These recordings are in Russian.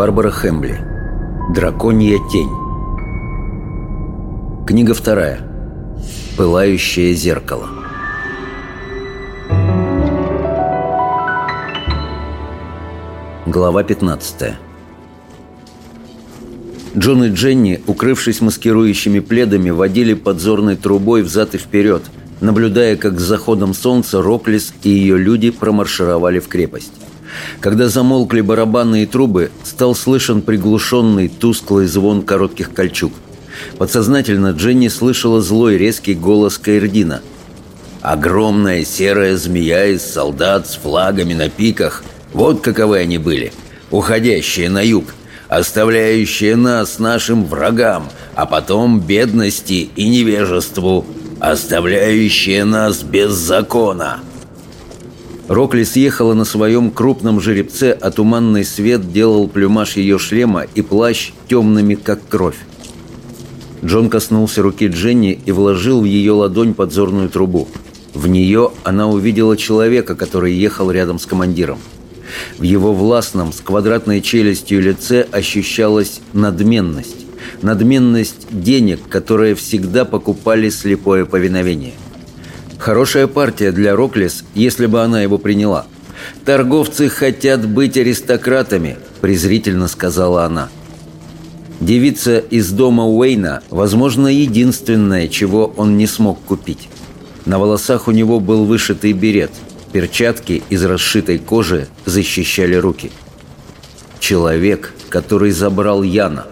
Барбара Хэмбли. Драконья тень. Книга вторая. Пылающее зеркало. Глава 15 Джон и Дженни, укрывшись маскирующими пледами, водили подзорной трубой взад и вперед, наблюдая, как с заходом солнца Роклис и ее люди промаршировали в крепость. Когда замолкли барабанные трубы, стал слышен приглушенный тусклый звон коротких кольчуг. Подсознательно Дженни слышала злой резкий голос Каирдина. «Огромная серая змея из солдат с флагами на пиках. Вот каковы они были. Уходящие на юг, оставляющие нас нашим врагам, а потом бедности и невежеству, оставляющие нас без закона». Рокли съехала на своем крупном жеребце, а туманный свет делал плюмаж ее шлема и плащ темными, как кровь. Джон коснулся руки Дженни и вложил в ее ладонь подзорную трубу. В нее она увидела человека, который ехал рядом с командиром. В его властном, с квадратной челюстью лице ощущалась надменность. Надменность денег, которые всегда покупали слепое повиновение – Хорошая партия для Роклис, если бы она его приняла. «Торговцы хотят быть аристократами», – презрительно сказала она. Девица из дома Уэйна, возможно, единственное, чего он не смог купить. На волосах у него был вышитый берет. Перчатки из расшитой кожи защищали руки. Человек, который забрал Яна.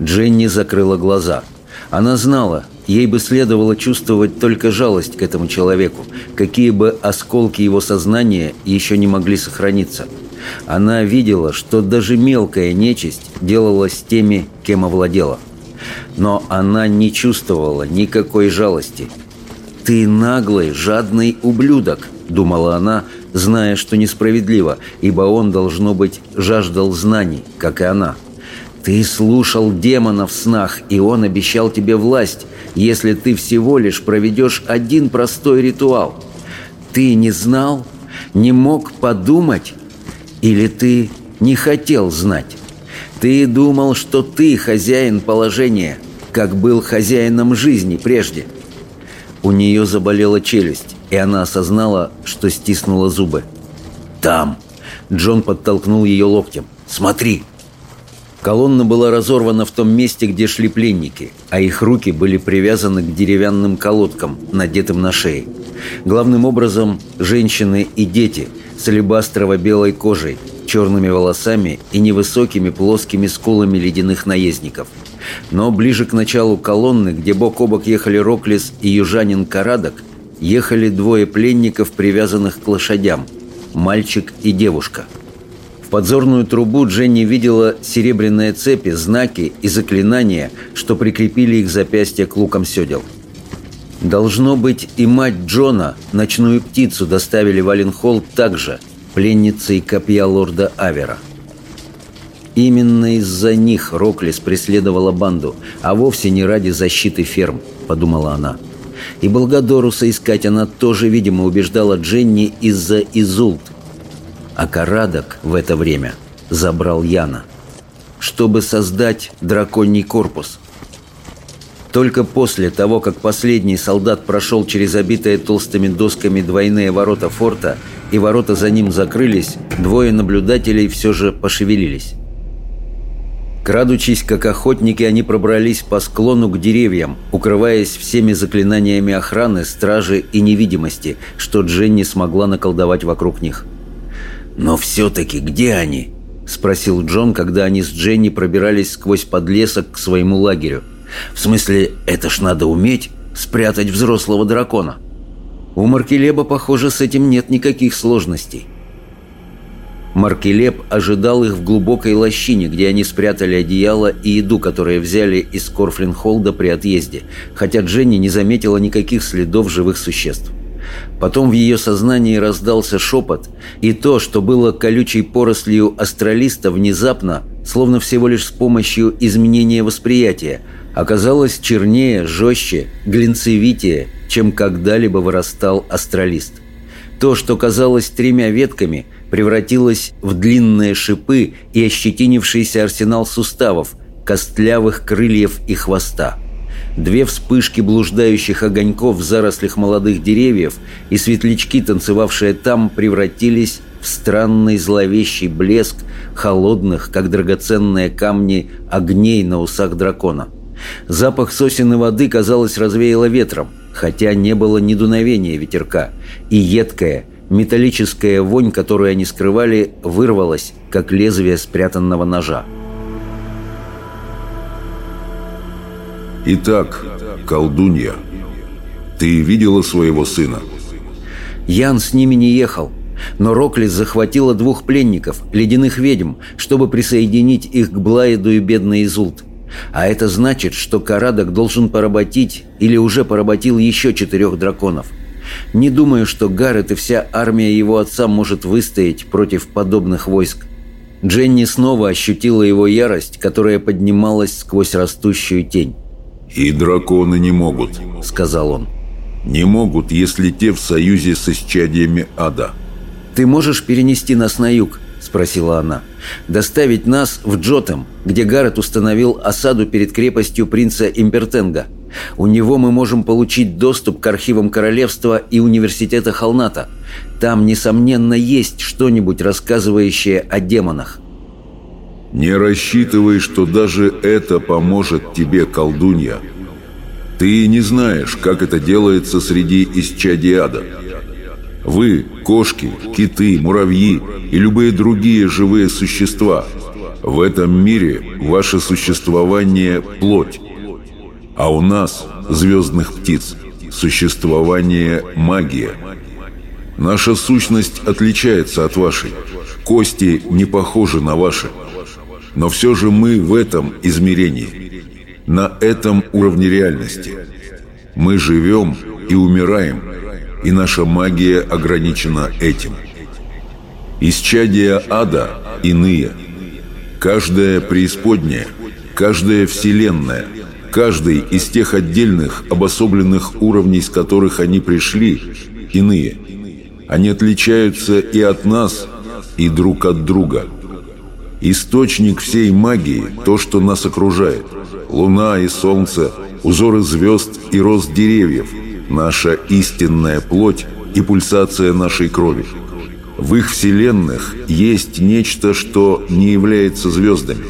Дженни закрыла глаза. Она знала, Ей бы следовало чувствовать только жалость к этому человеку, какие бы осколки его сознания еще не могли сохраниться. Она видела, что даже мелкая нечисть делала с теми, кем овладела. Но она не чувствовала никакой жалости. «Ты наглый, жадный ублюдок», — думала она, зная, что несправедливо, ибо он, должно быть, жаждал знаний, как и она. «Ты слушал демона в снах, и он обещал тебе власть, если ты всего лишь проведешь один простой ритуал? Ты не знал? Не мог подумать? Или ты не хотел знать? Ты думал, что ты хозяин положения, как был хозяином жизни прежде. У нее заболела челюсть, и она осознала, что стиснула зубы. «Там!» Джон подтолкнул ее локтем. «Смотри!» Колонна была разорвана в том месте, где шли пленники, а их руки были привязаны к деревянным колодкам, надетым на шее. Главным образом женщины и дети с алебастрово-белой кожей, черными волосами и невысокими плоскими скулами ледяных наездников. Но ближе к началу колонны, где бок о бок ехали Роклис и южанин Карадок, ехали двое пленников, привязанных к лошадям – мальчик и девушка – в подзорную трубу Дженни видела серебряные цепи, знаки и заклинания, что прикрепили их запястья к лукам седел. Должно быть, и мать Джона, ночную птицу, доставили в Аленхолл также, пленницей копья лорда Авера. Именно из-за них Роклис преследовала банду, а вовсе не ради защиты ферм, подумала она. И Болгадоруса искать она тоже, видимо, убеждала Дженни из-за Изулт, а Карадок в это время забрал Яна, чтобы создать драконий корпус. Только после того, как последний солдат прошел через обитые толстыми досками двойные ворота форта, и ворота за ним закрылись, двое наблюдателей все же пошевелились. Крадучись, как охотники, они пробрались по склону к деревьям, укрываясь всеми заклинаниями охраны, стражи и невидимости, что Дженни смогла наколдовать вокруг них. «Но все-таки где они?» – спросил Джон, когда они с Дженни пробирались сквозь подлесок к своему лагерю. «В смысле, это ж надо уметь спрятать взрослого дракона?» У Маркелеба, похоже, с этим нет никаких сложностей. Маркелеб ожидал их в глубокой лощине, где они спрятали одеяло и еду, которые взяли из Корфлинхолда при отъезде, хотя Дженни не заметила никаких следов живых существ. Потом в ее сознании раздался шепот, и то, что было колючей порослью астралиста внезапно, словно всего лишь с помощью изменения восприятия, оказалось чернее, жестче, глинцевитее, чем когда-либо вырастал астралист. То, что казалось тремя ветками, превратилась в длинные шипы и ощетинившийся арсенал суставов, костлявых крыльев и хвоста. Две вспышки блуждающих огоньков в зарослях молодых деревьев и светлячки, танцевавшие там, превратились в странный зловещий блеск холодных, как драгоценные камни, огней на усах дракона. Запах сосен воды, казалось, развеяло ветром, хотя не было ни дуновения ветерка, и едкая, металлическая вонь, которую они скрывали, вырвалась, как лезвие спрятанного ножа. «Итак, колдунья, ты видела своего сына?» Ян с ними не ехал, но Роклис захватила двух пленников, ледяных ведьм, чтобы присоединить их к Блайду и бедной Изулт. А это значит, что Карадок должен поработить или уже поработил еще четырех драконов. Не думаю, что Гаррет и вся армия его отца может выстоять против подобных войск. Дженни снова ощутила его ярость, которая поднималась сквозь растущую тень. «И драконы не могут», — сказал он. «Не могут, если те в союзе с исчадиями ада». «Ты можешь перенести нас на юг?» – спросила она. «Доставить нас в Джотем, где Гаррет установил осаду перед крепостью принца Импертенга. У него мы можем получить доступ к архивам королевства и университета Холната. Там, несомненно, есть что-нибудь, рассказывающее о демонах». «Не рассчитывай, что даже это поможет тебе, колдунья. Ты не знаешь, как это делается среди исчадиада». Вы, кошки, киты, муравьи и любые другие живые существа. В этом мире ваше существование – плоть. А у нас, звездных птиц, существование – магия. Наша сущность отличается от вашей. Кости не похожи на ваши. Но все же мы в этом измерении. На этом уровне реальности. Мы живем и умираем – и наша магия ограничена этим. Исчадия ада иные. Каждая преисподняя, каждая вселенная, каждый из тех отдельных, обособленных уровней, с которых они пришли, иные. Они отличаются и от нас, и друг от друга. Источник всей магии – то, что нас окружает. Луна и солнце, узоры звезд и рост деревьев – наша истинная плоть и пульсация нашей крови. В их вселенных есть нечто, что не является звездами.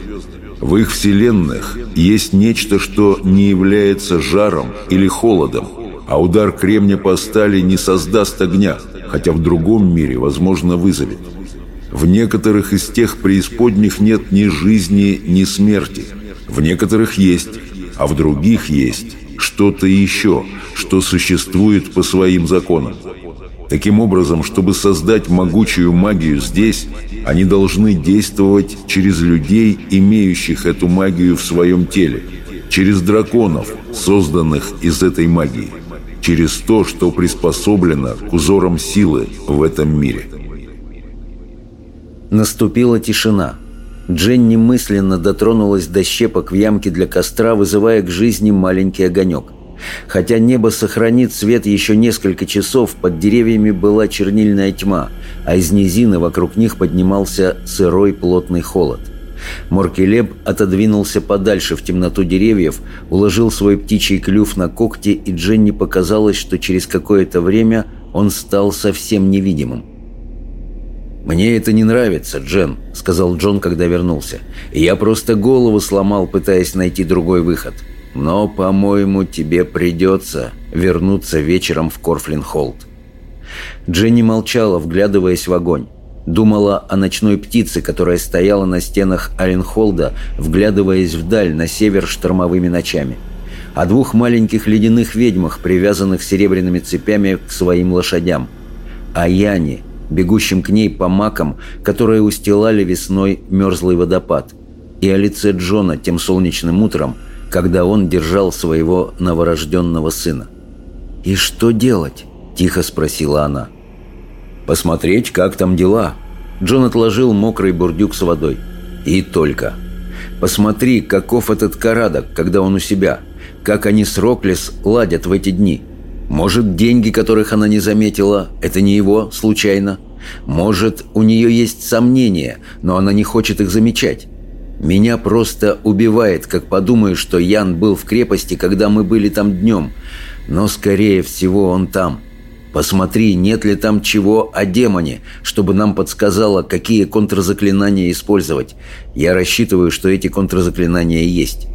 В их вселенных есть нечто, что не является жаром или холодом, а удар кремня по стали не создаст огня, хотя в другом мире, возможно, вызовет. В некоторых из тех преисподних нет ни жизни, ни смерти. В некоторых есть, а в других есть что-то еще, что существует по своим законам. Таким образом, чтобы создать могучую магию здесь, они должны действовать через людей, имеющих эту магию в своем теле, через драконов, созданных из этой магии, через то, что приспособлено к узорам силы в этом мире. Наступила тишина. Дженни мысленно дотронулась до щепок в ямке для костра, вызывая к жизни маленький огонек. Хотя небо сохранит свет еще несколько часов, под деревьями была чернильная тьма, а из низины вокруг них поднимался сырой плотный холод. Моркелеб отодвинулся подальше в темноту деревьев, уложил свой птичий клюв на когти, и Дженни показалось, что через какое-то время он стал совсем невидимым. «Мне это не нравится, Джен», — сказал Джон, когда вернулся. «Я просто голову сломал, пытаясь найти другой выход». Но, по-моему, тебе придется вернуться вечером в Корфлин-Холд». Дженни молчала, вглядываясь в огонь. Думала о ночной птице, которая стояла на стенах Аленхолда, вглядываясь вдаль на север штормовыми ночами. О двух маленьких ледяных ведьмах, привязанных серебряными цепями к своим лошадям. О Яне, бегущем к ней по макам, которые устилали весной мерзлый водопад. И о лице Джона тем солнечным утром, когда он держал своего новорожденного сына. «И что делать?» – тихо спросила она. «Посмотреть, как там дела». Джон отложил мокрый бурдюк с водой. «И только. Посмотри, каков этот карадок, когда он у себя. Как они с Роклис ладят в эти дни. Может, деньги, которых она не заметила, это не его, случайно? Может, у нее есть сомнения, но она не хочет их замечать. Меня просто убивает, как подумаю, что Ян был в крепости, когда мы были там днем. Но, скорее всего, он там. Посмотри, нет ли там чего о демоне, чтобы нам подсказало, какие контрзаклинания использовать. Я рассчитываю, что эти контрзаклинания есть.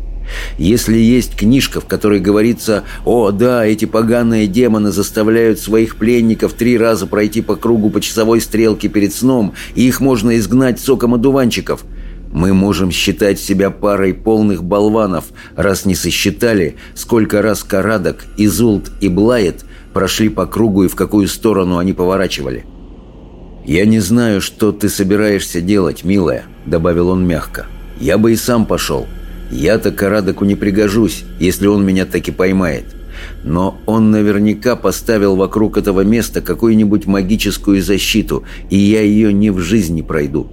Если есть книжка, в которой говорится «О, да, эти поганые демоны заставляют своих пленников три раза пройти по кругу по часовой стрелке перед сном, и их можно изгнать соком одуванчиков», мы можем считать себя парой полных болванов, раз не сосчитали, сколько раз Карадок, Изулт и Блайет прошли по кругу и в какую сторону они поворачивали. «Я не знаю, что ты собираешься делать, милая», — добавил он мягко. «Я бы и сам пошел. Я-то Карадоку не пригожусь, если он меня таки поймает. Но он наверняка поставил вокруг этого места какую-нибудь магическую защиту, и я ее ни в жизни пройду»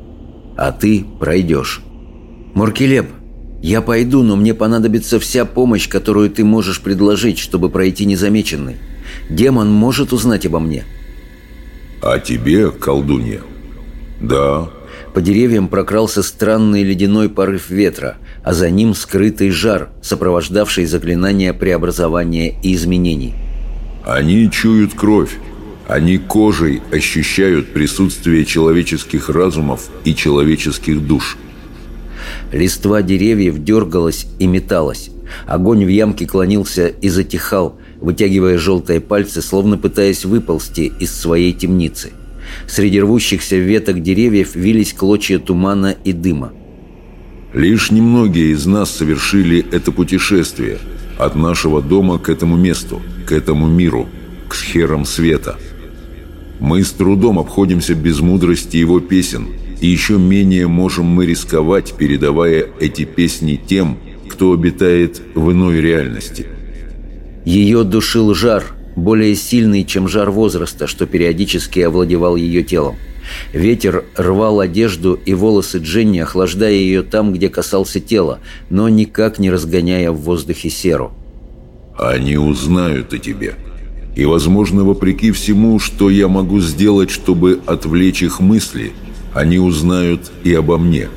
а ты пройдешь. Муркелеп, я пойду, но мне понадобится вся помощь, которую ты можешь предложить, чтобы пройти незамеченный. Демон может узнать обо мне. А тебе, колдунья? Да. По деревьям прокрался странный ледяной порыв ветра, а за ним скрытый жар, сопровождавший заклинание преобразования и изменений. Они чуют кровь, они кожей ощущают присутствие человеческих разумов и человеческих душ. Листва деревьев дергалась и металась. Огонь в ямке клонился и затихал, вытягивая желтые пальцы, словно пытаясь выползти из своей темницы. Среди рвущихся веток деревьев вились клочья тумана и дыма. Лишь немногие из нас совершили это путешествие от нашего дома к этому месту, к этому миру, к схерам света – мы с трудом обходимся без мудрости его песен, и еще менее можем мы рисковать, передавая эти песни тем, кто обитает в иной реальности. Ее душил жар, более сильный, чем жар возраста, что периодически овладевал ее телом. Ветер рвал одежду и волосы Дженни, охлаждая ее там, где касался тела, но никак не разгоняя в воздухе серу. «Они узнают о тебе», и, возможно, вопреки всему, что я могу сделать, чтобы отвлечь их мысли, они узнают и обо мне.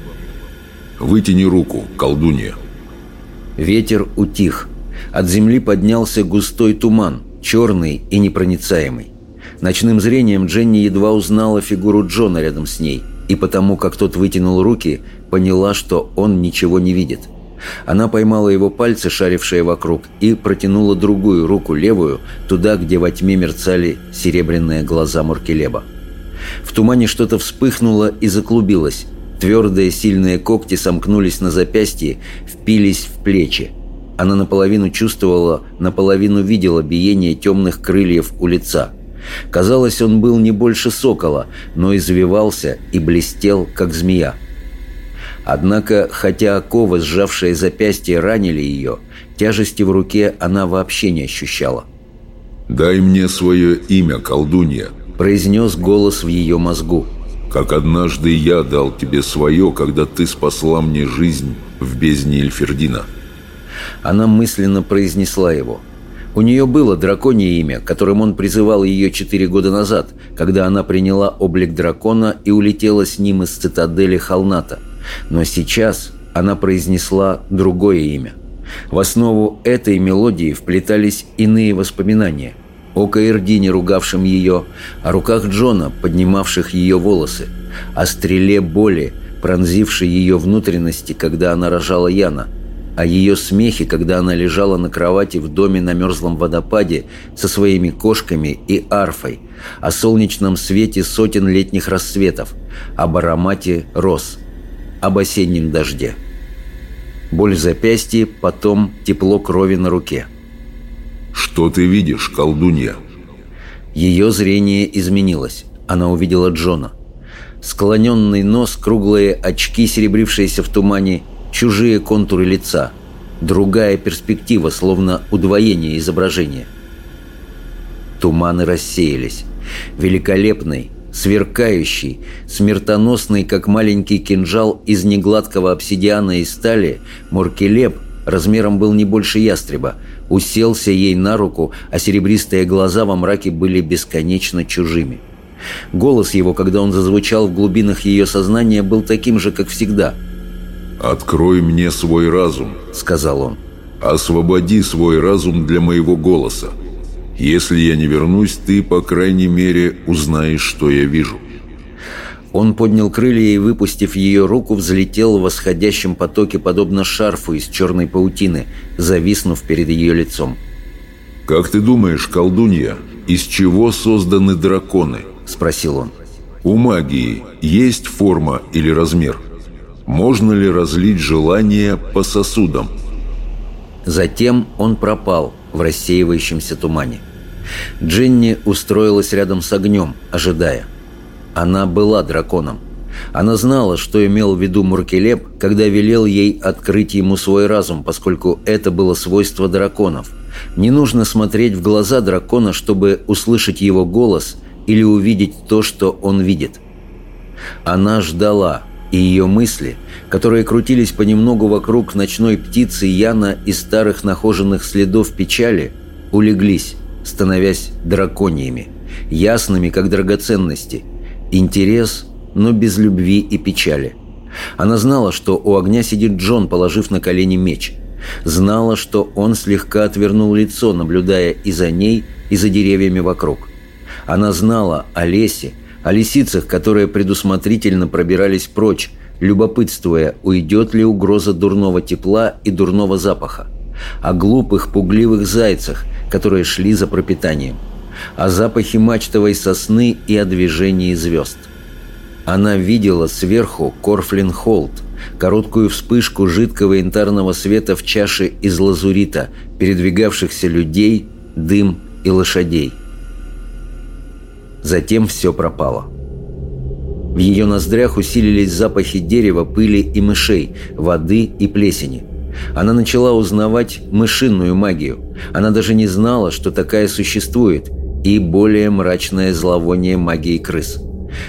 Вытяни руку, колдунья. Ветер утих. От земли поднялся густой туман, черный и непроницаемый. Ночным зрением Дженни едва узнала фигуру Джона рядом с ней, и потому, как тот вытянул руки, поняла, что он ничего не видит – она поймала его пальцы, шарившие вокруг, и протянула другую руку, левую, туда, где во тьме мерцали серебряные глаза Муркелеба. В тумане что-то вспыхнуло и заклубилось. Твердые сильные когти сомкнулись на запястье, впились в плечи. Она наполовину чувствовала, наполовину видела биение темных крыльев у лица. Казалось, он был не больше сокола, но извивался и блестел, как змея. Однако, хотя оковы, сжавшие запястье, ранили ее, тяжести в руке она вообще не ощущала. «Дай мне свое имя, колдунья», – произнес голос в ее мозгу. «Как однажды я дал тебе свое, когда ты спасла мне жизнь в бездне Эльфердина». Она мысленно произнесла его. У нее было драконье имя, которым он призывал ее четыре года назад, когда она приняла облик дракона и улетела с ним из цитадели Халната – но сейчас она произнесла другое имя. В основу этой мелодии вплетались иные воспоминания. О Каэрдине, ругавшем ее, о руках Джона, поднимавших ее волосы, о стреле боли, пронзившей ее внутренности, когда она рожала Яна, о ее смехе, когда она лежала на кровати в доме на мерзлом водопаде со своими кошками и арфой, о солнечном свете сотен летних рассветов, об аромате роз – об осеннем дожде. Боль в запястье, потом тепло крови на руке. «Что ты видишь, колдунья?» Ее зрение изменилось. Она увидела Джона. Склоненный нос, круглые очки, серебрившиеся в тумане, чужие контуры лица. Другая перспектива, словно удвоение изображения. Туманы рассеялись. Великолепный, Сверкающий, смертоносный, как маленький кинжал из негладкого обсидиана и стали, Муркелеп, размером был не больше ястреба, уселся ей на руку, а серебристые глаза во мраке были бесконечно чужими. Голос его, когда он зазвучал в глубинах ее сознания, был таким же, как всегда. «Открой мне свой разум», — сказал он. «Освободи свой разум для моего голоса. Если я не вернусь, ты, по крайней мере, узнаешь, что я вижу». Он поднял крылья и, выпустив ее руку, взлетел в восходящем потоке, подобно шарфу из черной паутины, зависнув перед ее лицом. «Как ты думаешь, колдунья, из чего созданы драконы?» – спросил он. «У магии есть форма или размер? Можно ли разлить желание по сосудам?» Затем он пропал в рассеивающемся тумане. Дженни устроилась рядом с огнем, ожидая. Она была драконом. Она знала, что имел в виду Муркелеп, когда велел ей открыть ему свой разум, поскольку это было свойство драконов. Не нужно смотреть в глаза дракона, чтобы услышать его голос или увидеть то, что он видит. Она ждала, и ее мысли, которые крутились понемногу вокруг ночной птицы Яна и старых нахоженных следов печали, улеглись, становясь дракониями, ясными, как драгоценности, интерес, но без любви и печали. Она знала, что у огня сидит Джон, положив на колени меч. Знала, что он слегка отвернул лицо, наблюдая и за ней, и за деревьями вокруг. Она знала о лесе, о лисицах, которые предусмотрительно пробирались прочь, любопытствуя, уйдет ли угроза дурного тепла и дурного запаха, о глупых, пугливых зайцах, которые шли за пропитанием, о запахе мачтовой сосны и о движении звезд. Она видела сверху Корфлин-Холд, короткую вспышку жидкого янтарного света в чаше из лазурита, передвигавшихся людей, дым и лошадей. Затем все пропало. В ее ноздрях усилились запахи дерева, пыли и мышей, воды и плесени. Она начала узнавать мышиную магию. Она даже не знала, что такая существует, и более мрачное зловоние магии крыс.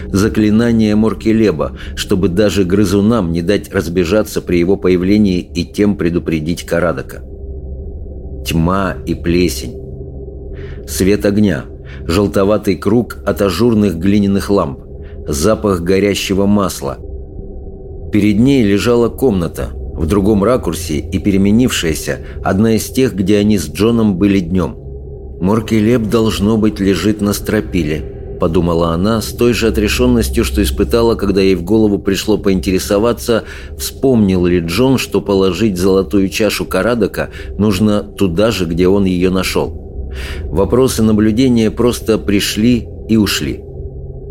Заклинание Моркелеба, чтобы даже грызунам не дать разбежаться при его появлении и тем предупредить Карадака. Тьма и плесень. Свет огня – желтоватый круг от ажурных глиняных ламп, запах горящего масла. Перед ней лежала комната, в другом ракурсе и переменившаяся, одна из тех, где они с Джоном были днем. «Моркелеп, должно быть, лежит на стропиле», – подумала она с той же отрешенностью, что испытала, когда ей в голову пришло поинтересоваться, вспомнил ли Джон, что положить золотую чашу Карадока нужно туда же, где он ее нашел. Вопросы наблюдения просто пришли и ушли.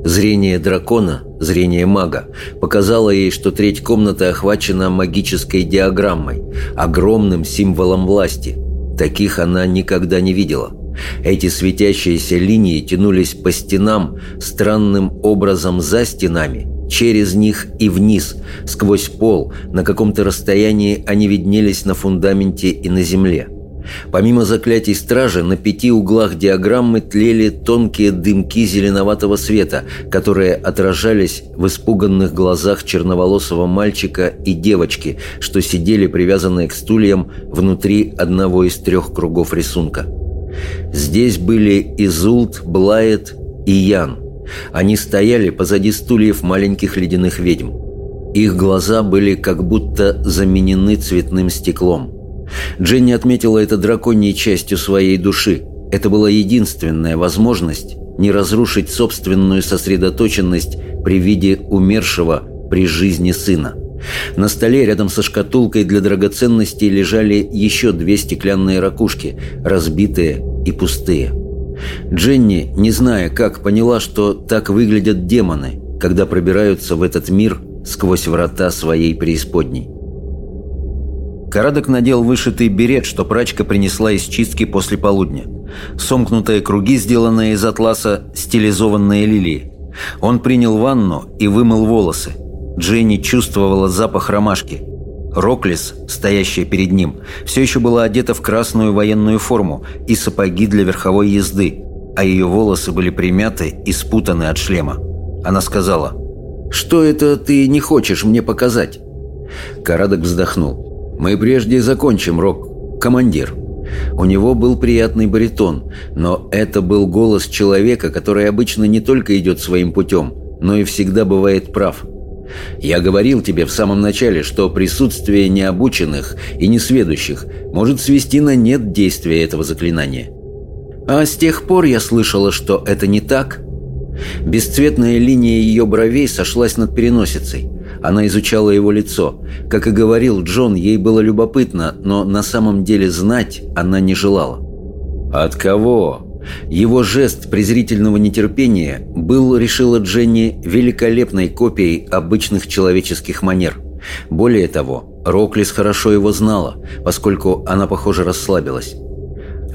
Зрение дракона, зрение мага, показало ей, что треть комнаты охвачена магической диаграммой, огромным символом власти. Таких она никогда не видела. Эти светящиеся линии тянулись по стенам, странным образом за стенами, через них и вниз, сквозь пол, на каком-то расстоянии они виднелись на фундаменте и на земле. Помимо заклятий стражи, на пяти углах диаграммы тлели тонкие дымки зеленоватого света, которые отражались в испуганных глазах черноволосого мальчика и девочки, что сидели привязанные к стульям внутри одного из трех кругов рисунка. Здесь были Изулт, Блайет и Ян. Они стояли позади стульев маленьких ледяных ведьм. Их глаза были как будто заменены цветным стеклом – Дженни отметила это драконьей частью своей души. Это была единственная возможность не разрушить собственную сосредоточенность при виде умершего при жизни сына. На столе рядом со шкатулкой для драгоценностей лежали еще две стеклянные ракушки, разбитые и пустые. Дженни, не зная как, поняла, что так выглядят демоны, когда пробираются в этот мир сквозь врата своей преисподней. Карадок надел вышитый берет, что прачка принесла из чистки после полудня. Сомкнутые круги, сделанные из атласа, стилизованные лилии. Он принял ванну и вымыл волосы. Дженни чувствовала запах ромашки. Роклис, стоящая перед ним, все еще была одета в красную военную форму и сапоги для верховой езды, а ее волосы были примяты и спутаны от шлема. Она сказала, «Что это ты не хочешь мне показать?» Карадок вздохнул. «Мы прежде закончим, Рок, командир. У него был приятный баритон, но это был голос человека, который обычно не только идет своим путем, но и всегда бывает прав. Я говорил тебе в самом начале, что присутствие необученных и несведущих может свести на нет действия этого заклинания. А с тех пор я слышала, что это не так. Бесцветная линия ее бровей сошлась над переносицей. Она изучала его лицо. Как и говорил Джон, ей было любопытно, но на самом деле знать она не желала. «От кого?» Его жест презрительного нетерпения был, решила Дженни, великолепной копией обычных человеческих манер. Более того, Роклис хорошо его знала, поскольку она, похоже, расслабилась.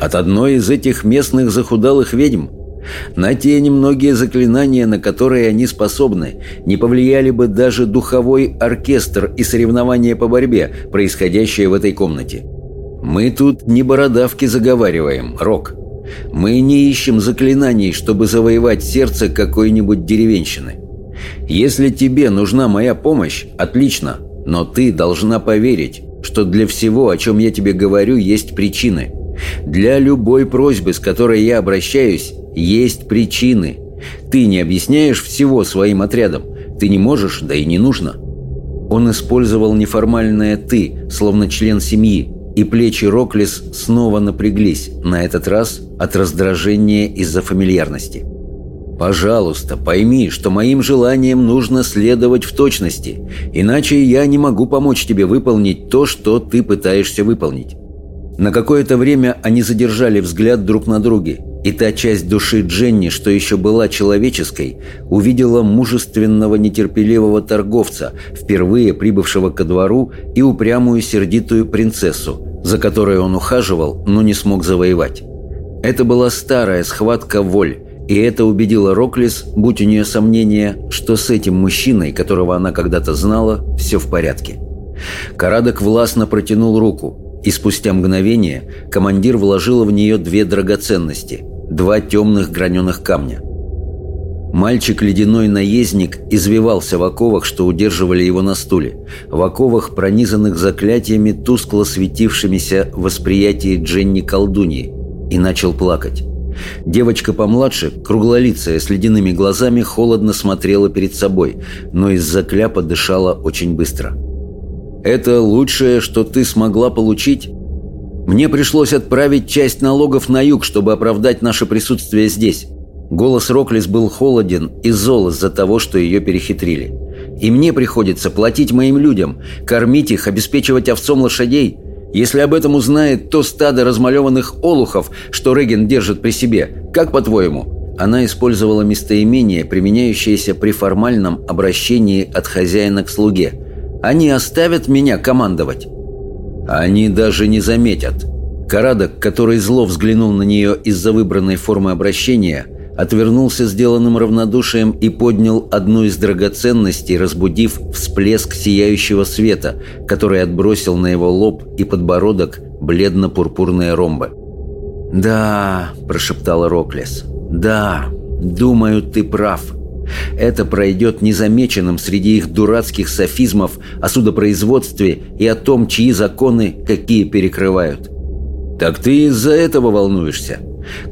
От одной из этих местных захудалых ведьм – на те немногие заклинания, на которые они способны, не повлияли бы даже духовой оркестр и соревнования по борьбе, происходящие в этой комнате. Мы тут не бородавки заговариваем, Рок. Мы не ищем заклинаний, чтобы завоевать сердце какой-нибудь деревенщины. Если тебе нужна моя помощь, отлично, но ты должна поверить, что для всего, о чем я тебе говорю, есть причины. Для любой просьбы, с которой я обращаюсь, есть причины. Ты не объясняешь всего своим отрядам. Ты не можешь, да и не нужно. Он использовал неформальное «ты», словно член семьи, и плечи Роклис снова напряглись, на этот раз от раздражения из-за фамильярности. «Пожалуйста, пойми, что моим желаниям нужно следовать в точности, иначе я не могу помочь тебе выполнить то, что ты пытаешься выполнить». На какое-то время они задержали взгляд друг на друге, и та часть души Дженни, что еще была человеческой, увидела мужественного нетерпеливого торговца, впервые прибывшего ко двору, и упрямую сердитую принцессу, за которой он ухаживал, но не смог завоевать. Это была старая схватка воль, и это убедило Роклис, будь у нее сомнения, что с этим мужчиной, которого она когда-то знала, все в порядке. Карадок властно протянул руку, и спустя мгновение командир вложил в нее две драгоценности – два темных граненых камня. Мальчик-ледяной наездник извивался в оковах, что удерживали его на стуле, в оковах, пронизанных заклятиями, тускло светившимися восприятии Дженни колдуньи, и начал плакать. Девочка помладше, круглолицая, с ледяными глазами, холодно смотрела перед собой, но из-за кляпа дышала очень быстро. «Это лучшее, что ты смогла получить?» Мне пришлось отправить часть налогов на юг, чтобы оправдать наше присутствие здесь. Голос Роклис был холоден и зол из-за того, что ее перехитрили. И мне приходится платить моим людям, кормить их, обеспечивать овцом лошадей. Если об этом узнает то стадо размалеванных олухов, что Реген держит при себе, как по-твоему? Она использовала местоимение, применяющееся при формальном обращении от хозяина к слуге. Они оставят меня командовать? Они даже не заметят. Карадок, который зло взглянул на нее из-за выбранной формы обращения, отвернулся сделанным равнодушием и поднял одну из драгоценностей, разбудив всплеск сияющего света, который отбросил на его лоб и подбородок бледно-пурпурные ромбы. «Да», – прошептала Роклес, – «да, думаю, ты прав. Это пройдет незамеченным среди их дурацких софизмов о судопроизводстве и о том, чьи законы какие перекрывают. «Так ты из-за этого волнуешься?»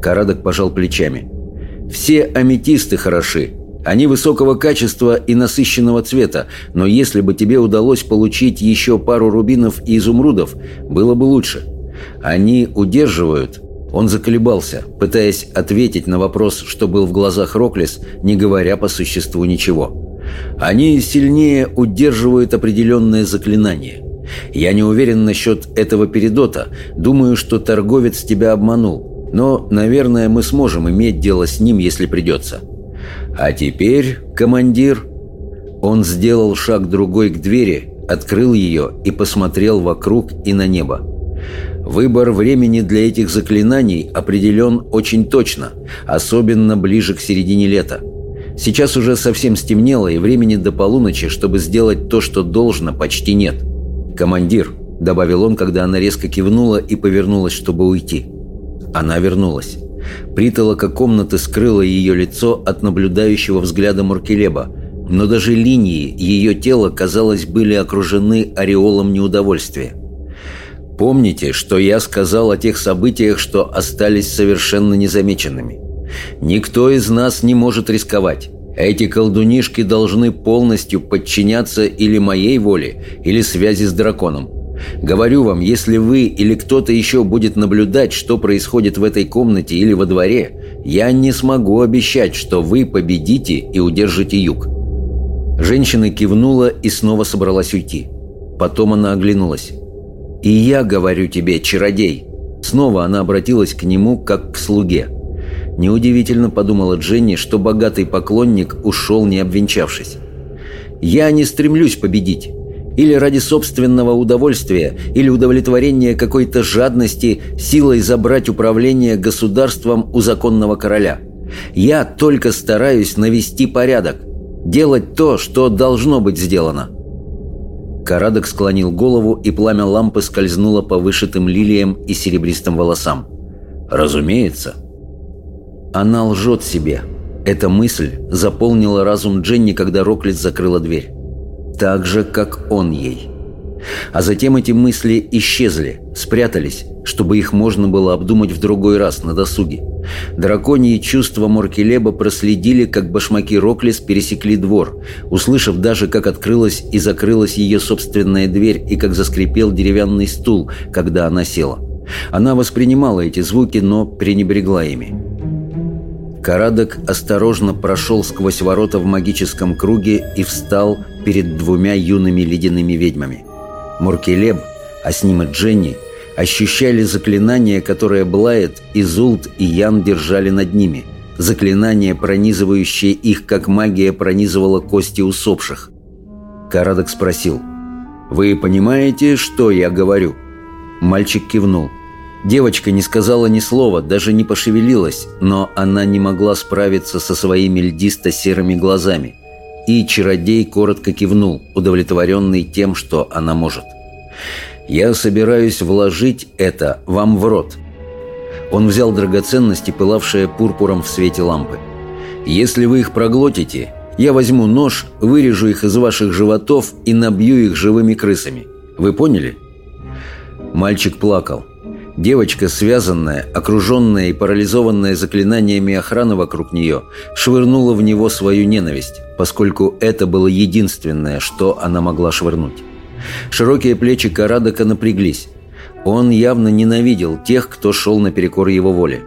Карадок пожал плечами. «Все аметисты хороши. Они высокого качества и насыщенного цвета, но если бы тебе удалось получить еще пару рубинов и изумрудов, было бы лучше. Они удерживают он заколебался, пытаясь ответить на вопрос, что был в глазах Роклис, не говоря по существу ничего. Они сильнее удерживают определенное заклинание. Я не уверен насчет этого передота. Думаю, что торговец тебя обманул. Но, наверное, мы сможем иметь дело с ним, если придется. А теперь, командир... Он сделал шаг другой к двери, открыл ее и посмотрел вокруг и на небо. Выбор времени для этих заклинаний определен очень точно, особенно ближе к середине лета. Сейчас уже совсем стемнело, и времени до полуночи, чтобы сделать то, что должно, почти нет. «Командир», — добавил он, когда она резко кивнула и повернулась, чтобы уйти. Она вернулась. Притолока комнаты скрыла ее лицо от наблюдающего взгляда Муркелеба, но даже линии ее тела, казалось, были окружены ореолом неудовольствия. Помните, что я сказал о тех событиях, что остались совершенно незамеченными. Никто из нас не может рисковать. Эти колдунишки должны полностью подчиняться или моей воле, или связи с драконом. Говорю вам, если вы или кто-то еще будет наблюдать, что происходит в этой комнате или во дворе, я не смогу обещать, что вы победите и удержите юг». Женщина кивнула и снова собралась уйти. Потом она оглянулась. «И я говорю тебе, чародей!» Снова она обратилась к нему, как к слуге. Неудивительно подумала Дженни, что богатый поклонник ушел, не обвенчавшись. «Я не стремлюсь победить. Или ради собственного удовольствия, или удовлетворения какой-то жадности силой забрать управление государством у законного короля. Я только стараюсь навести порядок, делать то, что должно быть сделано». Карадок склонил голову, и пламя лампы скользнуло по вышитым лилиям и серебристым волосам. «Разумеется». Она лжет себе. Эта мысль заполнила разум Дженни, когда Роклит закрыла дверь. Так же, как он ей. А затем эти мысли исчезли, спрятались, чтобы их можно было обдумать в другой раз на досуге. Драконьи чувства Моркелеба проследили, как башмаки Роклис пересекли двор, услышав даже, как открылась и закрылась ее собственная дверь и как заскрипел деревянный стул, когда она села. Она воспринимала эти звуки, но пренебрегла ими. Карадок осторожно прошел сквозь ворота в магическом круге и встал перед двумя юными ледяными ведьмами. Муркелеб, а с ним и Дженни, ощущали заклинание, которое Блайет, Изулт и Ян держали над ними. Заклинание, пронизывающее их, как магия пронизывала кости усопших. Карадок спросил, «Вы понимаете, что я говорю?» Мальчик кивнул. Девочка не сказала ни слова, даже не пошевелилась, но она не могла справиться со своими льдисто-серыми глазами. И чародей коротко кивнул, удовлетворенный тем, что она может. Я собираюсь вложить это вам в рот». Он взял драгоценности, пылавшие пурпуром в свете лампы. «Если вы их проглотите, я возьму нож, вырежу их из ваших животов и набью их живыми крысами. Вы поняли?» Мальчик плакал. Девочка, связанная, окруженная и парализованная заклинаниями охраны вокруг нее, швырнула в него свою ненависть, поскольку это было единственное, что она могла швырнуть. Широкие плечи Карадока напряглись. Он явно ненавидел тех, кто шел наперекор его воле.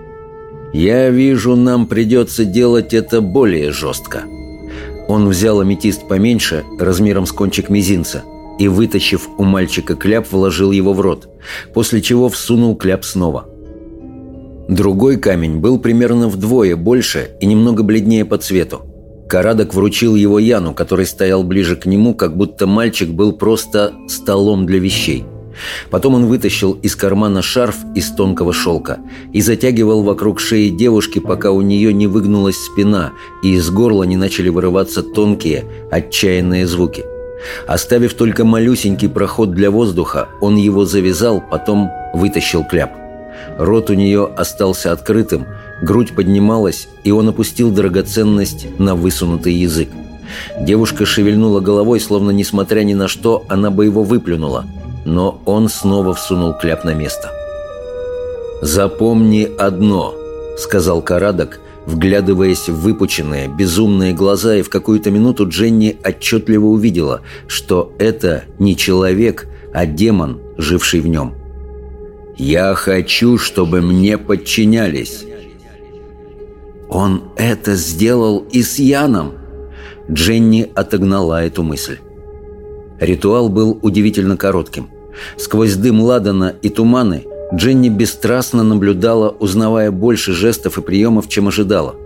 «Я вижу, нам придется делать это более жестко». Он взял аметист поменьше, размером с кончик мизинца, и, вытащив у мальчика кляп, вложил его в рот, после чего всунул кляп снова. Другой камень был примерно вдвое больше и немного бледнее по цвету. Карадок вручил его Яну, который стоял ближе к нему, как будто мальчик был просто столом для вещей. Потом он вытащил из кармана шарф из тонкого шелка и затягивал вокруг шеи девушки, пока у нее не выгнулась спина и из горла не начали вырываться тонкие, отчаянные звуки. Оставив только малюсенький проход для воздуха, он его завязал, потом вытащил кляп. Рот у нее остался открытым, грудь поднималась, и он опустил драгоценность на высунутый язык. Девушка шевельнула головой, словно, несмотря ни на что, она бы его выплюнула. Но он снова всунул кляп на место. «Запомни одно», — сказал Карадок, вглядываясь в выпученные, безумные глаза, и в какую-то минуту Дженни отчетливо увидела, что это не человек, а демон, живший в нем. «Я хочу, чтобы мне подчинялись». «Он это сделал и с Яном!» Дженни отогнала эту мысль. Ритуал был удивительно коротким. Сквозь дым ладана и туманы Дженни бесстрастно наблюдала, узнавая больше жестов и приемов, чем ожидала.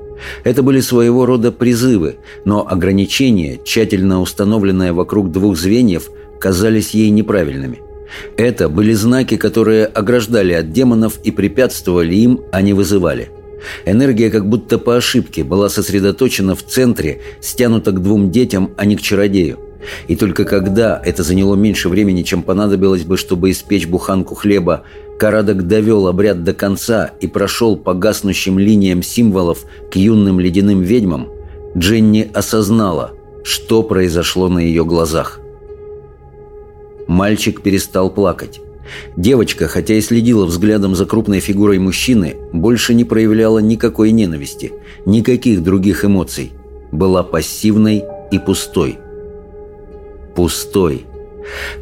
Это были своего рода призывы, но ограничения, тщательно установленные вокруг двух звеньев, казались ей неправильными – это были знаки, которые ограждали от демонов и препятствовали им, а не вызывали. Энергия как будто по ошибке была сосредоточена в центре, стянута к двум детям, а не к чародею. И только когда это заняло меньше времени, чем понадобилось бы, чтобы испечь буханку хлеба, Карадок довел обряд до конца и прошел по гаснущим линиям символов к юным ледяным ведьмам, Дженни осознала, что произошло на ее глазах. Мальчик перестал плакать. Девочка, хотя и следила взглядом за крупной фигурой мужчины, больше не проявляла никакой ненависти, никаких других эмоций. Была пассивной и пустой. Пустой.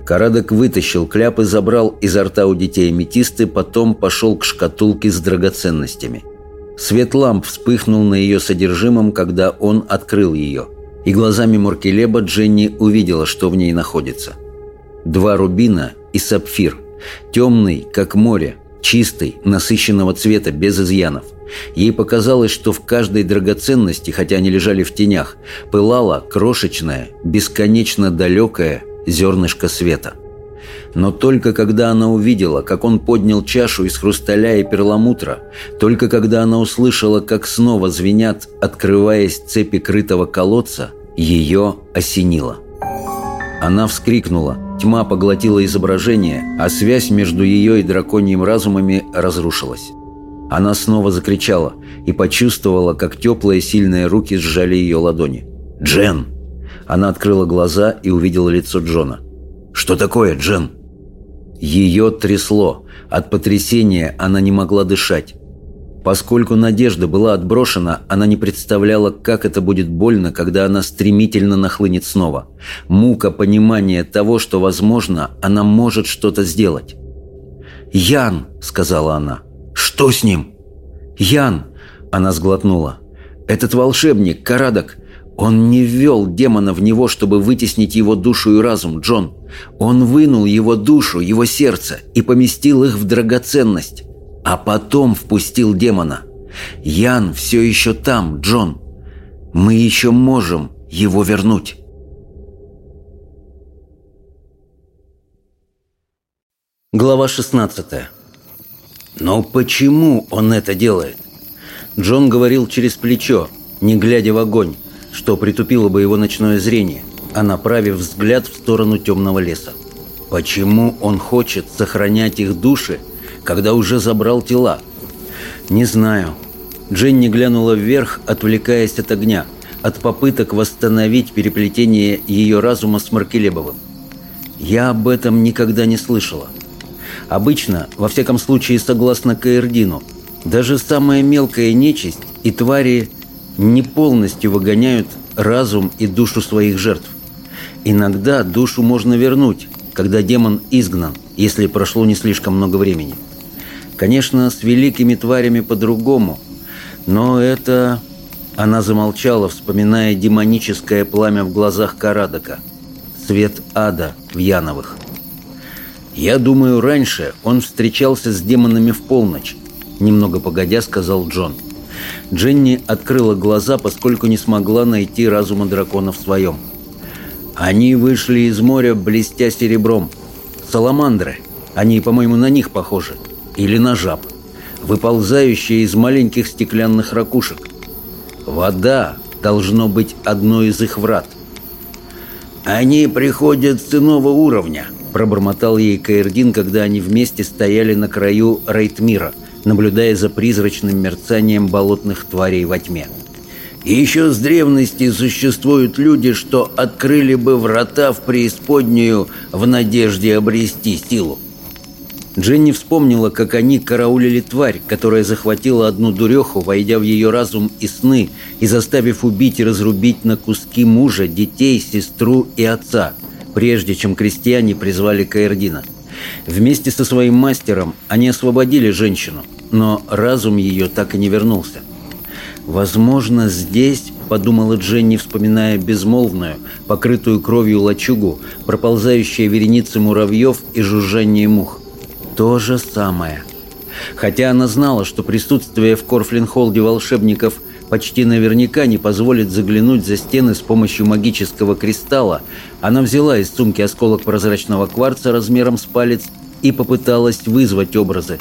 Карадок вытащил кляп и забрал изо рта у детей аметисты, потом пошел к шкатулке с драгоценностями. Свет ламп вспыхнул на ее содержимом, когда он открыл ее. И глазами Муркелеба Дженни увидела, что в ней находится. Два рубина и сапфир. Темный, как море, чистый, насыщенного цвета, без изъянов. Ей показалось, что в каждой драгоценности, хотя они лежали в тенях, пылала крошечная, бесконечно далекая зернышко света. Но только когда она увидела, как он поднял чашу из хрусталя и перламутра, только когда она услышала, как снова звенят, открываясь цепи крытого колодца, ее осенило. Она вскрикнула, тьма поглотила изображение, а связь между ее и драконьим разумами разрушилась. Она снова закричала и почувствовала, как теплые сильные руки сжали ее ладони. «Джен!» Она открыла глаза и увидела лицо Джона. «Что такое, Джен?» Ее трясло. От потрясения она не могла дышать. Поскольку надежда была отброшена, она не представляла, как это будет больно, когда она стремительно нахлынет снова. Мука понимания того, что, возможно, она может что-то сделать. «Ян!» — сказала она. «Что с ним?» «Ян!» — она сглотнула. «Этот волшебник, Карадок, он не ввел демона в него, чтобы вытеснить его душу и разум, Джон. Он вынул его душу, его сердце и поместил их в драгоценность. А потом впустил демона. Ян все еще там, Джон. Мы еще можем его вернуть. Глава 16 Но почему он это делает? Джон говорил через плечо, не глядя в огонь что притупило бы его ночное зрение, а направив взгляд в сторону темного леса. Почему он хочет сохранять их души, когда уже забрал тела? Не знаю. Дженни глянула вверх, отвлекаясь от огня, от попыток восстановить переплетение ее разума с Маркелебовым. Я об этом никогда не слышала. Обычно, во всяком случае согласно Каэрдину, даже самая мелкая нечисть и твари не полностью выгоняют разум и душу своих жертв. Иногда душу можно вернуть, когда демон изгнан, если прошло не слишком много времени. Конечно, с великими тварями по-другому, но это... Она замолчала, вспоминая демоническое пламя в глазах Карадока. Свет ада в Яновых. «Я думаю, раньше он встречался с демонами в полночь», немного погодя сказал Джон. – Дженни открыла глаза, поскольку не смогла найти разума дракона в своем. Они вышли из моря, блестя серебром. Саламандры. Они, по-моему, на них похожи. Или на жаб. Выползающие из маленьких стеклянных ракушек. Вода должно быть одной из их врат. «Они приходят с иного уровня», – пробормотал ей Каэрдин, когда они вместе стояли на краю Рейтмира – наблюдая за призрачным мерцанием болотных тварей во тьме. Еще с древности существуют люди, что открыли бы врата в преисподнюю в надежде обрести силу. Дженни вспомнила, как они караулили тварь, которая захватила одну дуреху, войдя в ее разум и сны, и заставив убить и разрубить на куски мужа, детей, сестру и отца, прежде чем крестьяне призвали Каэрдина. Вместе со своим мастером они освободили женщину, но разум ее так и не вернулся. «Возможно, здесь», — подумала Дженни, вспоминая безмолвную, покрытую кровью лачугу, проползающие вереницы муравьев и жужжание мух. «То же самое». Хотя она знала, что присутствие в Корфлинхолде волшебников почти наверняка не позволит заглянуть за стены с помощью магического кристалла, она взяла из сумки осколок прозрачного кварца размером с палец и попыталась вызвать образы.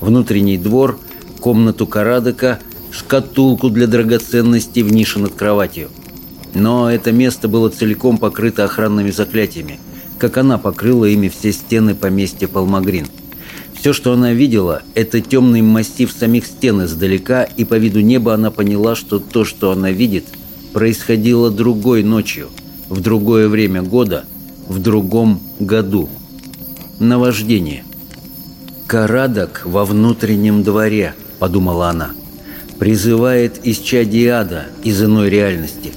Внутренний двор, комнату Карадока, шкатулку для драгоценностей в нише над кроватью. Но это место было целиком покрыто охранными заклятиями, как она покрыла ими все стены поместья Палмагрин. Все, что она видела, это темный массив самих стен издалека, и по виду неба она поняла, что то, что она видит, происходило другой ночью – в другое время года, в другом году. Наваждение. «Карадок во внутреннем дворе», — подумала она. «Призывает из чадиада, из иной реальности.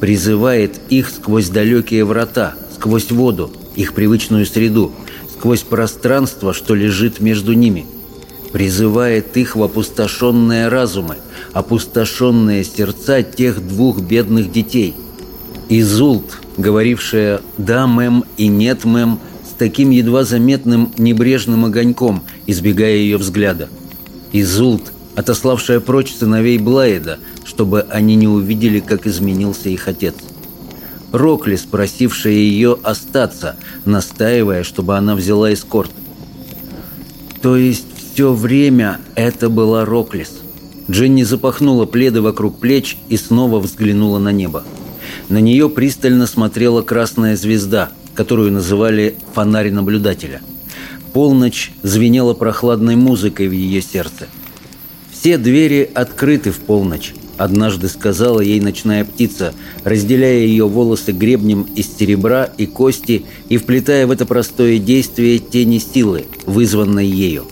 Призывает их сквозь далекие врата, сквозь воду, их привычную среду, сквозь пространство, что лежит между ними. Призывает их в опустошенные разумы, опустошенные сердца тех двух бедных детей. Изулт, говорившая «да, мэм» и «нет, мэм», с таким едва заметным небрежным огоньком, избегая ее взгляда. Изулт, отославшая прочь сыновей Блаеда, чтобы они не увидели, как изменился их отец. Рокли, спросившая ее остаться, настаивая, чтобы она взяла эскорт. То есть все время это была Роклис. Дженни запахнула пледы вокруг плеч и снова взглянула на небо. На нее пристально смотрела красная звезда, которую называли «фонарь наблюдателя». Полночь звенела прохладной музыкой в ее сердце. Все двери открыты в полночь, однажды сказала ей ночная птица, разделяя ее волосы гребнем из серебра и кости и вплетая в это простое действие тени силы, вызванной ею.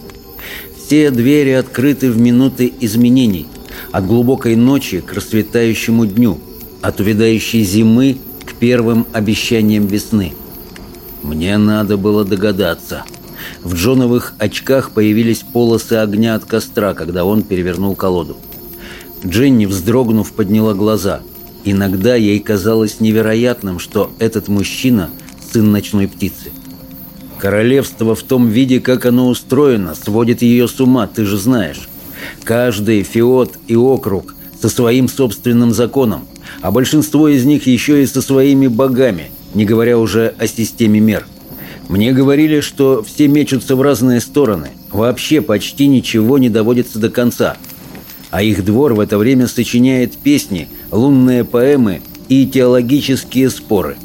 Все двери открыты в минуты изменений, от глубокой ночи к расцветающему дню, от увядающей зимы к первым обещаниям весны. Мне надо было догадаться. В Джоновых очках появились полосы огня от костра, когда он перевернул колоду. Дженни, вздрогнув, подняла глаза. Иногда ей казалось невероятным, что этот мужчина – сын ночной птицы. Королевство в том виде, как оно устроено, сводит ее с ума, ты же знаешь. Каждый феод и округ со своим собственным законом, а большинство из них еще и со своими богами, не говоря уже о системе мер. Мне говорили, что все мечутся в разные стороны, вообще почти ничего не доводится до конца – а их двор в это время сочиняет песни, лунные поэмы и теологические споры.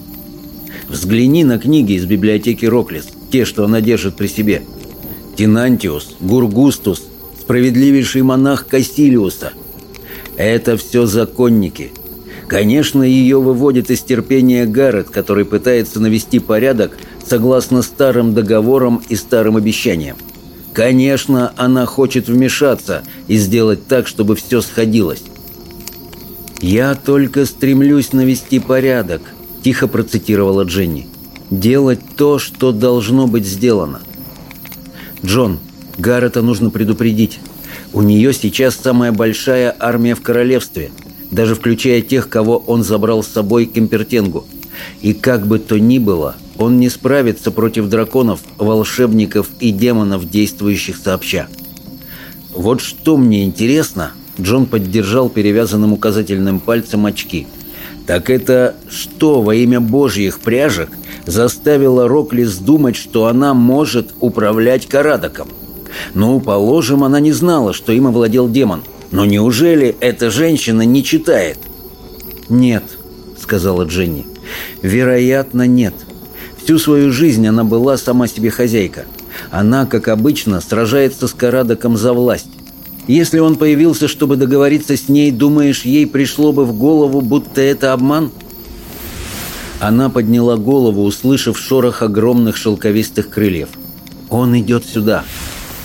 Взгляни на книги из библиотеки Роклис, те, что она держит при себе. Тинантиус, Гургустус, справедливейший монах Кассилиуса. Это все законники. Конечно, ее выводит из терпения Гаррет, который пытается навести порядок согласно старым договорам и старым обещаниям. Конечно, она хочет вмешаться и сделать так, чтобы все сходилось. «Я только стремлюсь навести порядок», – тихо процитировала Дженни. «Делать то, что должно быть сделано». «Джон, Гаррета нужно предупредить. У нее сейчас самая большая армия в королевстве, даже включая тех, кого он забрал с собой к Импертенгу. И как бы то ни было, он не справится против драконов, волшебников и демонов, действующих сообща. Вот что мне интересно, Джон поддержал перевязанным указательным пальцем очки. Так это что во имя божьих пряжек заставило Роклис думать, что она может управлять Карадоком? Ну, положим, она не знала, что им овладел демон. Но неужели эта женщина не читает? «Нет», — сказала Дженни. «Вероятно, нет». Всю свою жизнь она была сама себе хозяйка. Она, как обычно, сражается с Карадоком за власть. Если он появился, чтобы договориться с ней, думаешь, ей пришло бы в голову, будто это обман? Она подняла голову, услышав шорох огромных шелковистых крыльев. Он идет сюда.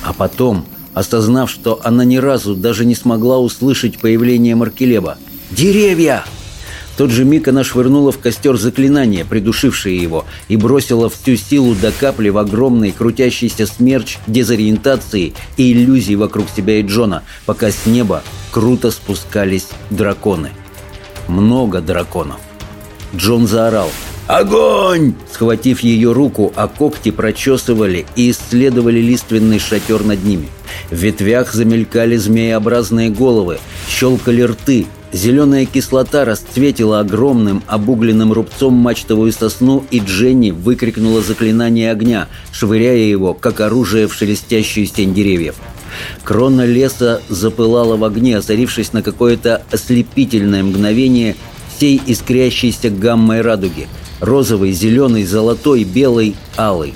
А потом, осознав, что она ни разу даже не смогла услышать появление Маркелеба. «Деревья!» Тот же миг она швырнула в костер заклинание, придушившее его, и бросила всю силу до капли в огромный крутящийся смерч дезориентации и иллюзий вокруг себя и Джона, пока с неба круто спускались драконы. Много драконов. Джон заорал «Огонь!» Схватив ее руку, а когти прочесывали и исследовали лиственный шатер над ними. В ветвях замелькали змееобразные головы, щелкали рты, Зеленая кислота расцветила огромным обугленным рубцом мачтовую сосну, и Дженни выкрикнула заклинание огня, швыряя его, как оружие в шелестящую тень деревьев. Крона леса запылала в огне, озарившись на какое-то ослепительное мгновение всей искрящейся гаммой радуги – розовый, зеленый, золотой, белый, алый.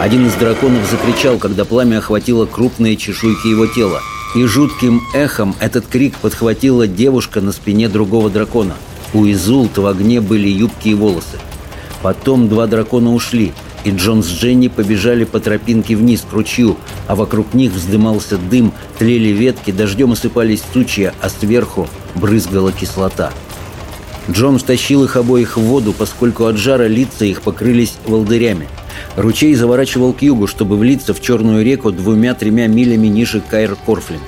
Один из драконов закричал, когда пламя охватило крупные чешуйки его тела – и жутким эхом этот крик подхватила девушка на спине другого дракона. У Изулт в огне были юбки и волосы. Потом два дракона ушли, и Джон с Дженни побежали по тропинке вниз к ручью, а вокруг них вздымался дым, тлели ветки, дождем осыпались сучья, а сверху брызгала кислота. Джон втащил их обоих в воду, поскольку от жара лица их покрылись волдырями. Ручей заворачивал к югу, чтобы влиться в Черную реку двумя-тремя милями ниже Кайр-Корфлин.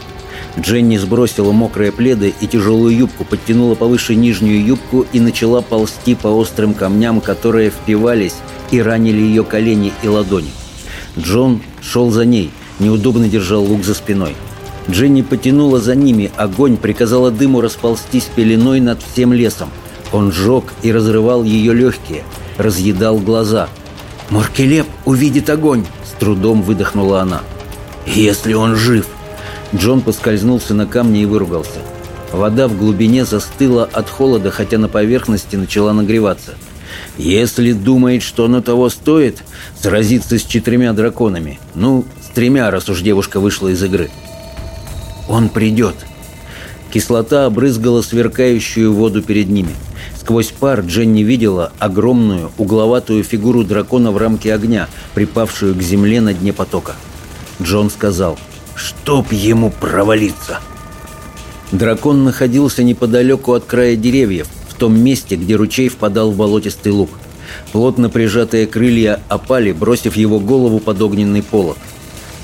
Дженни сбросила мокрые пледы и тяжелую юбку, подтянула повыше нижнюю юбку и начала ползти по острым камням, которые впивались и ранили ее колени и ладони. Джон шел за ней, неудобно держал лук за спиной. Дженни потянула за ними, огонь приказала дыму расползтись пеленой над всем лесом. Он жег и разрывал ее легкие, разъедал глаза. «Маркелеп увидит огонь!» — с трудом выдохнула она. «Если он жив!» Джон поскользнулся на камне и выругался. Вода в глубине застыла от холода, хотя на поверхности начала нагреваться. Если думает, что оно того стоит, сразиться с четырьмя драконами. Ну, с тремя, раз уж девушка вышла из игры. Он придет. Кислота обрызгала сверкающую воду перед ними. Сквозь пар Дженни видела огромную угловатую фигуру дракона в рамке огня, припавшую к земле на дне потока. Джон сказал — Чтоб ему провалиться! Дракон находился неподалеку от края деревьев, в том месте, где ручей впадал в болотистый луг. Плотно прижатые крылья опали, бросив его голову под огненный полог.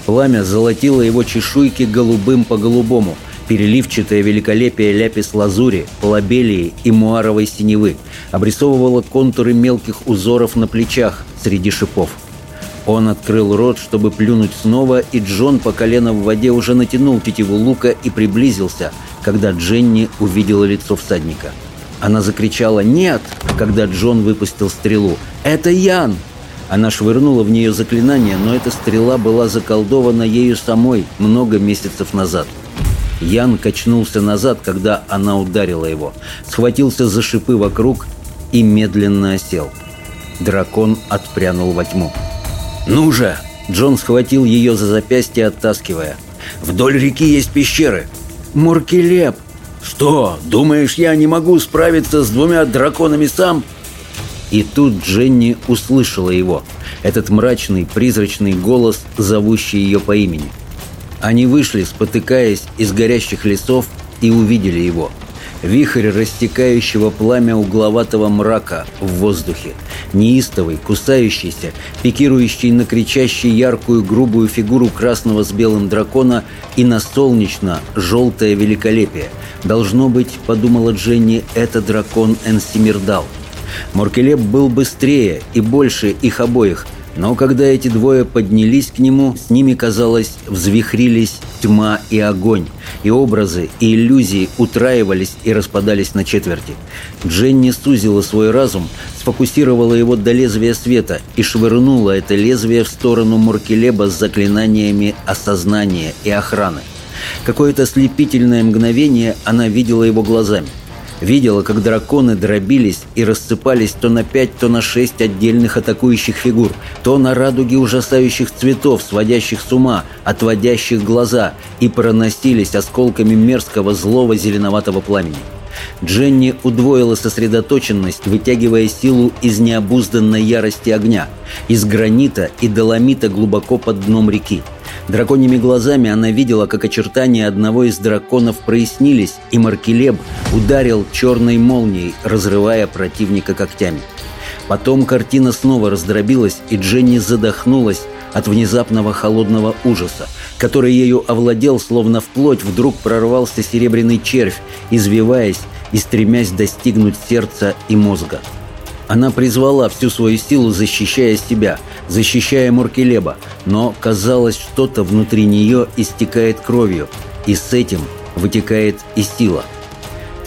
Пламя золотило его чешуйки голубым по голубому, переливчатое великолепие ляпис-лазури, лабелии и муаровой синевы, обрисовывало контуры мелких узоров на плечах среди шипов. Он открыл рот, чтобы плюнуть снова, и Джон по колено в воде уже натянул тетиву лука и приблизился, когда Дженни увидела лицо всадника. Она закричала «Нет!», когда Джон выпустил стрелу. «Это Ян!» Она швырнула в нее заклинание, но эта стрела была заколдована ею самой много месяцев назад. Ян качнулся назад, когда она ударила его, схватился за шипы вокруг и медленно осел. Дракон отпрянул во тьму. «Ну же!» Джон схватил ее за запястье, оттаскивая. «Вдоль реки есть пещеры!» «Муркелеп!» «Что, думаешь, я не могу справиться с двумя драконами сам?» И тут Дженни услышала его, этот мрачный, призрачный голос, зовущий ее по имени. Они вышли, спотыкаясь из горящих лесов, и увидели его – Вихрь растекающего пламя угловатого мрака в воздухе. Неистовый, кусающийся, пикирующий на кричащий яркую грубую фигуру красного с белым дракона и на солнечно-желтое великолепие. Должно быть, подумала Дженни, это дракон Энсимирдал. Моркелеп был быстрее и больше их обоих – но когда эти двое поднялись к нему, с ними, казалось, взвихрились тьма и огонь, и образы, и иллюзии утраивались и распадались на четверти. Дженни сузила свой разум, сфокусировала его до лезвия света и швырнула это лезвие в сторону Муркелеба с заклинаниями осознания и охраны. Какое-то слепительное мгновение она видела его глазами. Видела, как драконы дробились и рассыпались то на пять, то на шесть отдельных атакующих фигур, то на радуги ужасающих цветов, сводящих с ума, отводящих глаза, и проносились осколками мерзкого злого зеленоватого пламени. Дженни удвоила сосредоточенность, вытягивая силу из необузданной ярости огня, из гранита и доломита глубоко под дном реки. Драконьими глазами она видела, как очертания одного из драконов прояснились, и Маркелеб ударил черной молнией, разрывая противника когтями. Потом картина снова раздробилась, и Дженни задохнулась от внезапного холодного ужаса, который ею овладел, словно вплоть вдруг прорвался серебряный червь, извиваясь и стремясь достигнуть сердца и мозга. Она призвала всю свою силу, защищая себя, защищая Муркелеба, но, казалось, что-то внутри нее истекает кровью, и с этим вытекает и сила.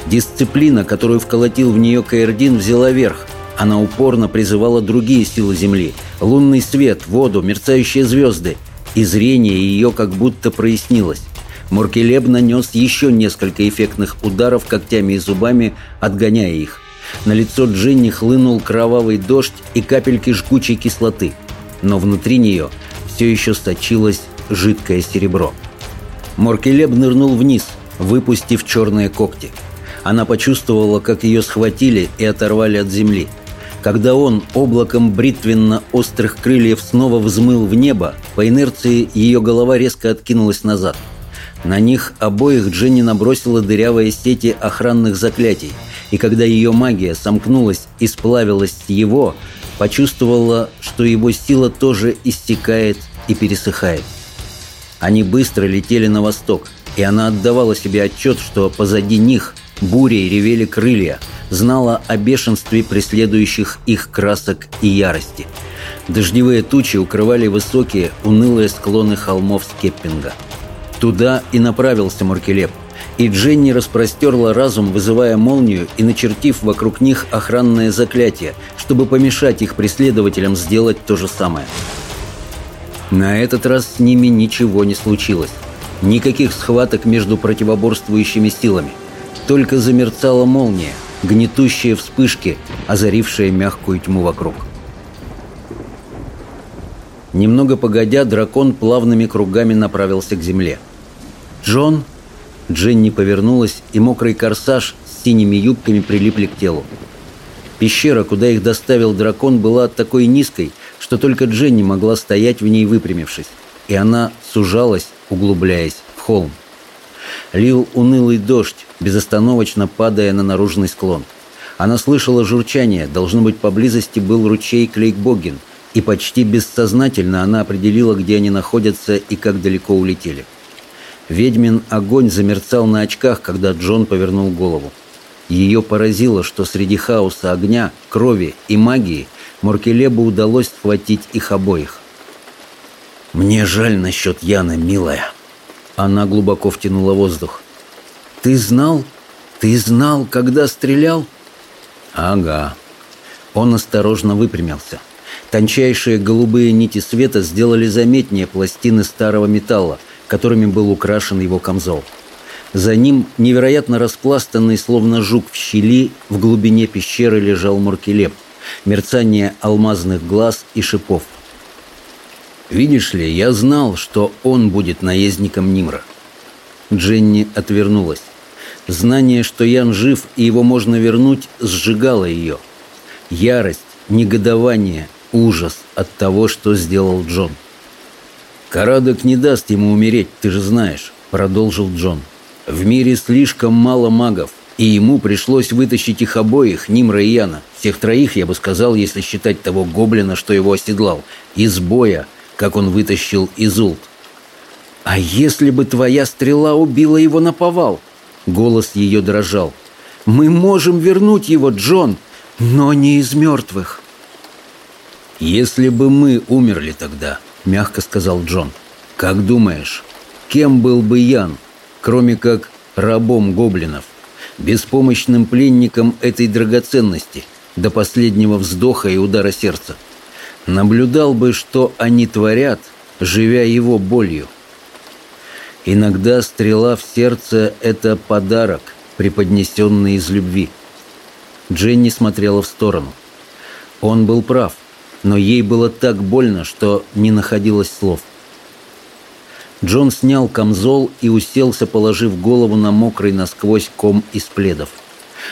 Дисциплина, которую вколотил в нее Каэрдин, взяла верх. Она упорно призывала другие силы Земли – лунный свет, воду, мерцающие звезды. И зрение ее как будто прояснилось. Муркелеб нанес еще несколько эффектных ударов когтями и зубами, отгоняя их. На лицо Дженни хлынул кровавый дождь и капельки жгучей кислоты, но внутри нее все еще сточилось жидкое серебро. Моркелеб нырнул вниз, выпустив черные когти. Она почувствовала, как ее схватили и оторвали от земли. Когда он облаком бритвенно-острых крыльев снова взмыл в небо, по инерции ее голова резко откинулась назад. На них обоих Дженни набросила дырявые сети охранных заклятий, и когда ее магия сомкнулась и сплавилась с его, почувствовала, что его сила тоже истекает и пересыхает. Они быстро летели на восток, и она отдавала себе отчет, что позади них бурей ревели крылья – знала о бешенстве преследующих их красок и ярости. Дождевые тучи укрывали высокие, унылые склоны холмов Скеппинга. Туда и направился Маркелеп, и Дженни распростерла разум, вызывая молнию и начертив вокруг них охранное заклятие, чтобы помешать их преследователям сделать то же самое. На этот раз с ними ничего не случилось. Никаких схваток между противоборствующими силами. Только замерцала молния, гнетущие вспышки, озарившие мягкую тьму вокруг. Немного погодя, дракон плавными кругами направился к земле. «Джон!» Дженни повернулась, и мокрый корсаж с синими юбками прилипли к телу. Пещера, куда их доставил дракон, была такой низкой, что только Дженни могла стоять в ней выпрямившись, и она сужалась, углубляясь в холм. Лил унылый дождь, безостановочно падая на наружный склон. Она слышала журчание, должно быть, поблизости был ручей Клейкбогин, и почти бессознательно она определила, где они находятся и как далеко улетели. Ведьмин огонь замерцал на очках, когда Джон повернул голову. Ее поразило, что среди хаоса огня, крови и магии Моркелебу удалось схватить их обоих. «Мне жаль насчет Яны, милая», она глубоко втянула воздух. «Ты знал? Ты знал, когда стрелял?» «Ага». Он осторожно выпрямился. Тончайшие голубые нити света сделали заметнее пластины старого металла, которыми был украшен его камзол. За ним, невероятно распластанный, словно жук в щели, в глубине пещеры лежал Муркелеп, мерцание алмазных глаз и шипов. Видишь ли, я знал, что он будет наездником Нимра. Дженни отвернулась. Знание, что Ян жив и его можно вернуть, сжигало ее. Ярость, негодование, ужас от того, что сделал Джон. «Карадок не даст ему умереть, ты же знаешь», — продолжил Джон. «В мире слишком мало магов, и ему пришлось вытащить их обоих, Нимра и Яна, всех троих, я бы сказал, если считать того гоблина, что его оседлал, из боя, как он вытащил Изулт. «А если бы твоя стрела убила его на повал?» Голос ее дрожал. «Мы можем вернуть его, Джон, но не из мертвых». «Если бы мы умерли тогда», — мягко сказал Джон, — «как думаешь, кем был бы Ян, кроме как рабом гоблинов, беспомощным пленником этой драгоценности до последнего вздоха и удара сердца?» наблюдал бы, что они творят, живя его болью. Иногда стрела в сердце – это подарок, преподнесенный из любви. Дженни смотрела в сторону. Он был прав, но ей было так больно, что не находилось слов. Джон снял камзол и уселся, положив голову на мокрый насквозь ком из пледов.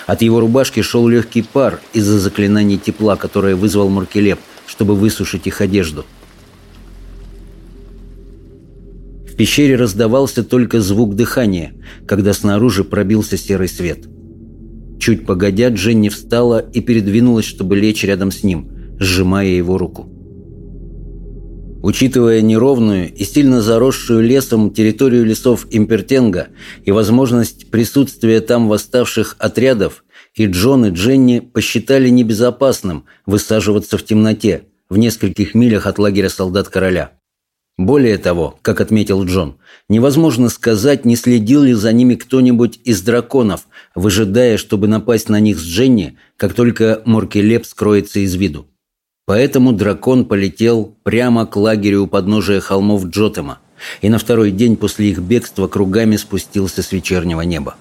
От его рубашки шел легкий пар из-за заклинаний тепла, которое вызвал Маркелеп чтобы высушить их одежду. В пещере раздавался только звук дыхания, когда снаружи пробился серый свет. Чуть погодя, Дженни встала и передвинулась, чтобы лечь рядом с ним, сжимая его руку. Учитывая неровную и сильно заросшую лесом территорию лесов Импертенга и возможность присутствия там восставших отрядов, и Джон и Дженни посчитали небезопасным высаживаться в темноте, в нескольких милях от лагеря солдат короля. Более того, как отметил Джон, невозможно сказать, не следил ли за ними кто-нибудь из драконов, выжидая, чтобы напасть на них с Дженни, как только Моркелеп скроется из виду. Поэтому дракон полетел прямо к лагерю у подножия холмов Джотема, и на второй день после их бегства кругами спустился с вечернего неба.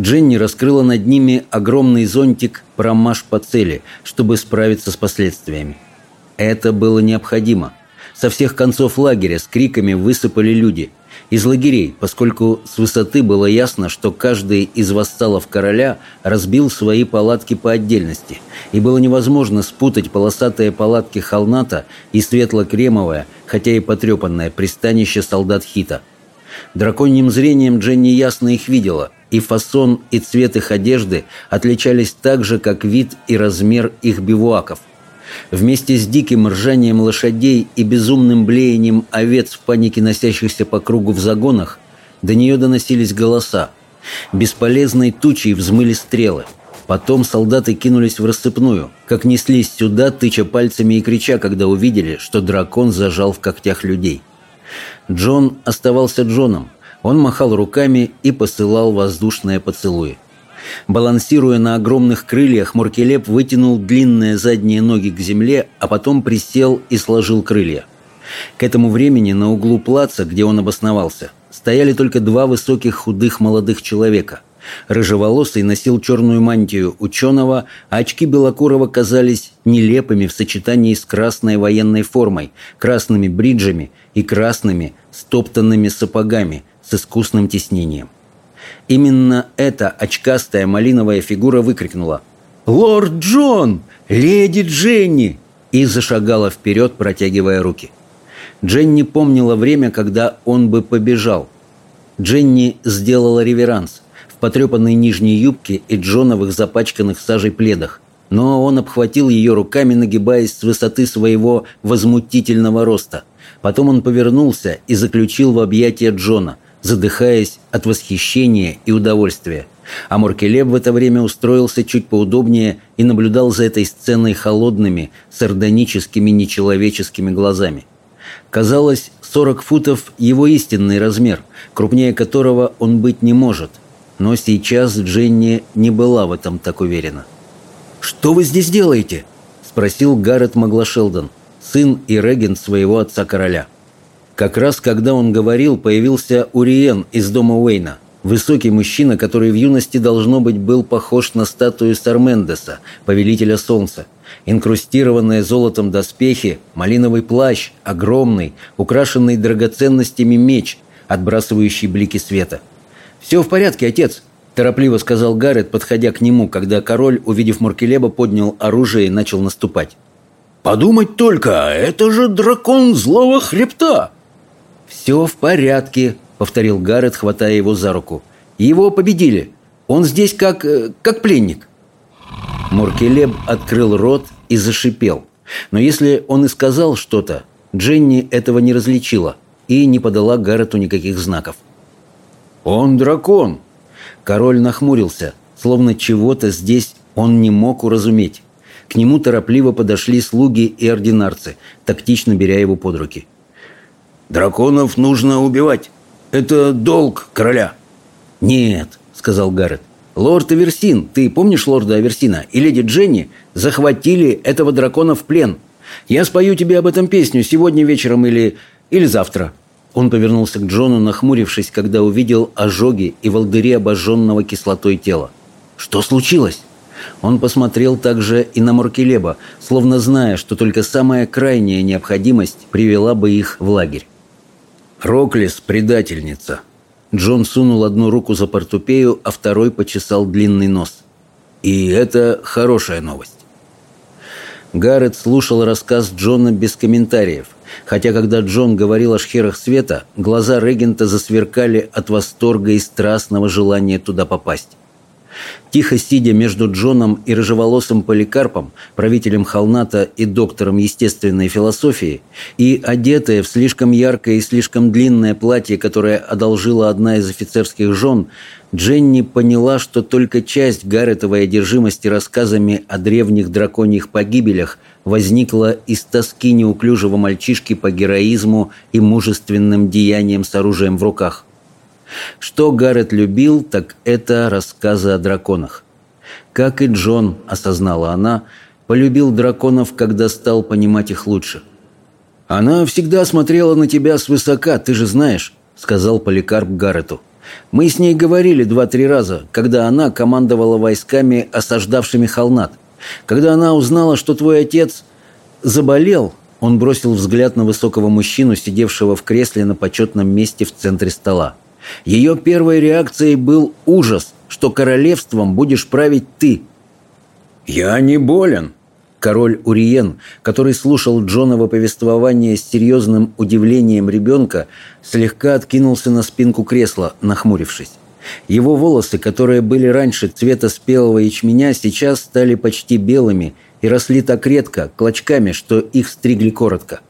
Дженни раскрыла над ними огромный зонтик «Промаш по цели», чтобы справиться с последствиями. Это было необходимо. Со всех концов лагеря с криками высыпали люди. Из лагерей, поскольку с высоты было ясно, что каждый из вассалов короля разбил свои палатки по отдельности, и было невозможно спутать полосатые палатки Холната и светло-кремовое, хотя и потрепанное пристанище солдат Хита. Драконьим зрением Дженни ясно их видела, и фасон и цвет их одежды отличались так же, как вид и размер их бивуаков. Вместе с диким ржанием лошадей и безумным блеянием овец в панике носящихся по кругу в загонах, до нее доносились голоса. Бесполезной тучей взмыли стрелы. Потом солдаты кинулись в рассыпную, как неслись сюда, тыча пальцами и крича, когда увидели, что дракон зажал в когтях людей. Джон оставался Джоном. Он махал руками и посылал воздушные поцелуи. Балансируя на огромных крыльях, Моркелеп вытянул длинные задние ноги к земле, а потом присел и сложил крылья. К этому времени на углу плаца, где он обосновался, стояли только два высоких худых молодых человека. Рыжеволосый носил черную мантию ученого, а очки Белокурова казались нелепыми в сочетании с красной военной формой, красными бриджами и красными стоптанными сапогами с искусным тиснением. Именно эта очкастая малиновая фигура выкрикнула «Лорд Джон! Леди Дженни!» и зашагала вперед, протягивая руки. Дженни помнила время, когда он бы побежал. Дженни сделала реверанс в потрепанной нижней юбке и джоновых запачканных сажей пледах, но он обхватил ее руками, нагибаясь с высоты своего возмутительного роста. Потом он повернулся и заключил в объятия Джона – задыхаясь от восхищения и удовольствия. А Моркелеб в это время устроился чуть поудобнее и наблюдал за этой сценой холодными, сардоническими, нечеловеческими глазами. Казалось, 40 футов – его истинный размер, крупнее которого он быть не может. Но сейчас Дженни не была в этом так уверена. «Что вы здесь делаете?» – спросил Гаррет Маглашелдон, сын и регент своего отца-короля – как раз когда он говорил, появился Уриен из дома Уэйна. Высокий мужчина, который в юности, должно быть, был похож на статую Сармендеса, повелителя солнца. Инкрустированные золотом доспехи, малиновый плащ, огромный, украшенный драгоценностями меч, отбрасывающий блики света. «Все в порядке, отец», – торопливо сказал Гаррет, подходя к нему, когда король, увидев Муркелеба, поднял оружие и начал наступать. «Подумать только, это же дракон злого хребта!» «Все в порядке», — повторил Гаррет, хватая его за руку. «Его победили. Он здесь как... Э, как пленник». Муркелеб открыл рот и зашипел. Но если он и сказал что-то, Дженни этого не различила и не подала Гаррету никаких знаков. «Он дракон!» Король нахмурился, словно чего-то здесь он не мог уразуметь. К нему торопливо подошли слуги и ординарцы, тактично беря его под руки. Драконов нужно убивать. Это долг короля». «Нет», — сказал Гаррет. «Лорд Аверсин, ты помнишь лорда Аверсина и леди Дженни захватили этого дракона в плен? Я спою тебе об этом песню сегодня вечером или... или завтра». Он повернулся к Джону, нахмурившись, когда увидел ожоги и волдыри обожженного кислотой тела. «Что случилось?» Он посмотрел также и на Моркелеба, словно зная, что только самая крайняя необходимость привела бы их в лагерь. Роклис – предательница. Джон сунул одну руку за портупею, а второй почесал длинный нос. И это хорошая новость. Гаррет слушал рассказ Джона без комментариев, хотя когда Джон говорил о шхерах света, глаза регента засверкали от восторга и страстного желания туда попасть. Тихо сидя между Джоном и рыжеволосым Поликарпом, правителем Холната и доктором естественной философии, и одетая в слишком яркое и слишком длинное платье, которое одолжила одна из офицерских жен, Дженни поняла, что только часть Гарретовой одержимости рассказами о древних драконьих погибелях возникла из тоски неуклюжего мальчишки по героизму и мужественным деяниям с оружием в руках. Что Гаррет любил, так это рассказы о драконах. Как и Джон, осознала она, полюбил драконов, когда стал понимать их лучше. «Она всегда смотрела на тебя свысока, ты же знаешь», — сказал Поликарп Гаррету. «Мы с ней говорили два-три раза, когда она командовала войсками, осаждавшими Холнат. Когда она узнала, что твой отец заболел, Он бросил взгляд на высокого мужчину, сидевшего в кресле на почетном месте в центре стола. Ее первой реакцией был ужас, что королевством будешь править ты. «Я не болен», Король Уриен, который слушал Джонова повествование с серьезным удивлением ребенка, слегка откинулся на спинку кресла, нахмурившись. Его волосы, которые были раньше цвета спелого ячменя, сейчас стали почти белыми и росли так редко, клочками, что их стригли коротко.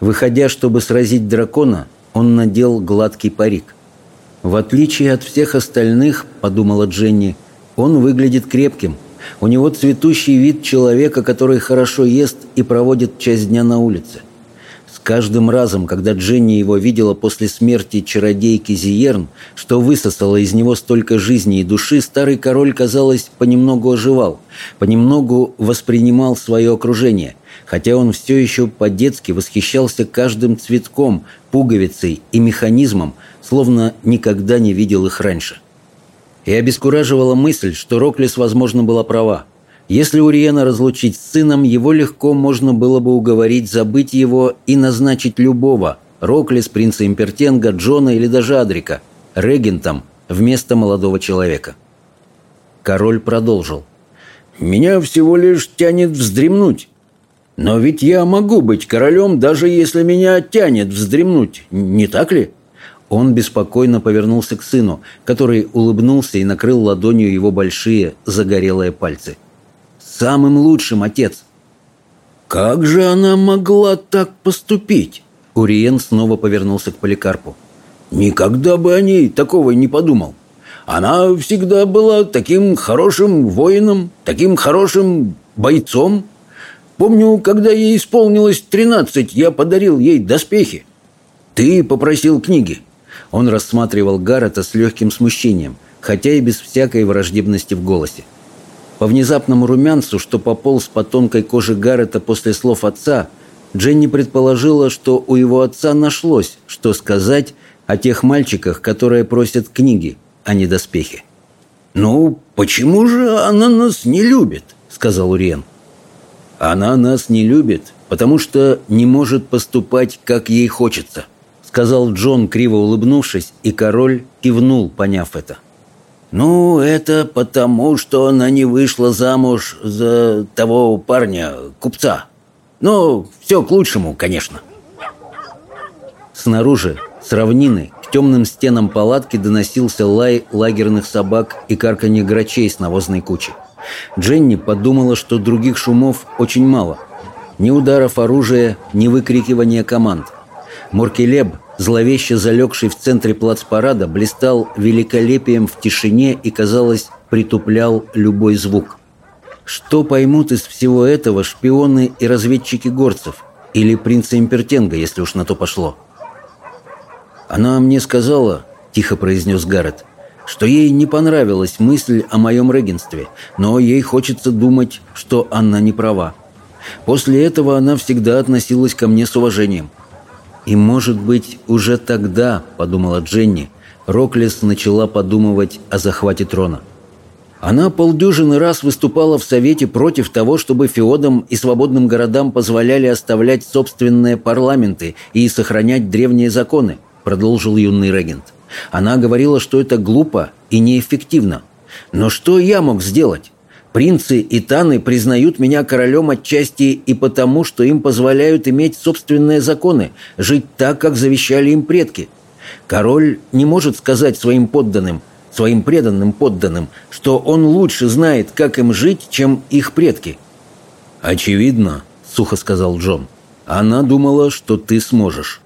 Выходя, чтобы сразить дракона, он надел гладкий парик. «В отличие от всех остальных, — подумала Дженни, — он выглядит крепким — у него цветущий вид человека, который хорошо ест и проводит часть дня на улице. С каждым разом, когда Дженни его видела после смерти чародейки Зиерн, что высосала из него столько жизни и души, старый король, казалось, понемногу оживал, понемногу воспринимал свое окружение, хотя он все еще по-детски восхищался каждым цветком, пуговицей и механизмом, словно никогда не видел их раньше. И обескураживала мысль, что Роклис, возможно, была права. Если Уриена разлучить с сыном, его легко можно было бы уговорить забыть его и назначить любого – Роклис, принца Импертенга, Джона или даже Адрика – регентом вместо молодого человека. Король продолжил. «Меня всего лишь тянет вздремнуть. Но ведь я могу быть королем, даже если меня тянет вздремнуть, не так ли?» Он беспокойно повернулся к сыну, который улыбнулся и накрыл ладонью его большие загорелые пальцы. «Самым лучшим, отец!» «Как же она могла так поступить?» Уриен снова повернулся к Поликарпу. «Никогда бы о ней такого не подумал. Она всегда была таким хорошим воином, таким хорошим бойцом. Помню, когда ей исполнилось тринадцать, я подарил ей доспехи. Ты попросил книги. Он рассматривал Гаррета с легким смущением, хотя и без всякой враждебности в голосе. По внезапному румянцу, что пополз по тонкой коже Гаррета после слов отца, Дженни предположила, что у его отца нашлось, что сказать о тех мальчиках, которые просят книги, а не доспехи. «Ну, почему же она нас не любит?» — сказал Уриен. «Она нас не любит, потому что не может поступать, как ей хочется», сказал Джон, криво улыбнувшись, и король кивнул, поняв это. «Ну, это потому, что она не вышла замуж за того парня, купца. Ну, все к лучшему, конечно». Снаружи, с равнины, к темным стенам палатки доносился лай лагерных собак и карканье грачей с навозной кучи. Дженни подумала, что других шумов очень мало. Ни ударов оружия, ни выкрикивания команд – Муркелеб, зловеще залегший в центре плацпарада, блистал великолепием в тишине и, казалось, притуплял любой звук. Что поймут из всего этого шпионы и разведчики горцев? Или принца Импертенга, если уж на то пошло? «Она мне сказала», — тихо произнес Гаррет, что ей не понравилась мысль о моем регенстве, но ей хочется думать, что она не права. После этого она всегда относилась ко мне с уважением. И, может быть, уже тогда, подумала Дженни, Роклес начала подумывать о захвате трона. Она полдюжины раз выступала в Совете против того, чтобы феодам и свободным городам позволяли оставлять собственные парламенты и сохранять древние законы, продолжил юный регент. Она говорила, что это глупо и неэффективно. Но что я мог сделать? Принцы и таны признают меня королем отчасти и потому, что им позволяют иметь собственные законы, жить так, как завещали им предки. Король не может сказать своим подданным, своим преданным подданным, что он лучше знает, как им жить, чем их предки. «Очевидно», — сухо сказал Джон, — «она думала, что ты сможешь».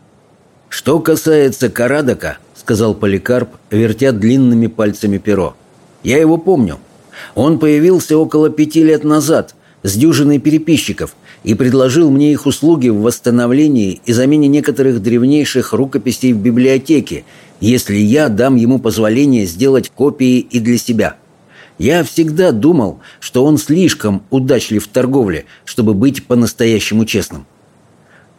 «Что касается Карадака», — сказал Поликарп, вертя длинными пальцами перо, — «я его помню». Он появился около пяти лет назад с дюжиной переписчиков и предложил мне их услуги в восстановлении и замене некоторых древнейших рукописей в библиотеке, если я дам ему позволение сделать копии и для себя. Я всегда думал, что он слишком удачлив в торговле, чтобы быть по-настоящему честным.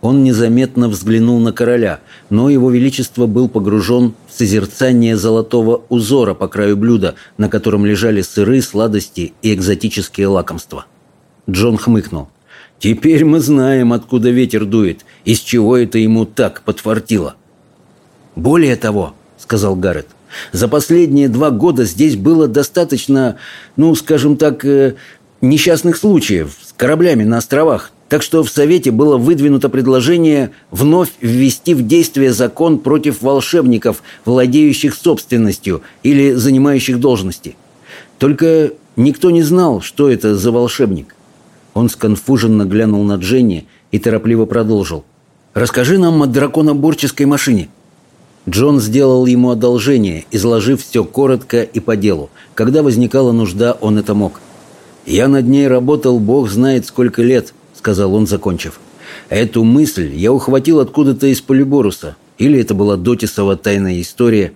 Он незаметно взглянул на короля, но его величество был погружен в созерцание золотого узора по краю блюда, на котором лежали сыры, сладости и экзотические лакомства. Джон хмыкнул. Теперь мы знаем, откуда ветер дует, из чего это ему так подфартило. «Более того», — сказал Гаррет, — «за последние два года здесь было достаточно, ну, скажем так, э, несчастных случаев с кораблями на островах, так что в Совете было выдвинуто предложение вновь ввести в действие закон против волшебников, владеющих собственностью или занимающих должности. Только никто не знал, что это за волшебник. Он сконфуженно глянул на Дженни и торопливо продолжил. «Расскажи нам о драконоборческой машине». Джон сделал ему одолжение, изложив все коротко и по делу. Когда возникала нужда, он это мог. «Я над ней работал бог знает сколько лет», — сказал он, закончив. «Эту мысль я ухватил откуда-то из Полиборуса. Или это была Дотисова тайная история.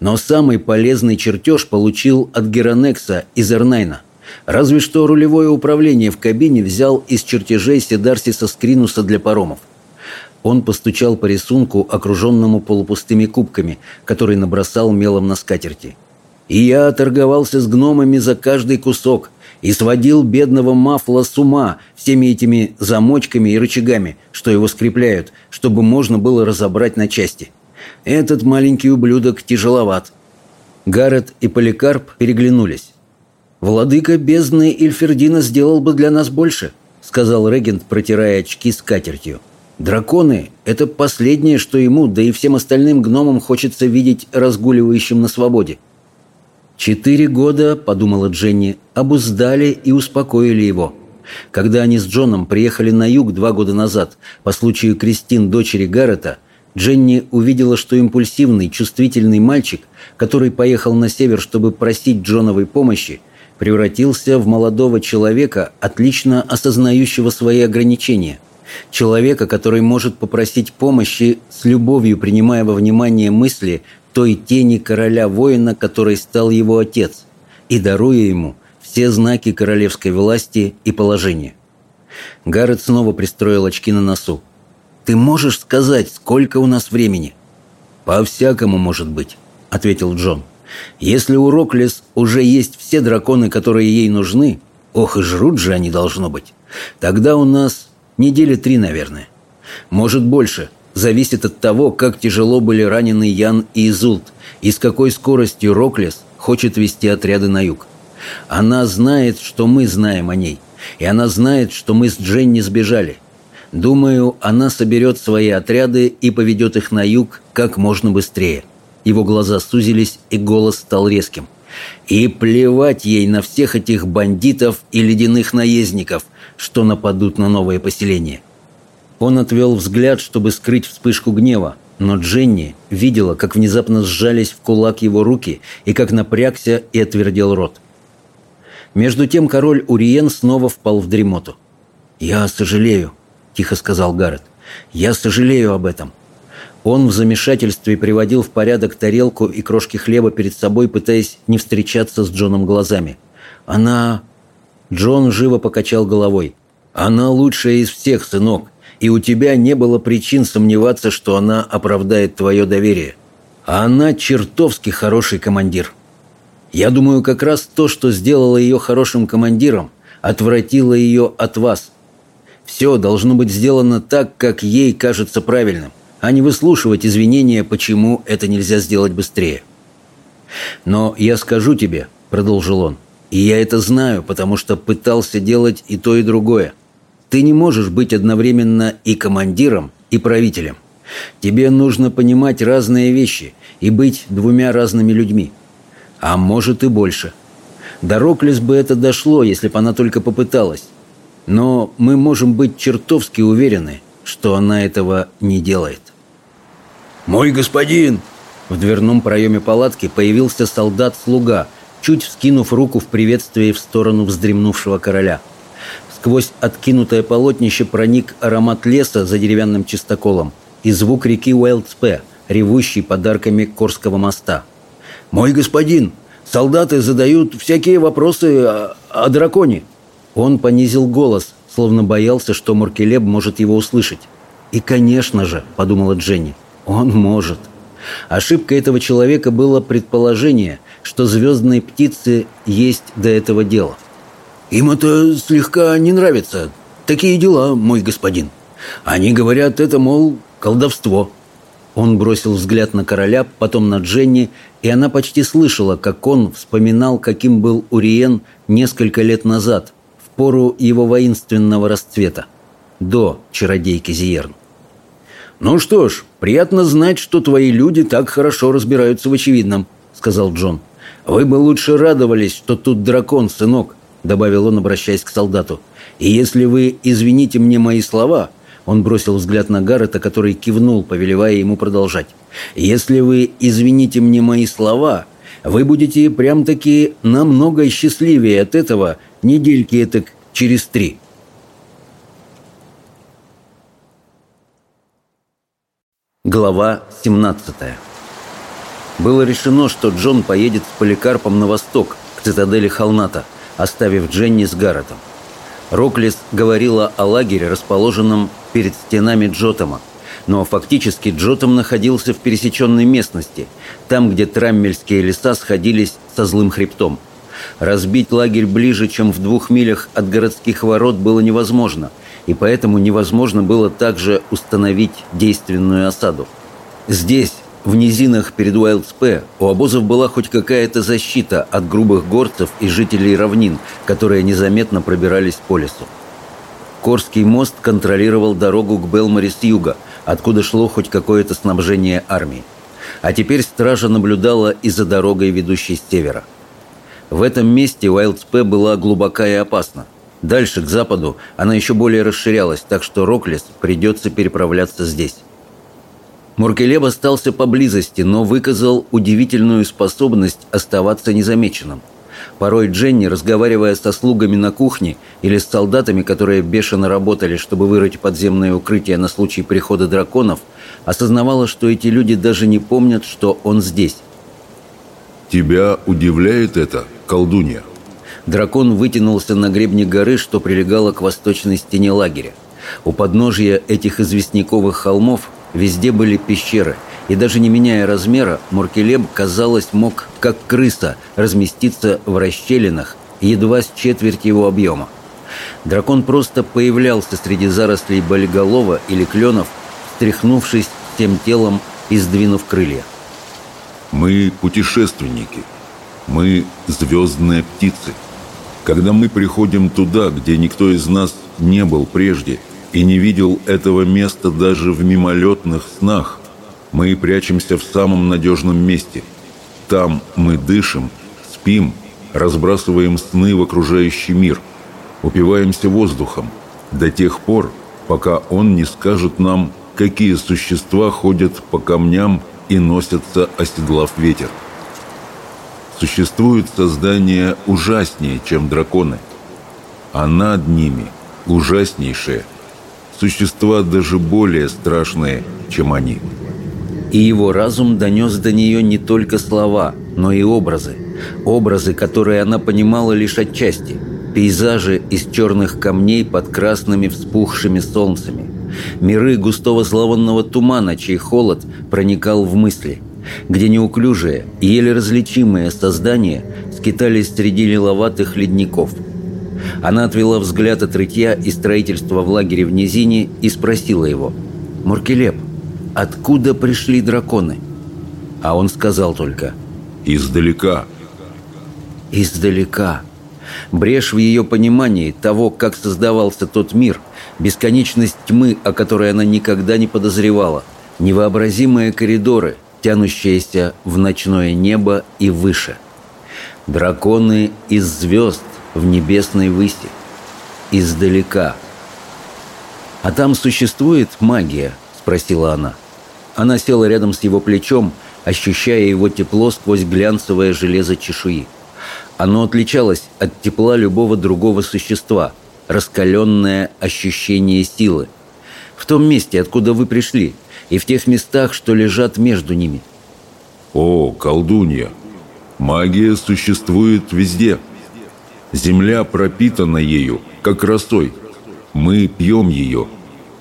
Но самый полезный чертеж получил от Геронекса из Эрнайна. Разве что рулевое управление в кабине взял из чертежей Седарсиса Скринуса для паромов. Он постучал по рисунку, окруженному полупустыми кубками, который набросал мелом на скатерти. «И я торговался с гномами за каждый кусок и сводил бедного Мафла с ума всеми этими замочками и рычагами, что его скрепляют, чтобы можно было разобрать на части. Этот маленький ублюдок тяжеловат». Гаррет и Поликарп переглянулись. «Владыка бездны Ильфердина сделал бы для нас больше», сказал регент, протирая очки с катертью. «Драконы — это последнее, что ему, да и всем остальным гномам хочется видеть разгуливающим на свободе». «Четыре года, — подумала Дженни, — обуздали и успокоили его. Когда они с Джоном приехали на юг два года назад по случаю Кристин, дочери Гаррета, Дженни увидела, что импульсивный, чувствительный мальчик, который поехал на север, чтобы просить Джоновой помощи, превратился в молодого человека, отлично осознающего свои ограничения. Человека, который может попросить помощи, с любовью принимая во внимание мысли той тени короля-воина, который стал его отец, и даруя ему все знаки королевской власти и положения. Гаррет снова пристроил очки на носу. «Ты можешь сказать, сколько у нас времени?» «По-всякому может быть», — ответил Джон. Если у Роклес уже есть все драконы, которые ей нужны, ох и жрут же они должно быть, тогда у нас недели три, наверное. Может больше, зависит от того, как тяжело были ранены Ян и Изулт, и с какой скоростью Роклес хочет вести отряды на юг. Она знает, что мы знаем о ней, и она знает, что мы с Дженни сбежали. Думаю, она соберет свои отряды и поведет их на юг как можно быстрее. Его глаза сузились, и голос стал резким. «И плевать ей на всех этих бандитов и ледяных наездников, что нападут на новое поселение». Он отвел взгляд, чтобы скрыть вспышку гнева, но Дженни видела, как внезапно сжались в кулак его руки и как напрягся и отвердел рот. Между тем король Уриен снова впал в дремоту. «Я сожалею», — тихо сказал Гаррет. «Я сожалею об этом. Он в замешательстве приводил в порядок тарелку и крошки хлеба перед собой, пытаясь не встречаться с Джоном глазами. «Она...» Джон живо покачал головой. «Она лучшая из всех, сынок, и у тебя не было причин сомневаться, что она оправдает твое доверие. А она чертовски хороший командир. Я думаю, как раз то, что сделало ее хорошим командиром, отвратило ее от вас. Все должно быть сделано так, как ей кажется правильным а не выслушивать извинения, почему это нельзя сделать быстрее. «Но я скажу тебе», — продолжил он, — «и я это знаю, потому что пытался делать и то, и другое. Ты не можешь быть одновременно и командиром, и правителем. Тебе нужно понимать разные вещи и быть двумя разными людьми. А может и больше. До Роклес бы это дошло, если бы она только попыталась. Но мы можем быть чертовски уверены, что она этого не делает. «Мой господин!» В дверном проеме палатки появился солдат-слуга, чуть вскинув руку в приветствии в сторону вздремнувшего короля. Сквозь откинутое полотнище проник аромат леса за деревянным чистоколом и звук реки Уэлдспе, ревущей подарками Корского моста. «Мой господин, солдаты задают всякие вопросы о, о драконе». Он понизил голос, словно боялся, что Муркелеб может его услышать. «И, конечно же», — подумала Дженни, — он может. Ошибкой этого человека было предположение, что звездные птицы есть до этого дела. Им это слегка не нравится. такие дела, мой господин. Они говорят, это, мол, колдовство». Он бросил взгляд на короля, потом на Дженни, и она почти слышала, как он вспоминал, каким был Уриен несколько лет назад, в пору его воинственного расцвета, до чародейки Зиерн. «Ну что ж, приятно знать, что твои люди так хорошо разбираются в очевидном», — сказал Джон. «Вы бы лучше радовались, что тут дракон, сынок», — добавил он, обращаясь к солдату. «И если вы извините мне мои слова, он бросил взгляд на Гаррета, который кивнул, повелевая ему продолжать. «Если вы извините мне мои слова, вы будете прям-таки намного счастливее от этого недельки этак через три». Глава 17 Было решено, что Джон поедет с Поликарпом на восток, к цитадели Холната, оставив Дженни с Гарретом. Роклис говорила о лагере, расположенном перед стенами Джотома, но фактически Джотом находился в пересеченной местности, там, где траммельские леса сходились со злым хребтом. Разбить лагерь ближе, чем в двух милях от городских ворот, было невозможно, и поэтому невозможно было также установить действенную осаду. Здесь, в низинах перед Уайлдспе у обозов была хоть какая-то защита от грубых горцев и жителей равнин, которые незаметно пробирались по лесу. Корский мост контролировал дорогу к Белмари с юга, откуда шло хоть какое-то снабжение армии. А теперь стража наблюдала и за дорогой, ведущей с севера. В этом месте Уайлдспе была глубока и опасна. Дальше, к западу, она еще более расширялась, так что Роклес придется переправляться здесь. Муркелеб остался поблизости, но выказал удивительную способность оставаться незамеченным. Порой Дженни, разговаривая со слугами на кухне или с солдатами, которые бешено работали, чтобы вырыть подземное укрытие на случай прихода драконов, осознавала, что эти люди даже не помнят, что он здесь. «Тебя удивляет это, колдунья?» Дракон вытянулся на гребне горы, что прилегало к восточной стене лагеря. У подножия этих известняковых холмов Везде были пещеры, и даже не меняя размера, Муркелеб, казалось, мог, как крыса, разместиться в расщелинах, едва с четверть его объема. Дракон просто появлялся среди зарослей болиголова или кленов, встряхнувшись тем телом и сдвинув крылья. «Мы путешественники. Мы звездные птицы. Когда мы приходим туда, где никто из нас не был прежде – и не видел этого места даже в мимолетных снах. Мы прячемся в самом надежном месте. Там мы дышим, спим, разбрасываем сны в окружающий мир, упиваемся воздухом до тех пор, пока он не скажет нам, какие существа ходят по камням и носятся, оседлав ветер. Существуют создания ужаснее, чем драконы, а над ними ужаснейшее – существа даже более страшные, чем они. И его разум донес до нее не только слова, но и образы. Образы, которые она понимала лишь отчасти. Пейзажи из черных камней под красными вспухшими солнцами. Миры густого зловонного тумана, чей холод проникал в мысли. Где неуклюжие, еле различимые создания скитались среди лиловатых ледников – она отвела взгляд от рытья и строительства в лагере в низине и спросила его. «Муркелеп, откуда пришли драконы?» А он сказал только «Издалека». «Издалека». Брешь в ее понимании того, как создавался тот мир, бесконечность тьмы, о которой она никогда не подозревала, невообразимые коридоры, тянущиеся в ночное небо и выше. Драконы из звезд, в небесной выси, издалека. «А там существует магия?» – спросила она. Она села рядом с его плечом, ощущая его тепло сквозь глянцевое железо чешуи. Оно отличалось от тепла любого другого существа, раскаленное ощущение силы. В том месте, откуда вы пришли, и в тех местах, что лежат между ними. «О, колдунья! Магия существует везде!» Земля пропитана ею, как росой. Мы пьем ее.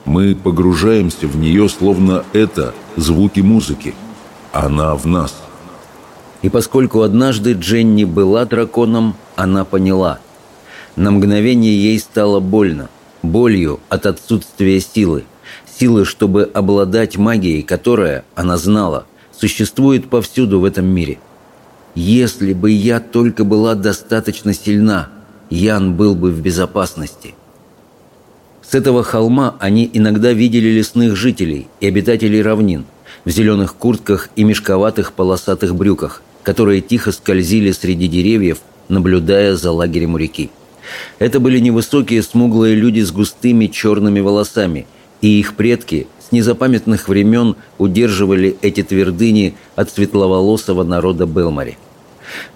Мы погружаемся в нее, словно это звуки музыки. Она в нас. И поскольку однажды Дженни была драконом, она поняла. На мгновение ей стало больно. болью от отсутствия силы, силы, чтобы обладать магией, которая, она знала, существует повсюду в этом мире. Если бы я только была достаточно сильна, Ян был бы в безопасности. С этого холма они иногда видели лесных жителей и обитателей равнин в зеленых куртках и мешковатых полосатых брюках, которые тихо скользили среди деревьев, наблюдая за лагерем у реки. Это были невысокие смуглые люди с густыми черными волосами, и их предки с незапамятных времен удерживали эти твердыни от светловолосого народа Белмари.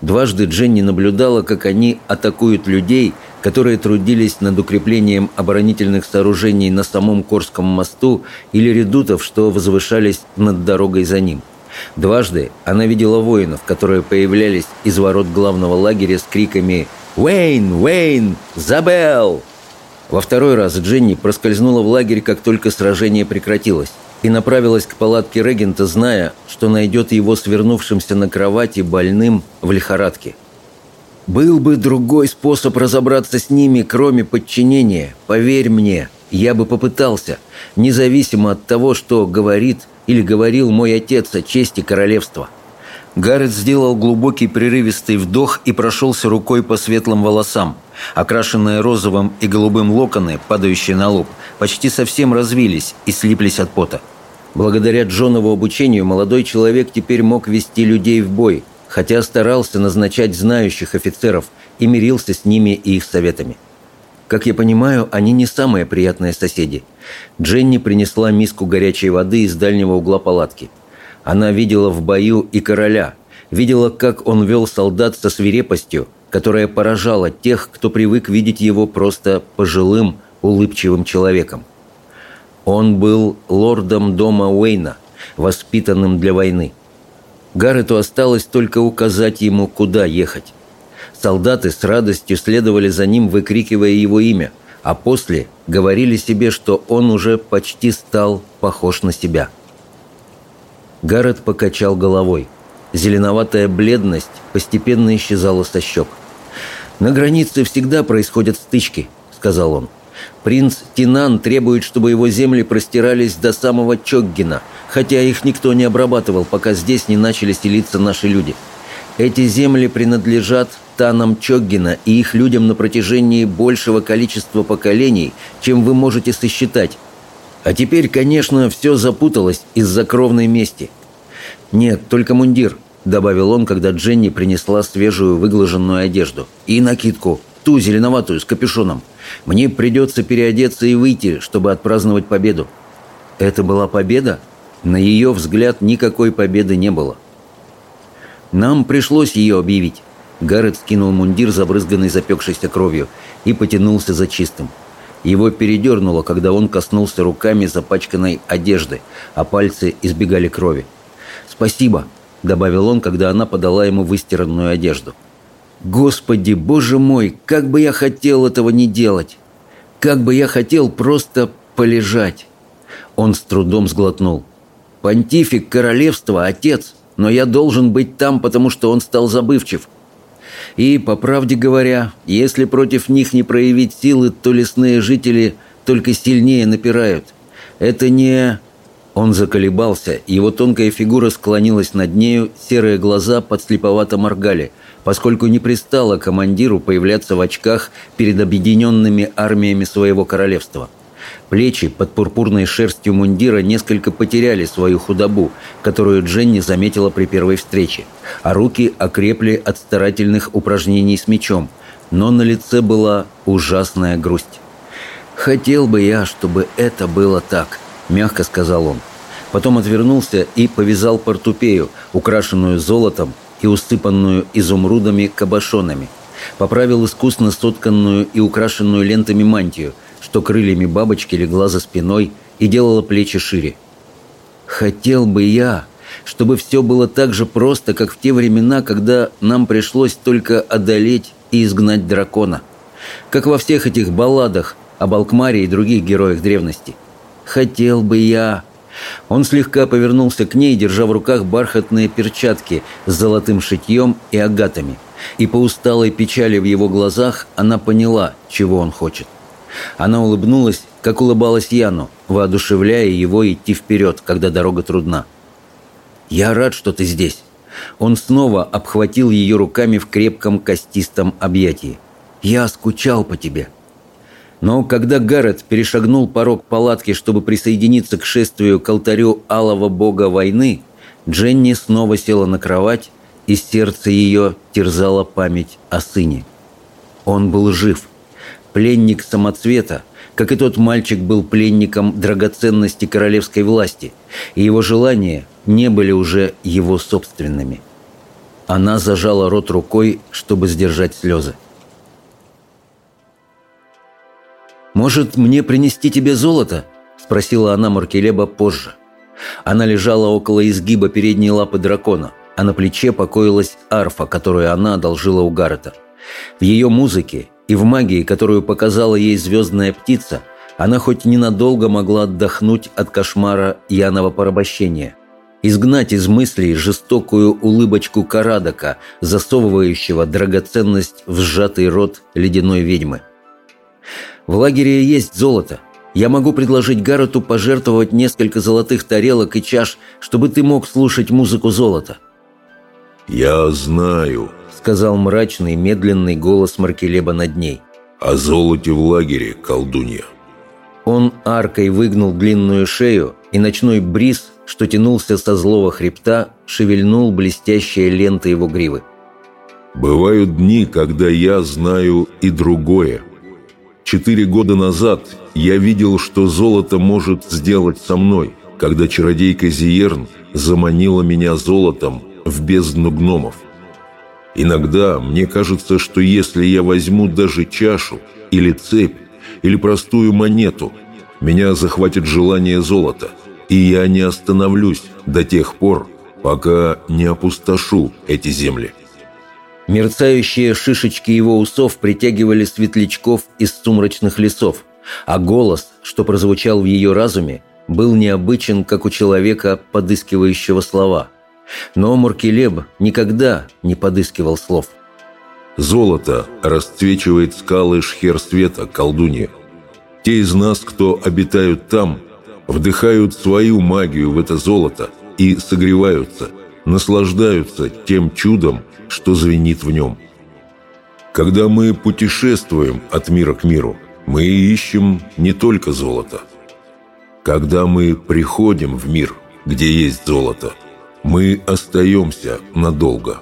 Дважды Дженни наблюдала, как они атакуют людей, которые трудились над укреплением оборонительных сооружений на самом Корском мосту или редутов, что возвышались над дорогой за ним. Дважды она видела воинов, которые появлялись из ворот главного лагеря с криками «Уэйн! Уэйн! Забел!». Во второй раз Дженни проскользнула в лагерь, как только сражение прекратилось, и направилась к палатке регента, зная, что найдет его свернувшимся на кровати больным в лихорадке. «Был бы другой способ разобраться с ними, кроме подчинения, поверь мне, я бы попытался, независимо от того, что говорит или говорил мой отец о чести королевства». Гаррет сделал глубокий прерывистый вдох и прошелся рукой по светлым волосам. Окрашенные розовым и голубым локоны, падающие на лоб, почти совсем развились и слиплись от пота. Благодаря Джонову обучению молодой человек теперь мог вести людей в бой, хотя старался назначать знающих офицеров и мирился с ними и их советами. Как я понимаю, они не самые приятные соседи. Дженни принесла миску горячей воды из дальнего угла палатки – она видела в бою и короля, видела, как он вел солдат со свирепостью, которая поражала тех, кто привык видеть его просто пожилым, улыбчивым человеком. Он был лордом дома Уэйна, воспитанным для войны. Гаррету осталось только указать ему, куда ехать. Солдаты с радостью следовали за ним, выкрикивая его имя, а после говорили себе, что он уже почти стал похож на себя. Гаррет покачал головой. Зеленоватая бледность постепенно исчезала со щек. «На границе всегда происходят стычки», — сказал он. «Принц Тинан требует, чтобы его земли простирались до самого Чоггина, хотя их никто не обрабатывал, пока здесь не начали селиться наши люди. Эти земли принадлежат Танам Чоггина и их людям на протяжении большего количества поколений, чем вы можете сосчитать, а теперь, конечно, все запуталось из-за кровной мести. «Нет, только мундир», — добавил он, когда Дженни принесла свежую выглаженную одежду. «И накидку, ту зеленоватую, с капюшоном. Мне придется переодеться и выйти, чтобы отпраздновать победу». Это была победа? На ее взгляд никакой победы не было. «Нам пришлось ее объявить». Гаррет скинул мундир, забрызганный запекшейся кровью, и потянулся за чистым. Его передернуло, когда он коснулся руками запачканной одежды, а пальцы избегали крови. «Спасибо», — добавил он, когда она подала ему выстиранную одежду. «Господи, боже мой, как бы я хотел этого не делать! Как бы я хотел просто полежать!» Он с трудом сглотнул. «Понтифик королевства, отец, но я должен быть там, потому что он стал забывчив. И, по правде говоря, если против них не проявить силы, то лесные жители только сильнее напирают. Это не... Он заколебался, его тонкая фигура склонилась над нею, серые глаза подслеповато моргали, поскольку не пристало командиру появляться в очках перед объединенными армиями своего королевства. Плечи под пурпурной шерстью мундира несколько потеряли свою худобу, которую Дженни заметила при первой встрече, а руки окрепли от старательных упражнений с мечом, но на лице была ужасная грусть. «Хотел бы я, чтобы это было так», — мягко сказал он. Потом отвернулся и повязал портупею, украшенную золотом и усыпанную изумрудами кабошонами. Поправил искусно сотканную и украшенную лентами мантию, что крыльями бабочки легла за спиной и делала плечи шире. «Хотел бы я, чтобы все было так же просто, как в те времена, когда нам пришлось только одолеть и изгнать дракона. Как во всех этих балладах об Алкмаре и других героях древности. Хотел бы я...» Он слегка повернулся к ней, держа в руках бархатные перчатки с золотым шитьем и агатами. И по усталой печали в его глазах она поняла, чего он хочет. Она улыбнулась, как улыбалась Яну, воодушевляя его идти вперед, когда дорога трудна. «Я рад, что ты здесь». Он снова обхватил ее руками в крепком костистом объятии. «Я скучал по тебе». Но когда Гаррет перешагнул порог палатки, чтобы присоединиться к шествию к алтарю алого бога войны, Дженни снова села на кровать, и сердце ее терзала память о сыне. Он был жив. Пленник самоцвета, как и тот мальчик был пленником драгоценности королевской власти, и его желания не были уже его собственными. Она зажала рот рукой, чтобы сдержать слезы. «Может, мне принести тебе золото?» – спросила она Маркелеба позже. Она лежала около изгиба передней лапы дракона, а на плече покоилась арфа, которую она одолжила у Гаррета. В ее музыке и в магии, которую показала ей звездная птица, она хоть ненадолго могла отдохнуть от кошмара Янова порабощения, изгнать из мыслей жестокую улыбочку Карадака, засовывающего драгоценность в сжатый рот ледяной ведьмы – в лагере есть золото. Я могу предложить Гаррету пожертвовать несколько золотых тарелок и чаш, чтобы ты мог слушать музыку золота». «Я знаю», — сказал мрачный, медленный голос Маркелеба над ней. «О золоте в лагере, колдунья». Он аркой выгнул длинную шею, и ночной бриз, что тянулся со злого хребта, шевельнул блестящие ленты его гривы. «Бывают дни, когда я знаю и другое», Четыре года назад я видел, что золото может сделать со мной, когда чародейка Зиерн заманила меня золотом в бездну гномов. Иногда мне кажется, что если я возьму даже чашу или цепь или простую монету, меня захватит желание золота, и я не остановлюсь до тех пор, пока не опустошу эти земли. Мерцающие шишечки его усов притягивали светлячков из сумрачных лесов, а голос, что прозвучал в ее разуме, был необычен, как у человека, подыскивающего слова. Но Муркелеб никогда не подыскивал слов. «Золото расцвечивает скалы Шхер-света, колдунья. Те из нас, кто обитают там, вдыхают свою магию в это золото и согреваются, наслаждаются тем чудом, что звенит в нем. Когда мы путешествуем от мира к миру, мы ищем не только золото. Когда мы приходим в мир, где есть золото, мы остаемся надолго.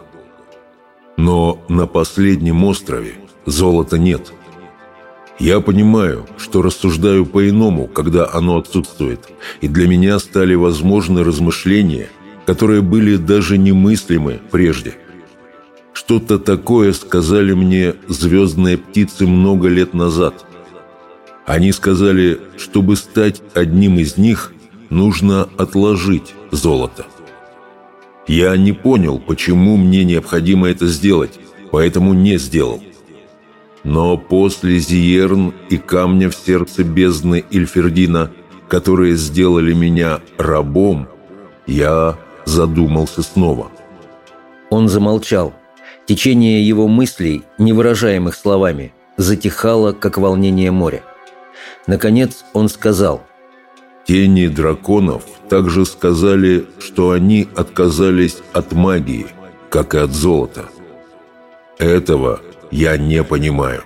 Но на последнем острове золота нет. Я понимаю, что рассуждаю по-иному, когда оно отсутствует, и для меня стали возможны размышления, которые были даже немыслимы прежде – что-то такое сказали мне звездные птицы много лет назад. Они сказали, чтобы стать одним из них, нужно отложить золото. Я не понял, почему мне необходимо это сделать, поэтому не сделал. Но после Зиерн и камня в сердце бездны Ильфердина, которые сделали меня рабом, я задумался снова. Он замолчал. Течение его мыслей, не выражаемых словами, затихало, как волнение моря. Наконец он сказал «Тени драконов также сказали, что они отказались от магии, как и от золота. Этого я не понимаю.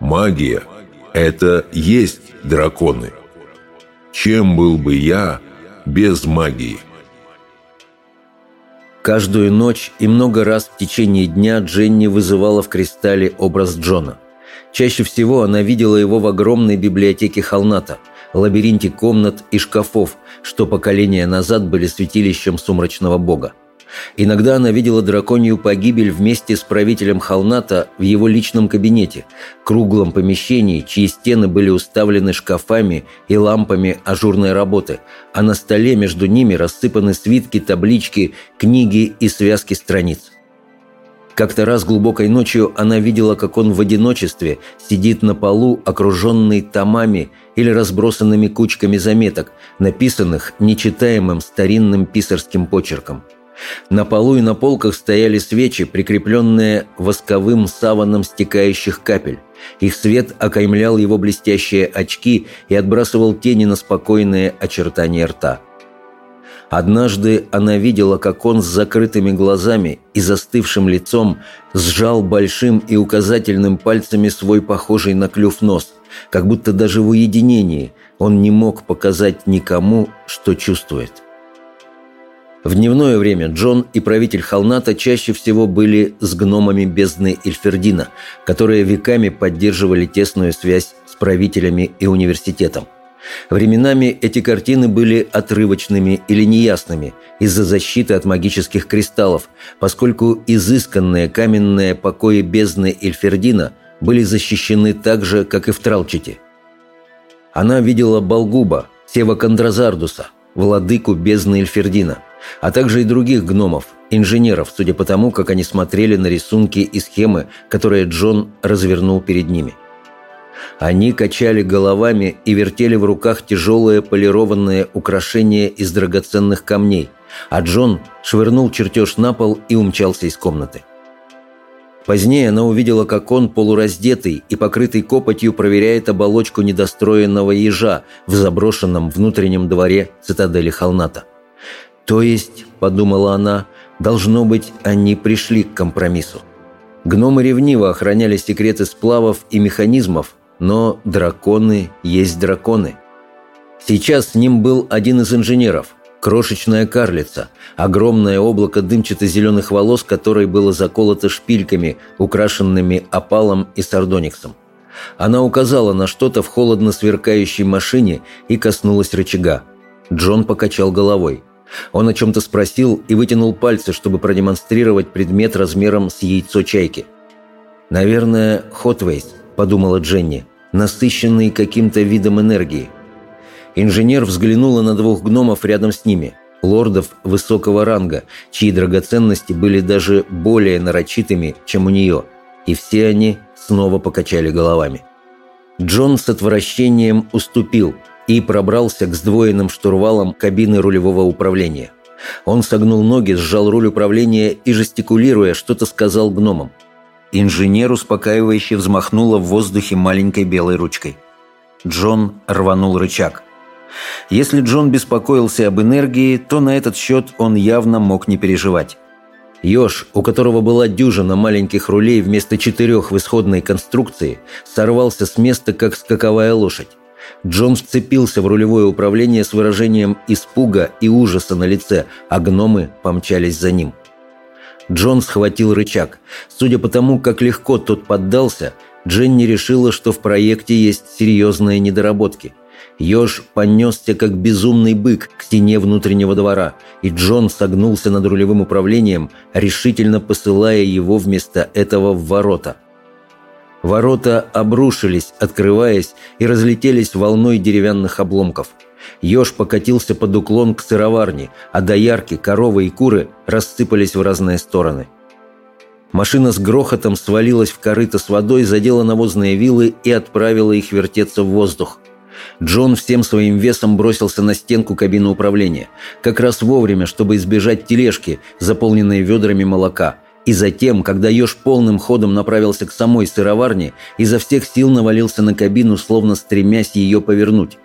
Магия – это есть драконы. Чем был бы я без магии?» Каждую ночь и много раз в течение дня Дженни вызывала в кристалле образ Джона. Чаще всего она видела его в огромной библиотеке Холната, лабиринте комнат и шкафов, что поколения назад были святилищем сумрачного бога. Иногда она видела драконью погибель вместе с правителем Холната в его личном кабинете, круглом помещении, чьи стены были уставлены шкафами и лампами ажурной работы, а на столе между ними рассыпаны свитки, таблички, книги и связки страниц. Как-то раз глубокой ночью она видела, как он в одиночестве сидит на полу, окруженный томами или разбросанными кучками заметок, написанных нечитаемым старинным писарским почерком – на полу и на полках стояли свечи, прикрепленные восковым саваном стекающих капель, Их свет окаймлял его блестящие очки и отбрасывал тени на спокойные очертания рта. Однажды она видела, как он с закрытыми глазами и застывшим лицом сжал большим и указательным пальцами свой похожий на клюв нос, как будто даже в уединении он не мог показать никому, что чувствует. В дневное время Джон и правитель Халната чаще всего были с гномами бездны Эльфердина, которые веками поддерживали тесную связь с правителями и университетом. Временами эти картины были отрывочными или неясными из-за защиты от магических кристаллов, поскольку изысканные каменные покои бездны Эльфердина были защищены так же, как и в Тралчете. Она видела Балгуба, Сева Кондразардуса, владыку бездны Эльфердина – а также и других гномов, инженеров, судя по тому, как они смотрели на рисунки и схемы, которые Джон развернул перед ними. Они качали головами и вертели в руках тяжелые полированные украшения из драгоценных камней, а Джон швырнул чертеж на пол и умчался из комнаты. Позднее она увидела, как он, полураздетый и покрытый копотью, проверяет оболочку недостроенного ежа в заброшенном внутреннем дворе цитадели Халната. «То есть, — подумала она, — должно быть, они пришли к компромиссу. Гномы ревниво охраняли секреты сплавов и механизмов, но драконы есть драконы. Сейчас с ним был один из инженеров, крошечная карлица, огромное облако дымчато-зеленых волос, которой было заколото шпильками, украшенными опалом и сардониксом. Она указала на что-то в холодно сверкающей машине и коснулась рычага. Джон покачал головой – он о чем-то спросил и вытянул пальцы, чтобы продемонстрировать предмет размером с яйцо чайки. «Наверное, Хотвейс», – подумала Дженни, насыщенный каким-то видом энергии. Инженер взглянула на двух гномов рядом с ними, лордов высокого ранга, чьи драгоценности были даже более нарочитыми, чем у нее, и все они снова покачали головами. Джон с отвращением уступил – и пробрался к сдвоенным штурвалам кабины рулевого управления. Он согнул ноги, сжал руль управления и, жестикулируя, что-то сказал гномам. Инженер успокаивающе взмахнула в воздухе маленькой белой ручкой. Джон рванул рычаг. Если Джон беспокоился об энергии, то на этот счет он явно мог не переживать. Ёж, у которого была дюжина маленьких рулей вместо четырех в исходной конструкции, сорвался с места, как скаковая лошадь. Джон вцепился в рулевое управление с выражением испуга и ужаса на лице, а гномы помчались за ним. Джон схватил рычаг. Судя по тому, как легко тот поддался, Дженни решила, что в проекте есть серьезные недоработки. Ёж понесся, как безумный бык, к стене внутреннего двора, и Джон согнулся над рулевым управлением, решительно посылая его вместо этого в ворота – Ворота обрушились, открываясь, и разлетелись волной деревянных обломков. Ёж покатился под уклон к сыроварне, а доярки, коровы и куры рассыпались в разные стороны. Машина с грохотом свалилась в корыто с водой, задела навозные вилы и отправила их вертеться в воздух. Джон всем своим весом бросился на стенку кабины управления, как раз вовремя, чтобы избежать тележки, заполненной ведрами молока – и затем, когда еж полным ходом направился к самой сыроварне, изо всех сил навалился на кабину, словно стремясь ее повернуть.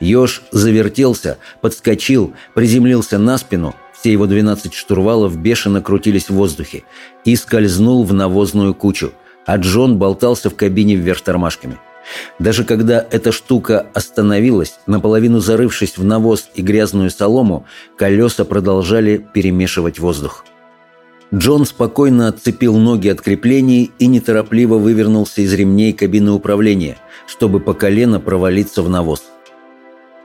Еж завертелся, подскочил, приземлился на спину, все его 12 штурвалов бешено крутились в воздухе, и скользнул в навозную кучу, а Джон болтался в кабине вверх тормашками. Даже когда эта штука остановилась, наполовину зарывшись в навоз и грязную солому, колеса продолжали перемешивать воздух. Джон спокойно отцепил ноги от креплений и неторопливо вывернулся из ремней кабины управления, чтобы по колено провалиться в навоз.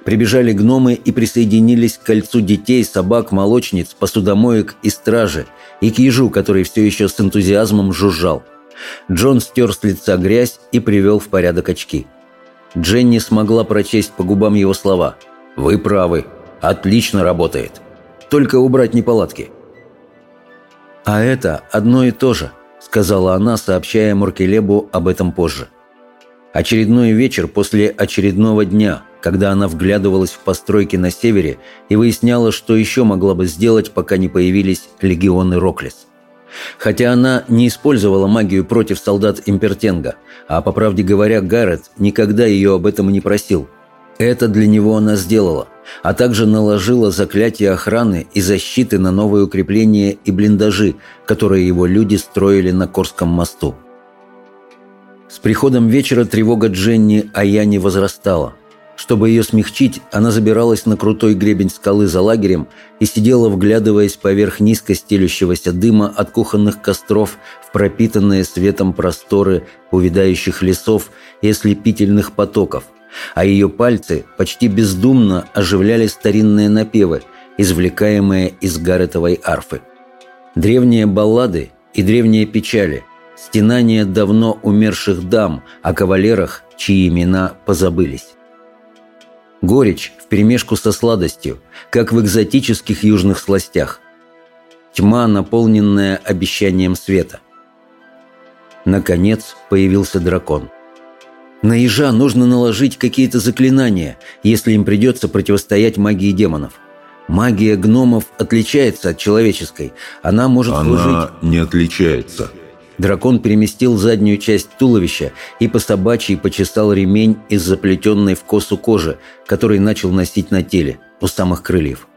Прибежали гномы и присоединились к кольцу детей, собак, молочниц, посудомоек и стражи, и к ежу, который все еще с энтузиазмом жужжал. Джон стер с лица грязь и привел в порядок очки. Дженни смогла прочесть по губам его слова. «Вы правы. Отлично работает. Только убрать неполадки. «А это одно и то же», — сказала она, сообщая Муркелебу об этом позже. Очередной вечер после очередного дня, когда она вглядывалась в постройки на севере и выясняла, что еще могла бы сделать, пока не появились легионы Роклис. Хотя она не использовала магию против солдат Импертенга, а, по правде говоря, Гаррет никогда ее об этом не просил. Это для него она сделала, а также наложила заклятие охраны и защиты на новые укрепления и блиндажи, которые его люди строили на Корском мосту. С приходом вечера тревога Дженни о Яне возрастала – чтобы ее смягчить, она забиралась на крутой гребень скалы за лагерем и сидела, вглядываясь поверх низко стелющегося дыма от кухонных костров в пропитанные светом просторы увядающих лесов и ослепительных потоков, а ее пальцы почти бездумно оживляли старинные напевы, извлекаемые из гаретовой арфы. Древние баллады и древние печали, стенания давно умерших дам о кавалерах, чьи имена позабылись. Горечь вперемешку со сладостью, как в экзотических южных сластях. Тьма, наполненная обещанием света. Наконец появился дракон. На ежа нужно наложить какие-то заклинания, если им придется противостоять магии демонов. Магия гномов отличается от человеческой. Она может Она служить... Она не отличается. Дракон переместил заднюю часть туловища и по собачьей почесал ремень из заплетенной в косу кожи, который начал носить на теле, у самых крыльев.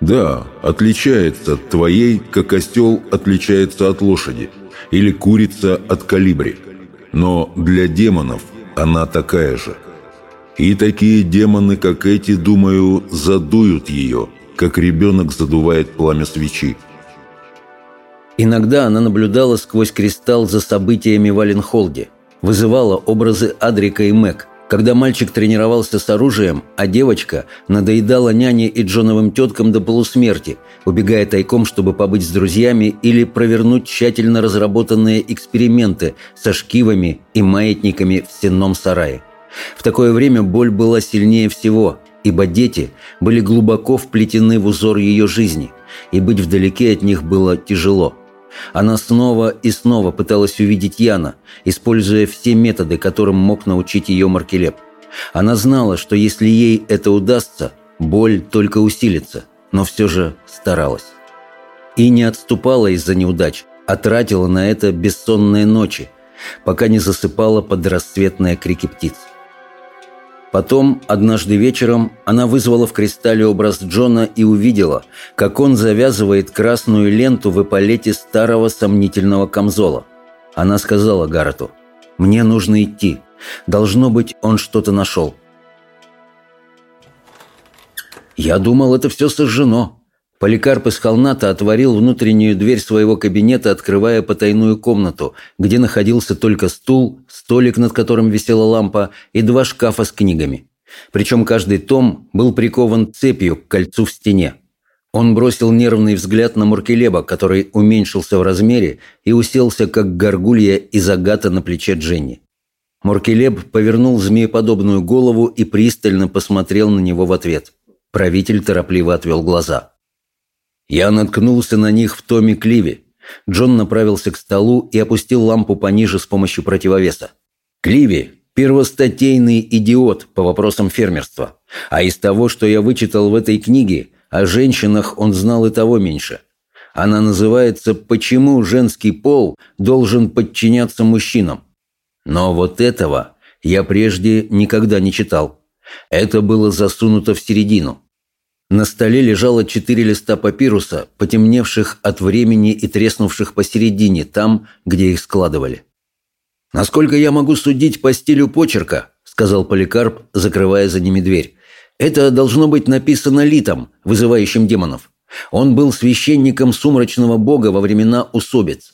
«Да, отличается от твоей, как остел отличается от лошади, или курица от калибри. Но для демонов она такая же. И такие демоны, как эти, думаю, задуют ее, как ребенок задувает пламя свечи. Иногда она наблюдала сквозь кристалл за событиями в Аленхолде, вызывала образы Адрика и Мэг, когда мальчик тренировался с оружием, а девочка надоедала няне и Джоновым теткам до полусмерти, убегая тайком, чтобы побыть с друзьями или провернуть тщательно разработанные эксперименты со шкивами и маятниками в сенном сарае. В такое время боль была сильнее всего, ибо дети были глубоко вплетены в узор ее жизни, и быть вдалеке от них было тяжело – она снова и снова пыталась увидеть Яна, используя все методы, которым мог научить ее Маркелеп. Она знала, что если ей это удастся, боль только усилится, но все же старалась. И не отступала из-за неудач, а тратила на это бессонные ночи, пока не засыпала под рассветные крики птиц. Потом, однажды вечером, она вызвала в кристалле образ Джона и увидела, как он завязывает красную ленту в эполете старого сомнительного камзола. Она сказала Гаррету, «Мне нужно идти. Должно быть, он что-то нашел». «Я думал, это все сожжено», Поликарп из Холната отворил внутреннюю дверь своего кабинета, открывая потайную комнату, где находился только стул, столик, над которым висела лампа, и два шкафа с книгами. Причем каждый том был прикован цепью к кольцу в стене. Он бросил нервный взгляд на Муркелеба, который уменьшился в размере и уселся, как горгулья из агата на плече Дженни. Муркелеб повернул змееподобную голову и пристально посмотрел на него в ответ. Правитель торопливо отвел глаза. Я наткнулся на них в томе Кливи. Джон направился к столу и опустил лампу пониже с помощью противовеса. Кливи – первостатейный идиот по вопросам фермерства. А из того, что я вычитал в этой книге, о женщинах он знал и того меньше. Она называется «Почему женский пол должен подчиняться мужчинам?». Но вот этого я прежде никогда не читал. Это было засунуто в середину. На столе лежало четыре листа папируса, потемневших от времени и треснувших посередине, там, где их складывали. «Насколько я могу судить по стилю почерка», — сказал Поликарп, закрывая за ними дверь, «это должно быть написано литом, вызывающим демонов. Он был священником сумрачного бога во времена усобиц.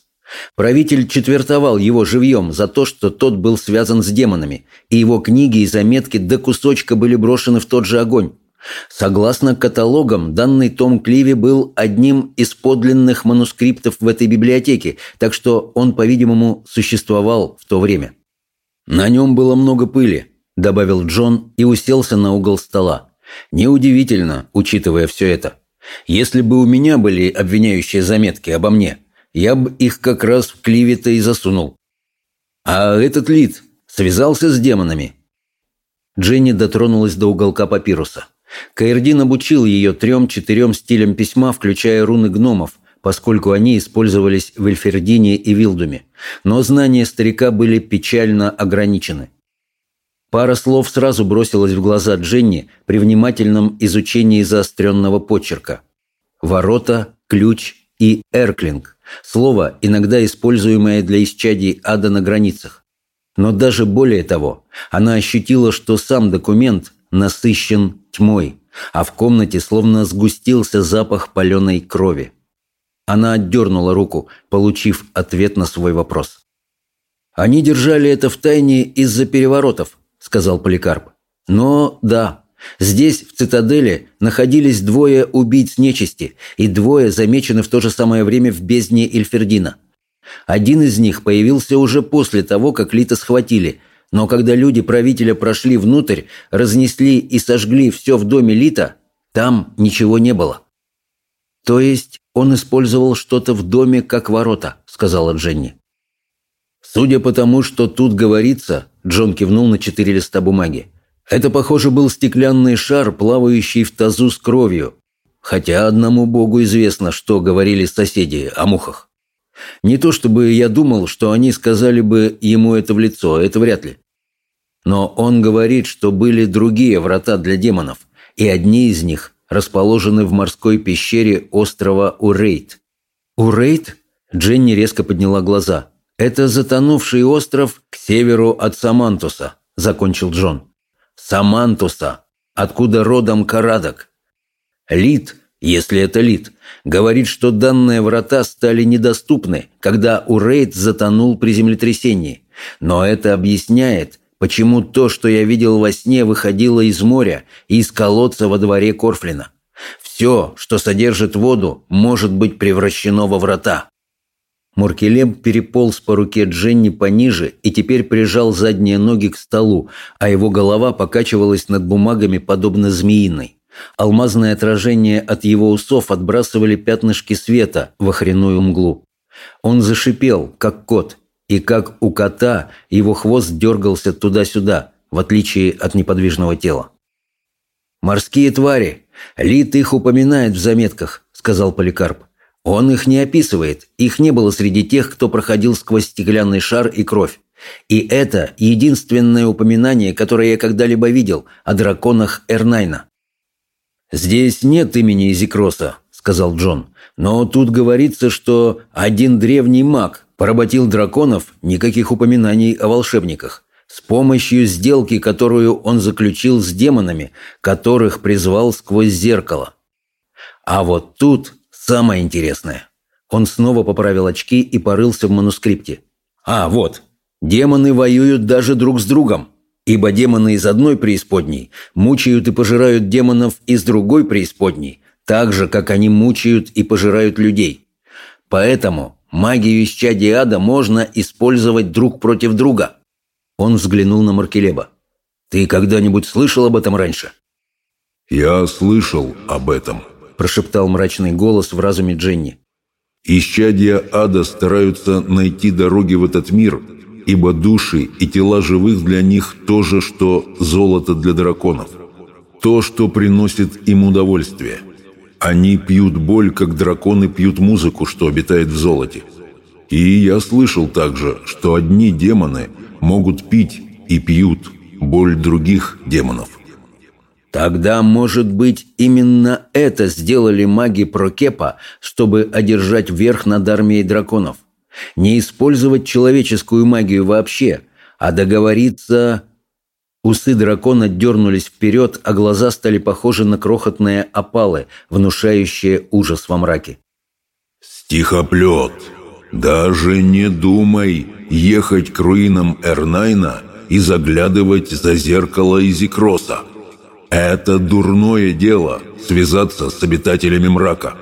Правитель четвертовал его живьем за то, что тот был связан с демонами, и его книги и заметки до кусочка были брошены в тот же огонь. Согласно каталогам, данный том Кливи был одним из подлинных манускриптов в этой библиотеке, так что он, по-видимому, существовал в то время. «На нем было много пыли», – добавил Джон и уселся на угол стола. «Неудивительно, учитывая все это. Если бы у меня были обвиняющие заметки обо мне, я бы их как раз в Кливе-то и засунул. А этот Лид связался с демонами». Дженни дотронулась до уголка папируса. Каирдин обучил ее трем-четырем стилям письма, включая руны гномов, поскольку они использовались в Эльфердине и Вилдуме, но знания старика были печально ограничены. Пара слов сразу бросилась в глаза Дженни при внимательном изучении заостренного почерка. Ворота, ключ и эрклинг – слово, иногда используемое для исчадий ада на границах. Но даже более того, она ощутила, что сам документ насыщен тьмой, а в комнате словно сгустился запах паленой крови. Она отдернула руку, получив ответ на свой вопрос. «Они держали это в тайне из-за переворотов», – сказал Поликарп. «Но да, здесь, в цитадели, находились двое убийц нечисти, и двое замечены в то же самое время в бездне Эльфердина. Один из них появился уже после того, как Лита схватили, но когда люди правителя прошли внутрь, разнесли и сожгли все в доме Лита, там ничего не было». «То есть он использовал что-то в доме как ворота», — сказала Дженни. «Судя по тому, что тут говорится», — Джон кивнул на четыре листа бумаги, «это, похоже, был стеклянный шар, плавающий в тазу с кровью. Хотя одному богу известно, что говорили соседи о мухах. Не то чтобы я думал, что они сказали бы ему это в лицо, это вряд ли. Но он говорит, что были другие врата для демонов, и одни из них расположены в морской пещере острова Урейт. «Урейт?» Дженни резко подняла глаза. «Это затонувший остров к северу от Самантуса», – закончил Джон. «Самантуса, откуда родом Карадок. Лид, если это Лид, говорит, что данные врата стали недоступны, когда Урейт затонул при землетрясении. Но это объясняет, Почему то, что я видел во сне, выходило из моря и из колодца во дворе Корфлина? Все, что содержит воду, может быть превращено во врата. Муркелем переполз по руке Дженни пониже и теперь прижал задние ноги к столу, а его голова покачивалась над бумагами, подобно змеиной. Алмазное отражение от его усов отбрасывали пятнышки света в охренную мглу. Он зашипел, как кот, и как у кота его хвост дергался туда-сюда, в отличие от неподвижного тела. «Морские твари. Лит их упоминает в заметках», — сказал Поликарп. «Он их не описывает. Их не было среди тех, кто проходил сквозь стеклянный шар и кровь. И это единственное упоминание, которое я когда-либо видел о драконах Эрнайна». «Здесь нет имени Изикроса», — сказал Джон. «Но тут говорится, что один древний маг Поработил драконов, никаких упоминаний о волшебниках. С помощью сделки, которую он заключил с демонами, которых призвал сквозь зеркало. А вот тут самое интересное. Он снова поправил очки и порылся в манускрипте. А, вот. Демоны воюют даже друг с другом. Ибо демоны из одной преисподней мучают и пожирают демонов из другой преисподней, так же, как они мучают и пожирают людей. Поэтому Магию исчадия ада можно использовать друг против друга. Он взглянул на Маркелеба. Ты когда-нибудь слышал об этом раньше? Я слышал об этом, прошептал мрачный голос в разуме Дженни. Исчадия ада стараются найти дороги в этот мир, ибо души и тела живых для них то же, что золото для драконов. То, что приносит им удовольствие – они пьют боль, как драконы пьют музыку, что обитает в золоте. И я слышал также, что одни демоны могут пить и пьют боль других демонов. Тогда, может быть, именно это сделали маги Прокепа, чтобы одержать верх над армией драконов. Не использовать человеческую магию вообще, а договориться Усы дракона дернулись вперед, а глаза стали похожи на крохотные опалы, внушающие ужас во мраке. «Стихоплет! Даже не думай ехать к руинам Эрнайна и заглядывать за зеркало Изикроса. Это дурное дело – связаться с обитателями мрака.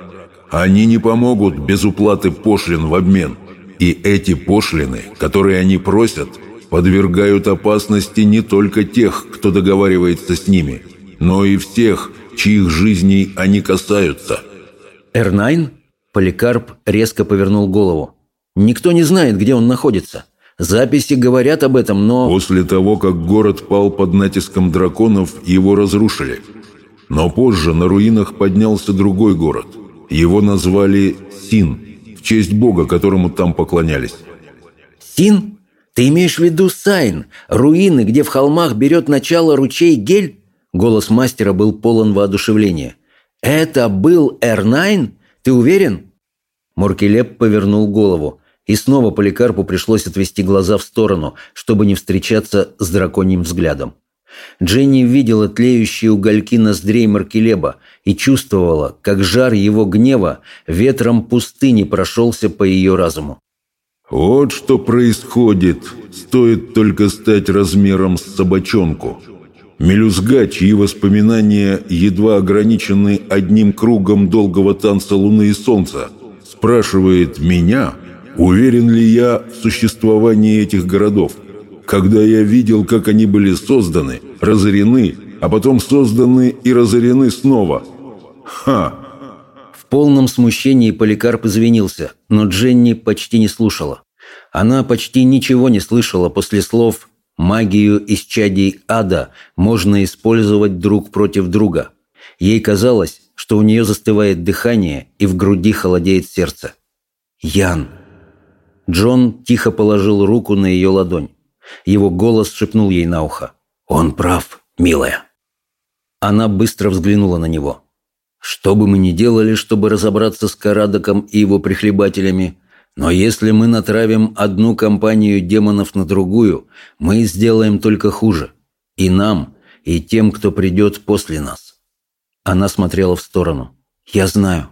Они не помогут без уплаты пошлин в обмен. И эти пошлины, которые они просят – подвергают опасности не только тех, кто договаривается с ними, но и всех, чьих жизней они касаются. Эрнайн? Поликарп резко повернул голову. Никто не знает, где он находится. Записи говорят об этом, но... После того, как город пал под натиском драконов, его разрушили. Но позже на руинах поднялся другой город. Его назвали Син, в честь бога, которому там поклонялись. Син? Ты имеешь в виду Сайн, руины, где в холмах берет начало ручей Гель? Голос мастера был полон воодушевления. «Это был Р-9? Ты уверен?» Моркелеп повернул голову, и снова Поликарпу пришлось отвести глаза в сторону, чтобы не встречаться с драконьим взглядом. Дженни видела тлеющие угольки ноздрей Маркелеба и чувствовала, как жар его гнева ветром пустыни прошелся по ее разуму. «Вот что происходит, стоит только стать размером с собачонку», Мелюзга, чьи воспоминания едва ограничены одним кругом долгого танца Луны и Солнца, спрашивает меня, уверен ли я в существовании этих городов, когда я видел, как они были созданы, разорены, а потом созданы и разорены снова. Ха! В полном смущении Поликарп извинился, но Дженни почти не слушала. Она почти ничего не слышала после слов Магию из чадей ада можно использовать друг против друга. Ей казалось, что у нее застывает дыхание и в груди холодеет сердце. «Ян!» Джон тихо положил руку на ее ладонь. Его голос шепнул ей на ухо. «Он прав, милая». Она быстро взглянула на него. «Что бы мы ни делали, чтобы разобраться с Карадоком и его прихлебателями, но если мы натравим одну компанию демонов на другую, мы сделаем только хуже. И нам, и тем, кто придет после нас. Она смотрела в сторону. Я знаю.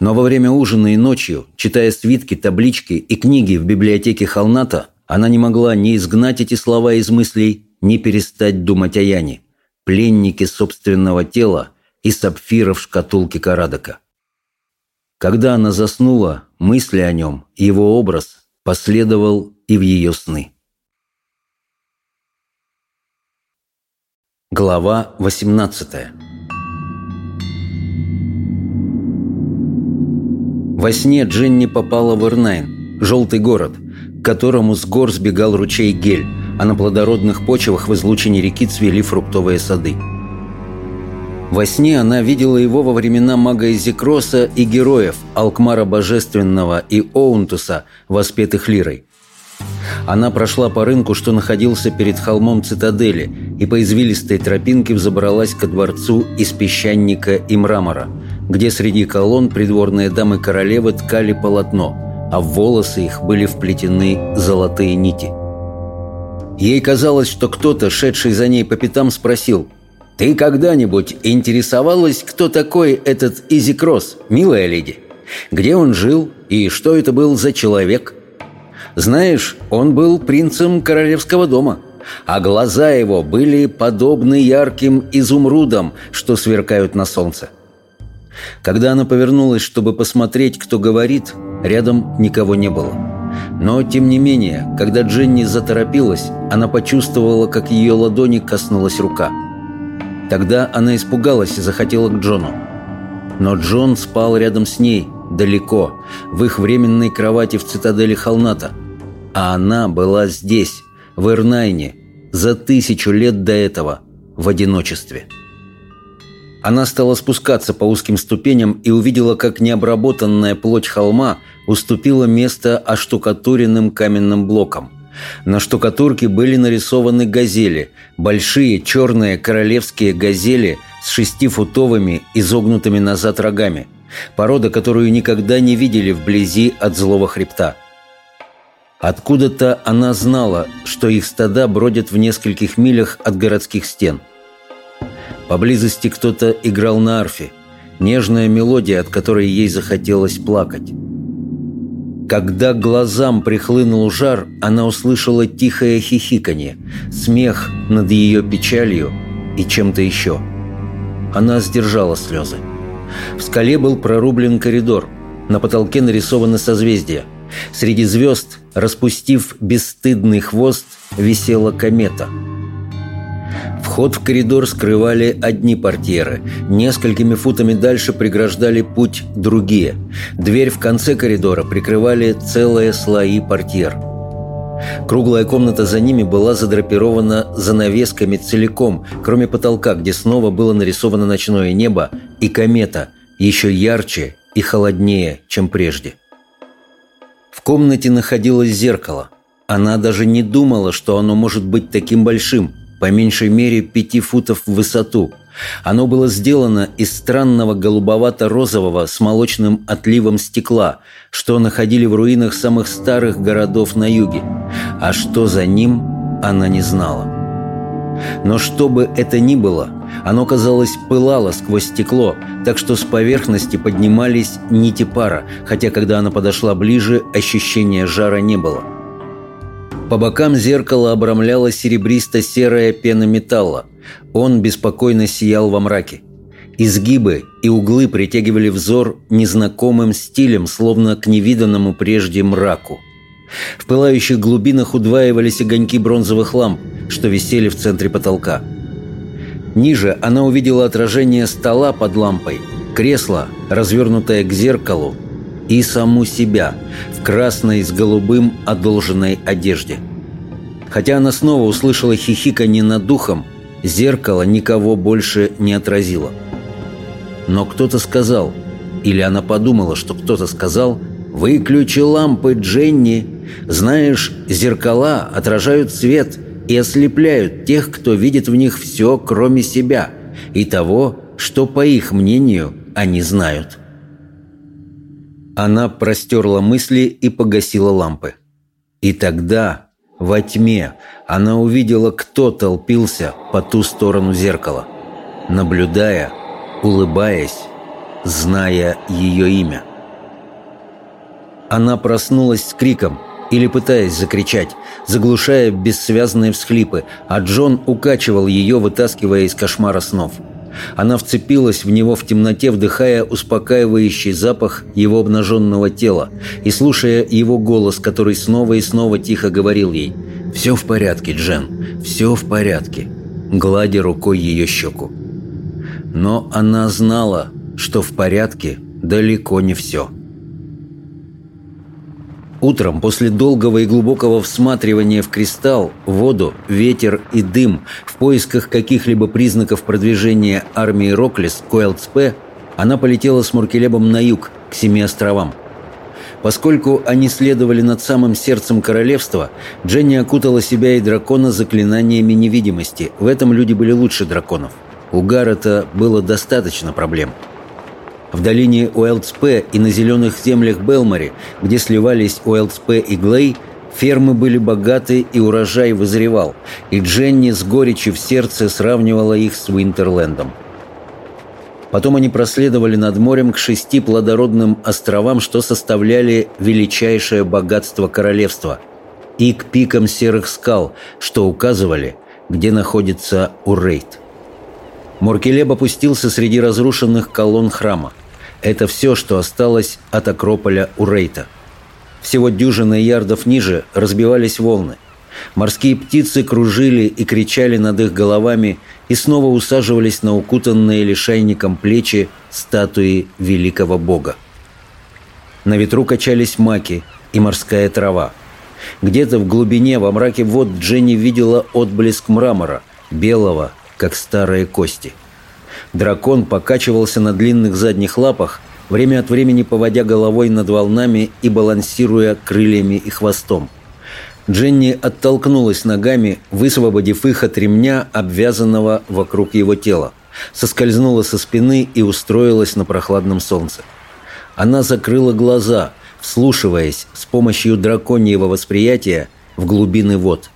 Но во время ужина и ночью, читая свитки, таблички и книги в библиотеке Холната, она не могла ни изгнать эти слова из мыслей, ни перестать думать о Яне, пленнике собственного тела и сапфира в шкатулке Карадока. Когда она заснула, мысли о нем, его образ последовал и в ее сны. Глава 18 Во сне Дженни попала в Эрнайн, желтый город, к которому с гор сбегал ручей Гель, а на плодородных почвах в излучине реки цвели фруктовые сады. Во сне она видела его во времена мага Изикроса и героев Алкмара Божественного и Оунтуса, воспетых лирой. Она прошла по рынку, что находился перед холмом цитадели, и по извилистой тропинке взобралась ко дворцу из песчаника и мрамора, где среди колонн придворные дамы королевы ткали полотно, а в волосы их были вплетены золотые нити. Ей казалось, что кто-то, шедший за ней по пятам, спросил – «Ты когда-нибудь интересовалась, кто такой этот Изи Кросс, милая леди? Где он жил и что это был за человек?» «Знаешь, он был принцем королевского дома, а глаза его были подобны ярким изумрудам, что сверкают на солнце». Когда она повернулась, чтобы посмотреть, кто говорит, рядом никого не было. Но, тем не менее, когда Дженни заторопилась, она почувствовала, как ее ладони коснулась рука – Тогда она испугалась и захотела к Джону. Но Джон спал рядом с ней, далеко, в их временной кровати в цитадели Холната. А она была здесь, в Ирнайне, за тысячу лет до этого, в одиночестве. Она стала спускаться по узким ступеням и увидела, как необработанная плоть холма уступила место оштукатуренным каменным блокам – на штукатурке были нарисованы газели, большие черные королевские газели с шестифутовыми изогнутыми назад рогами, порода, которую никогда не видели вблизи от злого хребта. Откуда-то она знала, что их стада бродят в нескольких милях от городских стен. Поблизости кто-то играл на арфе, нежная мелодия, от которой ей захотелось плакать. Когда глазам прихлынул жар, она услышала тихое хихиканье, смех над ее печалью и чем-то еще. Она сдержала слезы. В скале был прорублен коридор. На потолке нарисованы созвездия. Среди звезд, распустив бесстыдный хвост, висела комета – Вход в коридор скрывали одни портьеры. Несколькими футами дальше преграждали путь другие. Дверь в конце коридора прикрывали целые слои портьер. Круглая комната за ними была задрапирована занавесками целиком, кроме потолка, где снова было нарисовано ночное небо и комета, еще ярче и холоднее, чем прежде. В комнате находилось зеркало. Она даже не думала, что оно может быть таким большим, по меньшей мере пяти футов в высоту. Оно было сделано из странного голубовато-розового с молочным отливом стекла, что находили в руинах самых старых городов на юге. А что за ним, она не знала. Но что бы это ни было, оно, казалось, пылало сквозь стекло, так что с поверхности поднимались нити пара, хотя когда она подошла ближе, ощущения жара не было. По бокам зеркала обрамляла серебристо-серая пена металла. Он беспокойно сиял во мраке. Изгибы и углы притягивали взор незнакомым стилем, словно к невиданному прежде мраку. В пылающих глубинах удваивались огоньки бронзовых ламп, что висели в центре потолка. Ниже она увидела отражение стола под лампой, кресло, развернутое к зеркалу, и саму себя в красной с голубым одолженной одежде. Хотя она снова услышала хихиканье над духом, зеркало никого больше не отразило. Но кто-то сказал, или она подумала, что кто-то сказал «Выключи лампы, Дженни! Знаешь, зеркала отражают свет и ослепляют тех, кто видит в них все, кроме себя, и того, что, по их мнению, они знают». Она простерла мысли и погасила лампы. И тогда, во тьме, она увидела, кто толпился по ту сторону зеркала, наблюдая, улыбаясь, зная ее имя. Она проснулась с криком или пытаясь закричать, заглушая бессвязные всхлипы, а Джон укачивал ее, вытаскивая из кошмара снов – она вцепилась в него в темноте, вдыхая успокаивающий запах его обнаженного тела и слушая его голос, который снова и снова тихо говорил ей «Все в порядке, Джен, все в порядке», гладя рукой ее щеку. Но она знала, что в порядке далеко не все – Утром, после долгого и глубокого всматривания в кристалл, воду, ветер и дым в поисках каких-либо признаков продвижения армии Роклис к ОЛЦП, она полетела с Муркелебом на юг, к Семи островам. Поскольку они следовали над самым сердцем королевства, Дженни окутала себя и дракона заклинаниями невидимости. В этом люди были лучше драконов. У Гаррета было достаточно проблем – в долине Уэлдспе и на зеленых землях Белмари, где сливались Уэлдспе и Глей, фермы были богаты и урожай вызревал, и Дженни с горечью в сердце сравнивала их с Уинтерлендом. Потом они проследовали над морем к шести плодородным островам, что составляли величайшее богатство королевства, и к пикам серых скал, что указывали, где находится Урейт. Моркелеб опустился среди разрушенных колонн храма. Это все, что осталось от Акрополя у Рейта. Всего дюжины ярдов ниже разбивались волны. Морские птицы кружили и кричали над их головами и снова усаживались на укутанные лишайником плечи статуи великого бога. На ветру качались маки и морская трава. Где-то в глубине во мраке вод Дженни видела отблеск мрамора, белого, как старые кости. Дракон покачивался на длинных задних лапах, время от времени поводя головой над волнами и балансируя крыльями и хвостом. Дженни оттолкнулась ногами, высвободив их от ремня, обвязанного вокруг его тела. Соскользнула со спины и устроилась на прохладном солнце. Она закрыла глаза, вслушиваясь с помощью драконьего восприятия в глубины вод,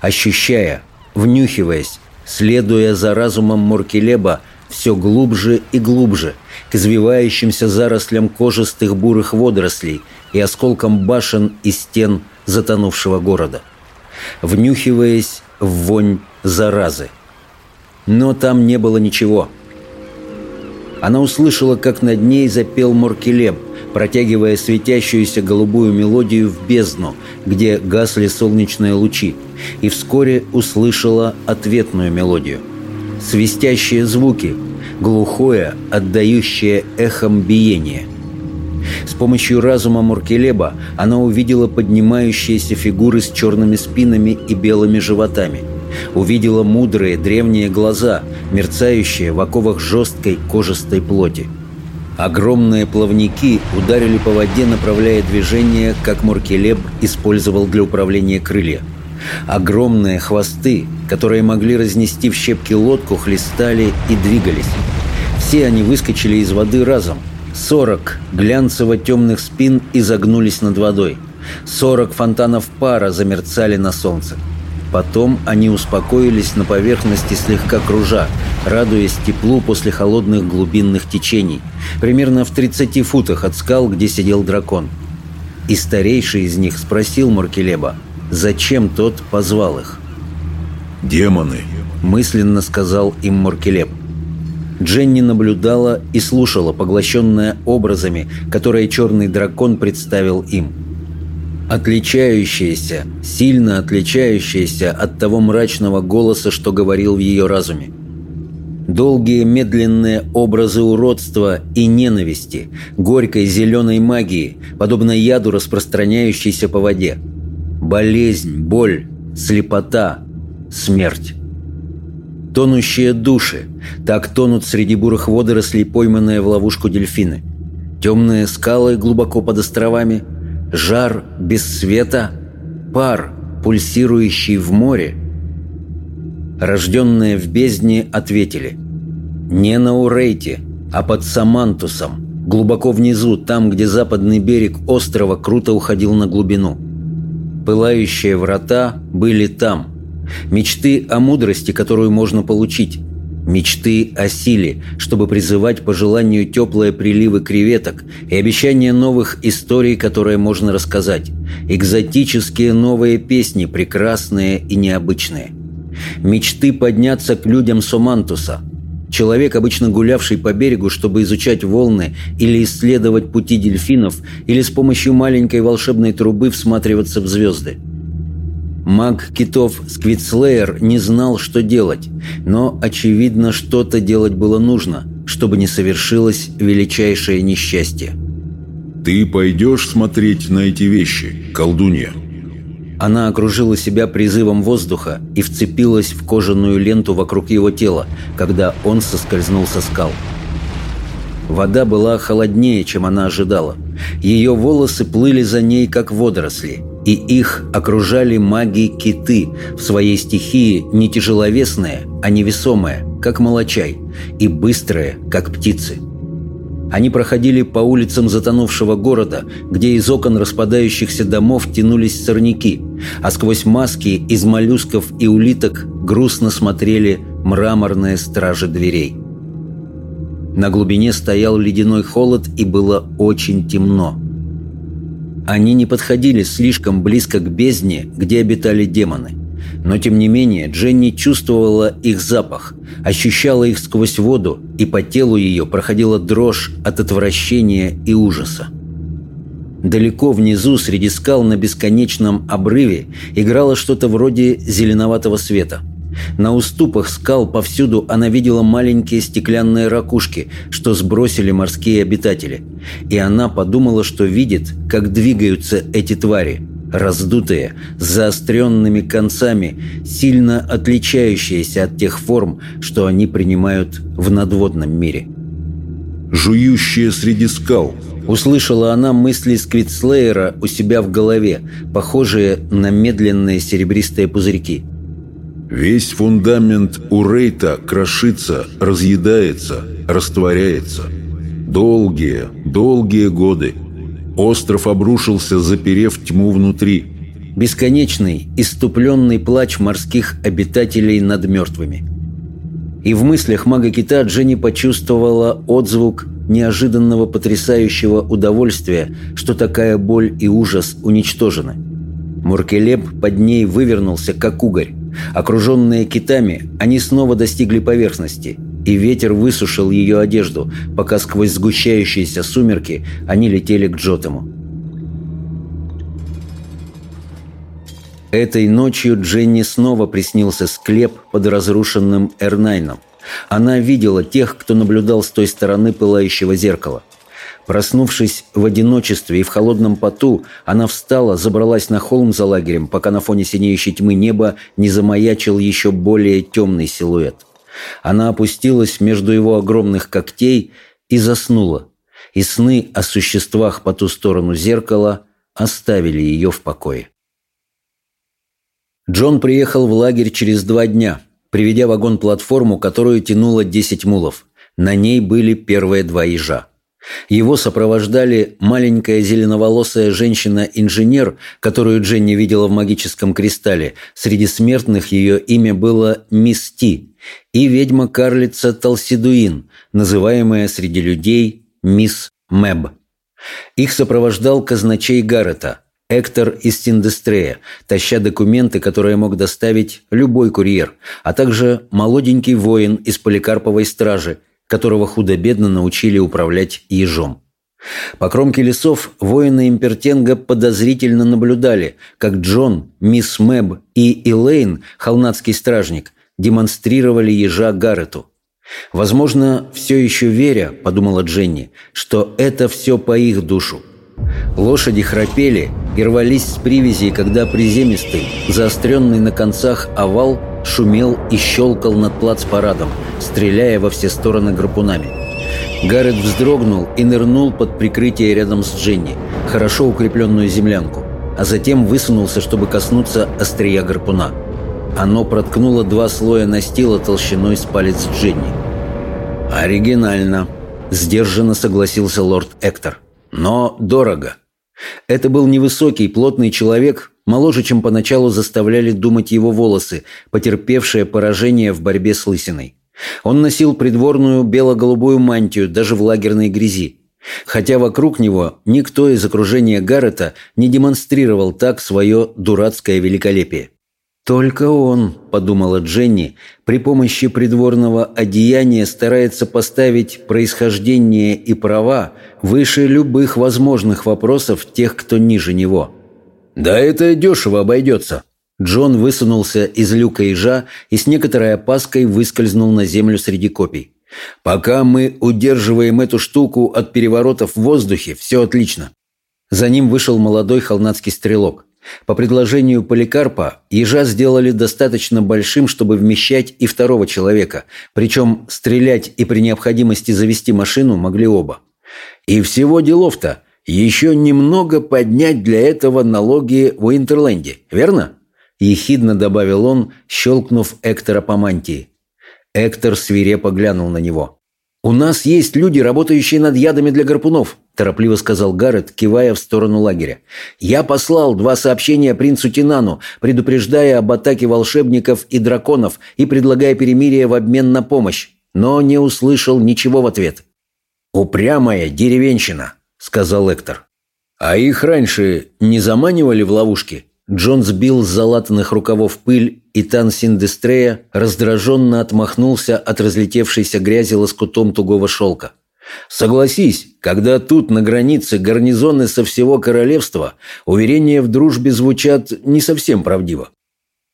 ощущая, внюхиваясь, следуя за разумом Моркелеба все глубже и глубже, к извивающимся зарослям кожистых бурых водорослей и осколкам башен и стен затонувшего города, внюхиваясь в вонь заразы. Но там не было ничего. Она услышала, как над ней запел Моркелеб, протягивая светящуюся голубую мелодию в бездну, где гасли солнечные лучи, и вскоре услышала ответную мелодию. Свистящие звуки, глухое, отдающее эхом биение. С помощью разума Муркелеба она увидела поднимающиеся фигуры с черными спинами и белыми животами. Увидела мудрые древние глаза, мерцающие в оковах жесткой кожистой плоти. Огромные плавники ударили по воде, направляя движение, как Моркелеб использовал для управления крылья. Огромные хвосты, которые могли разнести в щепки лодку, хлестали и двигались. Все они выскочили из воды разом. Сорок глянцево-темных спин изогнулись над водой. Сорок фонтанов пара замерцали на солнце. Потом они успокоились на поверхности слегка кружа, радуясь теплу после холодных глубинных течений, примерно в 30 футах от скал, где сидел дракон. И старейший из них спросил Муркелеба, зачем тот позвал их. «Демоны», — мысленно сказал им Муркелеб. Дженни наблюдала и слушала, поглощенная образами, которые черный дракон представил им — отличающаяся, сильно отличающаяся от того мрачного голоса, что говорил в ее разуме. Долгие медленные образы уродства и ненависти, горькой зеленой магии, подобно яду, распространяющейся по воде. Болезнь, боль, слепота, смерть. Тонущие души, так тонут среди бурых водорослей пойманные в ловушку дельфины. Темные скалы глубоко под островами – жар без света, пар, пульсирующий в море. Рожденные в бездне ответили «Не на Урейте, а под Самантусом, глубоко внизу, там, где западный берег острова круто уходил на глубину. Пылающие врата были там. Мечты о мудрости, которую можно получить, Мечты о силе, чтобы призывать по желанию теплые приливы креветок и обещание новых историй, которые можно рассказать. Экзотические новые песни, прекрасные и необычные. Мечты подняться к людям Сомантуса. Человек, обычно гулявший по берегу, чтобы изучать волны или исследовать пути дельфинов, или с помощью маленькой волшебной трубы всматриваться в звезды. Маг китов Сквитслеер не знал, что делать, но, очевидно, что-то делать было нужно, чтобы не совершилось величайшее несчастье. «Ты пойдешь смотреть на эти вещи, колдунья?» Она окружила себя призывом воздуха и вцепилась в кожаную ленту вокруг его тела, когда он соскользнул со скал. Вода была холоднее, чем она ожидала. Ее волосы плыли за ней, как водоросли – и их окружали маги-киты, в своей стихии не тяжеловесные, а невесомые, как молочай, и быстрые, как птицы. Они проходили по улицам затонувшего города, где из окон распадающихся домов тянулись сорняки, а сквозь маски из моллюсков и улиток грустно смотрели мраморные стражи дверей. На глубине стоял ледяной холод и было очень темно. Они не подходили слишком близко к бездне, где обитали демоны. Но тем не менее Дженни чувствовала их запах, ощущала их сквозь воду, и по телу ее проходила дрожь от отвращения и ужаса. Далеко внизу, среди скал на бесконечном обрыве, играло что-то вроде зеленоватого света – на уступах скал повсюду она видела маленькие стеклянные ракушки, что сбросили морские обитатели. И она подумала, что видит, как двигаются эти твари, раздутые, с заостренными концами, сильно отличающиеся от тех форм, что они принимают в надводном мире. «Жующие среди скал», Услышала она мысли Сквитслеера у себя в голове, похожие на медленные серебристые пузырьки. Весь фундамент у Рейта крошится, разъедается, растворяется. Долгие, долгие годы. Остров обрушился, заперев тьму внутри. Бесконечный, иступленный плач морских обитателей над мертвыми. И в мыслях мага-кита Дженни почувствовала отзвук неожиданного потрясающего удовольствия, что такая боль и ужас уничтожены. Муркелеб под ней вывернулся, как угорь. Окруженные китами, они снова достигли поверхности, и ветер высушил ее одежду, пока сквозь сгущающиеся сумерки они летели к Джотему. Этой ночью Дженни снова приснился склеп под разрушенным Эрнайном. Она видела тех, кто наблюдал с той стороны пылающего зеркала. Проснувшись в одиночестве и в холодном поту, она встала, забралась на холм за лагерем, пока на фоне синеющей тьмы неба не замаячил еще более темный силуэт. Она опустилась между его огромных когтей и заснула. и сны о существах по ту сторону зеркала оставили ее в покое. Джон приехал в лагерь через два дня, приведя вагон-платформу, которую тянуло 10 мулов. На ней были первые два ежа. Его сопровождали маленькая зеленоволосая женщина-инженер, которую Дженни видела в магическом кристалле. Среди смертных ее имя было Мисс Ти, и ведьма-карлица Талсидуин, называемая среди людей Мисс Мэб. Их сопровождал казначей Гаррета, Эктор из Синдестрея, таща документы, которые мог доставить любой курьер, а также молоденький воин из Поликарповой стражи, которого худо-бедно научили управлять ежом. По кромке лесов воины Импертенга подозрительно наблюдали, как Джон, мисс Мэб и Элейн, холнадский стражник, демонстрировали ежа Гаррету. «Возможно, все еще веря, — подумала Дженни, — что это все по их душу. Лошади храпели и рвались с привязи, когда приземистый, заостренный на концах овал шумел и щелкал над плацпарадом, стреляя во все стороны гарпунами. Гаррет вздрогнул и нырнул под прикрытие рядом с Дженни, хорошо укрепленную землянку, а затем высунулся, чтобы коснуться острия гарпуна. Оно проткнуло два слоя настила толщиной с палец Дженни. «Оригинально», — сдержанно согласился лорд Эктор. «Но дорого». Это был невысокий, плотный человек, моложе, чем поначалу заставляли думать его волосы, потерпевшие поражение в борьбе с лысиной. Он носил придворную бело-голубую мантию даже в лагерной грязи. Хотя вокруг него никто из окружения Гаррета не демонстрировал так свое дурацкое великолепие. «Только он», – подумала Дженни, – при помощи придворного одеяния старается поставить происхождение и права выше любых возможных вопросов тех, кто ниже него. «Да это дешево обойдется». Джон высунулся из люка ежа и с некоторой опаской выскользнул на землю среди копий. «Пока мы удерживаем эту штуку от переворотов в воздухе, все отлично». За ним вышел молодой холнадский стрелок – по предложению Поликарпа ежа сделали достаточно большим, чтобы вмещать и второго человека, причем стрелять и при необходимости завести машину могли оба. И всего делов-то еще немного поднять для этого налоги в Уинтерленде, верно? Ехидно добавил он, щелкнув Эктора по мантии. Эктор свирепо глянул на него. «У нас есть люди, работающие над ядами для гарпунов», – торопливо сказал Гаррет, кивая в сторону лагеря. «Я послал два сообщения принцу Тинану, предупреждая об атаке волшебников и драконов и предлагая перемирие в обмен на помощь, но не услышал ничего в ответ». «Упрямая деревенщина», – сказал Эктор. «А их раньше не заманивали в ловушки?» Джон сбил с залатанных рукавов пыль, и Тан Синдестрея раздраженно отмахнулся от разлетевшейся грязи лоскутом тугого шелка. «Согласись, когда тут на границе гарнизоны со всего королевства, уверения в дружбе звучат не совсем правдиво».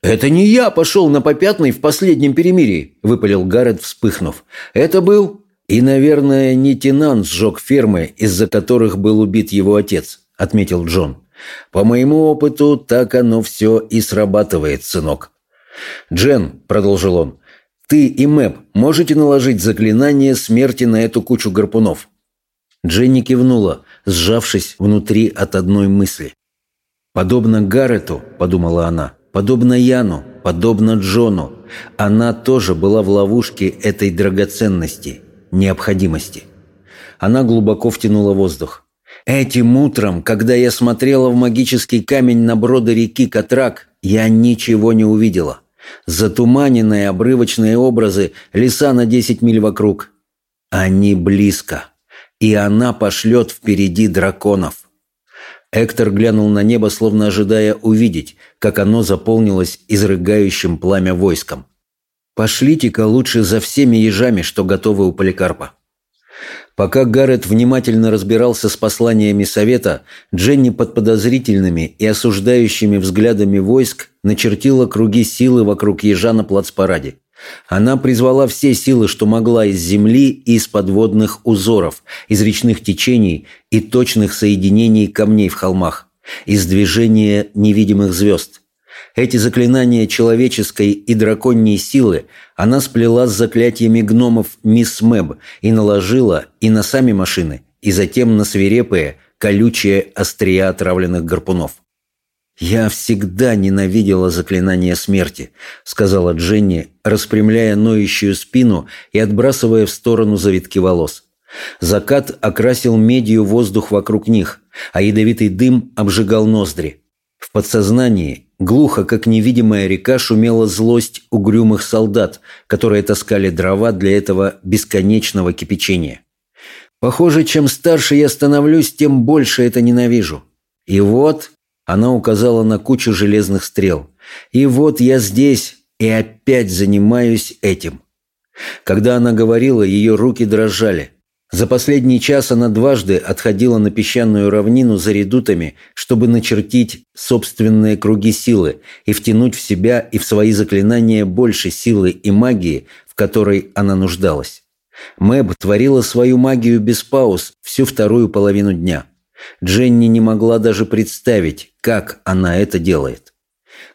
«Это не я пошел на попятный в последнем перемирии», – выпалил Гаррет, вспыхнув. «Это был...» «И, наверное, не Тинан сжег фермы, из-за которых был убит его отец», – отметил Джон. По моему опыту, так оно все и срабатывает, сынок. «Джен», — продолжил он, — «ты и Мэп можете наложить заклинание смерти на эту кучу гарпунов?» Дженни кивнула, сжавшись внутри от одной мысли. «Подобно Гаррету», — подумала она, — «подобно Яну, подобно Джону, она тоже была в ловушке этой драгоценности, необходимости». Она глубоко втянула воздух. Этим утром, когда я смотрела в магический камень на броды реки Катрак, я ничего не увидела. Затуманенные обрывочные образы, леса на десять миль вокруг. Они близко. И она пошлет впереди драконов. Эктор глянул на небо, словно ожидая увидеть, как оно заполнилось изрыгающим пламя войском. «Пошлите-ка лучше за всеми ежами, что готовы у Поликарпа». Пока Гаррет внимательно разбирался с посланиями Совета, Дженни под подозрительными и осуждающими взглядами войск начертила круги силы вокруг ежа на плацпараде. Она призвала все силы, что могла из земли и из подводных узоров, из речных течений и точных соединений камней в холмах, из движения невидимых звезд – эти заклинания человеческой и драконьей силы она сплела с заклятиями гномов мисс Мэб и наложила и на сами машины, и затем на свирепые, колючие острия отравленных гарпунов. «Я всегда ненавидела заклинание смерти», — сказала Дженни, распрямляя ноющую спину и отбрасывая в сторону завитки волос. Закат окрасил медью воздух вокруг них, а ядовитый дым обжигал ноздри. В подсознании, глухо, как невидимая река, шумела злость угрюмых солдат, которые таскали дрова для этого бесконечного кипячения. Похоже, чем старше я становлюсь, тем больше это ненавижу. И вот она указала на кучу железных стрел. И вот я здесь и опять занимаюсь этим. Когда она говорила, ее руки дрожали. За последний час она дважды отходила на песчаную равнину за редутами, чтобы начертить собственные круги силы и втянуть в себя и в свои заклинания больше силы и магии, в которой она нуждалась. Мэб творила свою магию без пауз всю вторую половину дня. Дженни не могла даже представить, как она это делает.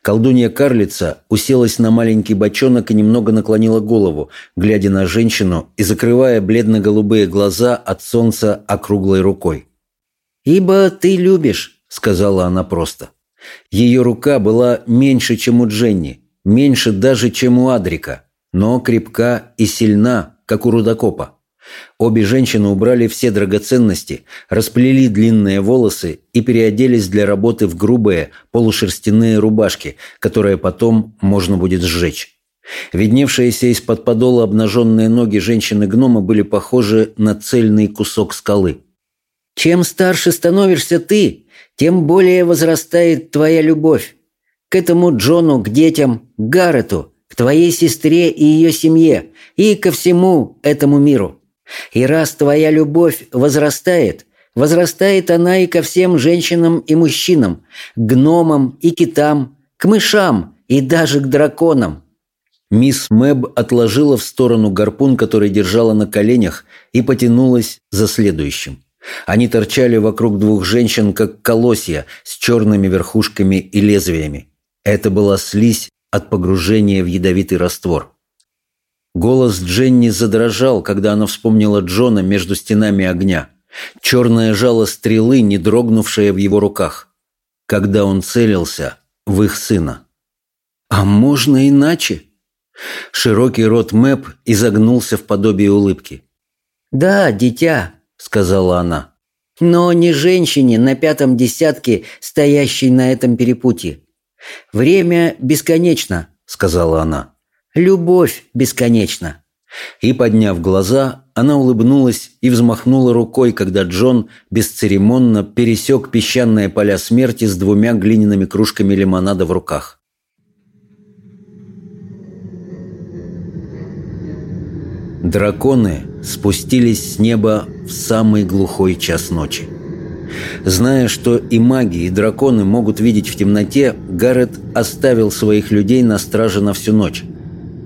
Колдунья-карлица уселась на маленький бочонок и немного наклонила голову, глядя на женщину и закрывая бледно-голубые глаза от солнца округлой рукой. «Ибо ты любишь», — сказала она просто. Ее рука была меньше, чем у Дженни, меньше даже, чем у Адрика, но крепка и сильна, как у рудокопа. Обе женщины убрали все драгоценности, расплели длинные волосы и переоделись для работы в грубые полушерстяные рубашки, которые потом можно будет сжечь. Видневшиеся из-под подола обнаженные ноги женщины-гнома были похожи на цельный кусок скалы. «Чем старше становишься ты, тем более возрастает твоя любовь. К этому Джону, к детям, к Гаррету, к твоей сестре и ее семье, и ко всему этому миру». И раз твоя любовь возрастает, возрастает она и ко всем женщинам и мужчинам, к гномам и китам, к мышам и даже к драконам. Мисс Мэб отложила в сторону гарпун, который держала на коленях, и потянулась за следующим. Они торчали вокруг двух женщин, как колосья, с черными верхушками и лезвиями. Это была слизь от погружения в ядовитый раствор. Голос Дженни задрожал, когда она вспомнила Джона между стенами огня. Черное жало стрелы, не дрогнувшее в его руках. Когда он целился в их сына. «А можно иначе?» Широкий рот Мэп изогнулся в подобие улыбки. «Да, дитя», — сказала она. «Но не женщине на пятом десятке, стоящей на этом перепутье. Время бесконечно», — сказала она. Любовь бесконечна». И, подняв глаза, она улыбнулась и взмахнула рукой, когда Джон бесцеремонно пересек песчаные поля смерти с двумя глиняными кружками лимонада в руках. Драконы спустились с неба в самый глухой час ночи. Зная, что и маги, и драконы могут видеть в темноте, Гаррет оставил своих людей на страже на всю ночь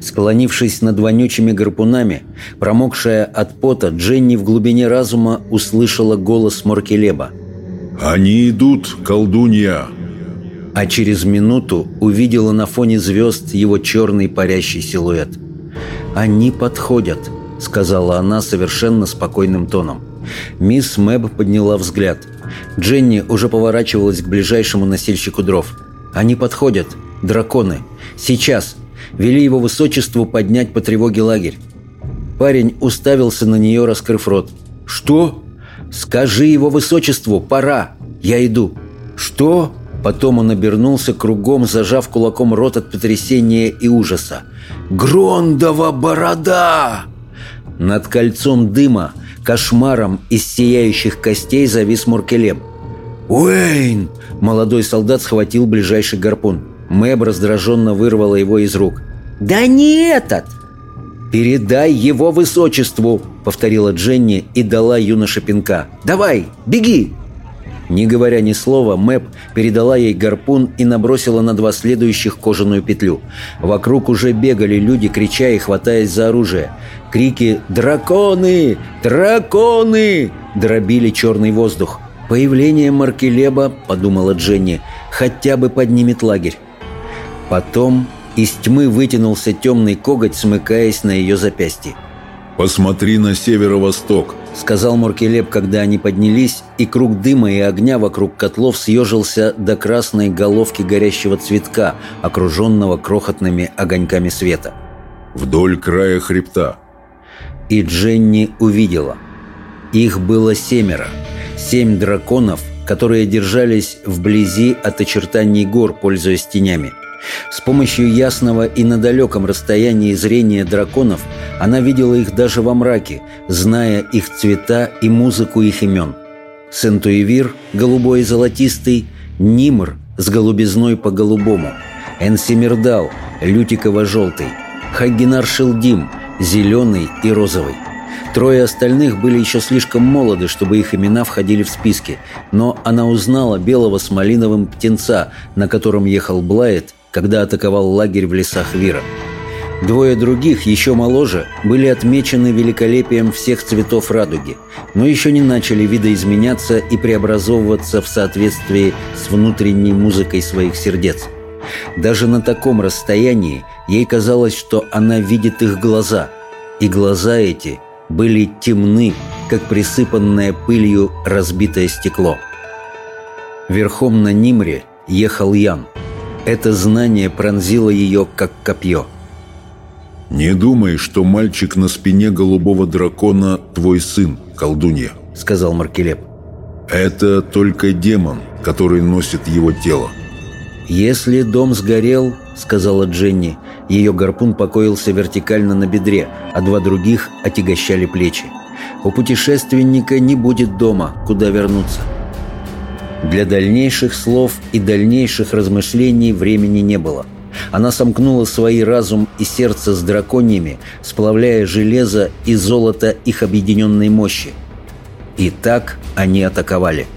Склонившись над вонючими гарпунами, промокшая от пота, Дженни в глубине разума услышала голос Моркелеба. «Они идут, колдунья!» А через минуту увидела на фоне звезд его черный парящий силуэт. «Они подходят», — сказала она совершенно спокойным тоном. Мисс Мэб подняла взгляд. Дженни уже поворачивалась к ближайшему носильщику дров. «Они подходят. Драконы. Сейчас вели его высочеству поднять по тревоге лагерь. Парень уставился на нее, раскрыв рот. «Что?» «Скажи его высочеству, пора! Я иду!» «Что?» Потом он обернулся кругом, зажав кулаком рот от потрясения и ужаса. «Грондова борода!» Над кольцом дыма, кошмаром из сияющих костей завис Муркелем. «Уэйн!» Молодой солдат схватил ближайший гарпун. Мэб раздраженно вырвала его из рук. «Да не этот!» «Передай его высочеству!» — повторила Дженни и дала юноше пинка. «Давай, беги!» Не говоря ни слова, Мэп передала ей гарпун и набросила на два следующих кожаную петлю. Вокруг уже бегали люди, крича и хватаясь за оружие. Крики «Драконы! Драконы!» дробили черный воздух. «Появление Маркелеба, — подумала Дженни, — хотя бы поднимет лагерь». Потом из тьмы вытянулся темный коготь, смыкаясь на ее запястье. «Посмотри на северо-восток», — сказал Моркелеп, когда они поднялись, и круг дыма и огня вокруг котлов съежился до красной головки горящего цветка, окруженного крохотными огоньками света. «Вдоль края хребта». И Дженни увидела. Их было семеро. Семь драконов, которые держались вблизи от очертаний гор, пользуясь тенями. С помощью ясного и на далеком расстоянии зрения драконов она видела их даже во мраке, зная их цвета и музыку их имен. Сентуевир, голубой и золотистый, Нимр с голубизной по голубому, Энсимирдал, лютиково-желтый, Хагинар Шилдим, зеленый и розовый. Трое остальных были еще слишком молоды, чтобы их имена входили в списки, но она узнала белого с малиновым птенца, на котором ехал Блайет, когда атаковал лагерь в лесах Вира. Двое других, еще моложе, были отмечены великолепием всех цветов радуги, но еще не начали видоизменяться и преобразовываться в соответствии с внутренней музыкой своих сердец. Даже на таком расстоянии ей казалось, что она видит их глаза, и глаза эти были темны, как присыпанное пылью разбитое стекло. Верхом на Нимре ехал Ян. Это знание пронзило ее, как копье – «Не думай, что мальчик на спине голубого дракона твой сын, колдунья», — сказал Маркелеп. «Это только демон, который носит его тело». «Если дом сгорел», — сказала Дженни, ее гарпун покоился вертикально на бедре, а два других отягощали плечи. «У путешественника не будет дома, куда вернуться». Для дальнейших слов и дальнейших размышлений времени не было — она сомкнула свои разум и сердце с драконьями, сплавляя железо и золото их объединенной мощи. И так они атаковали.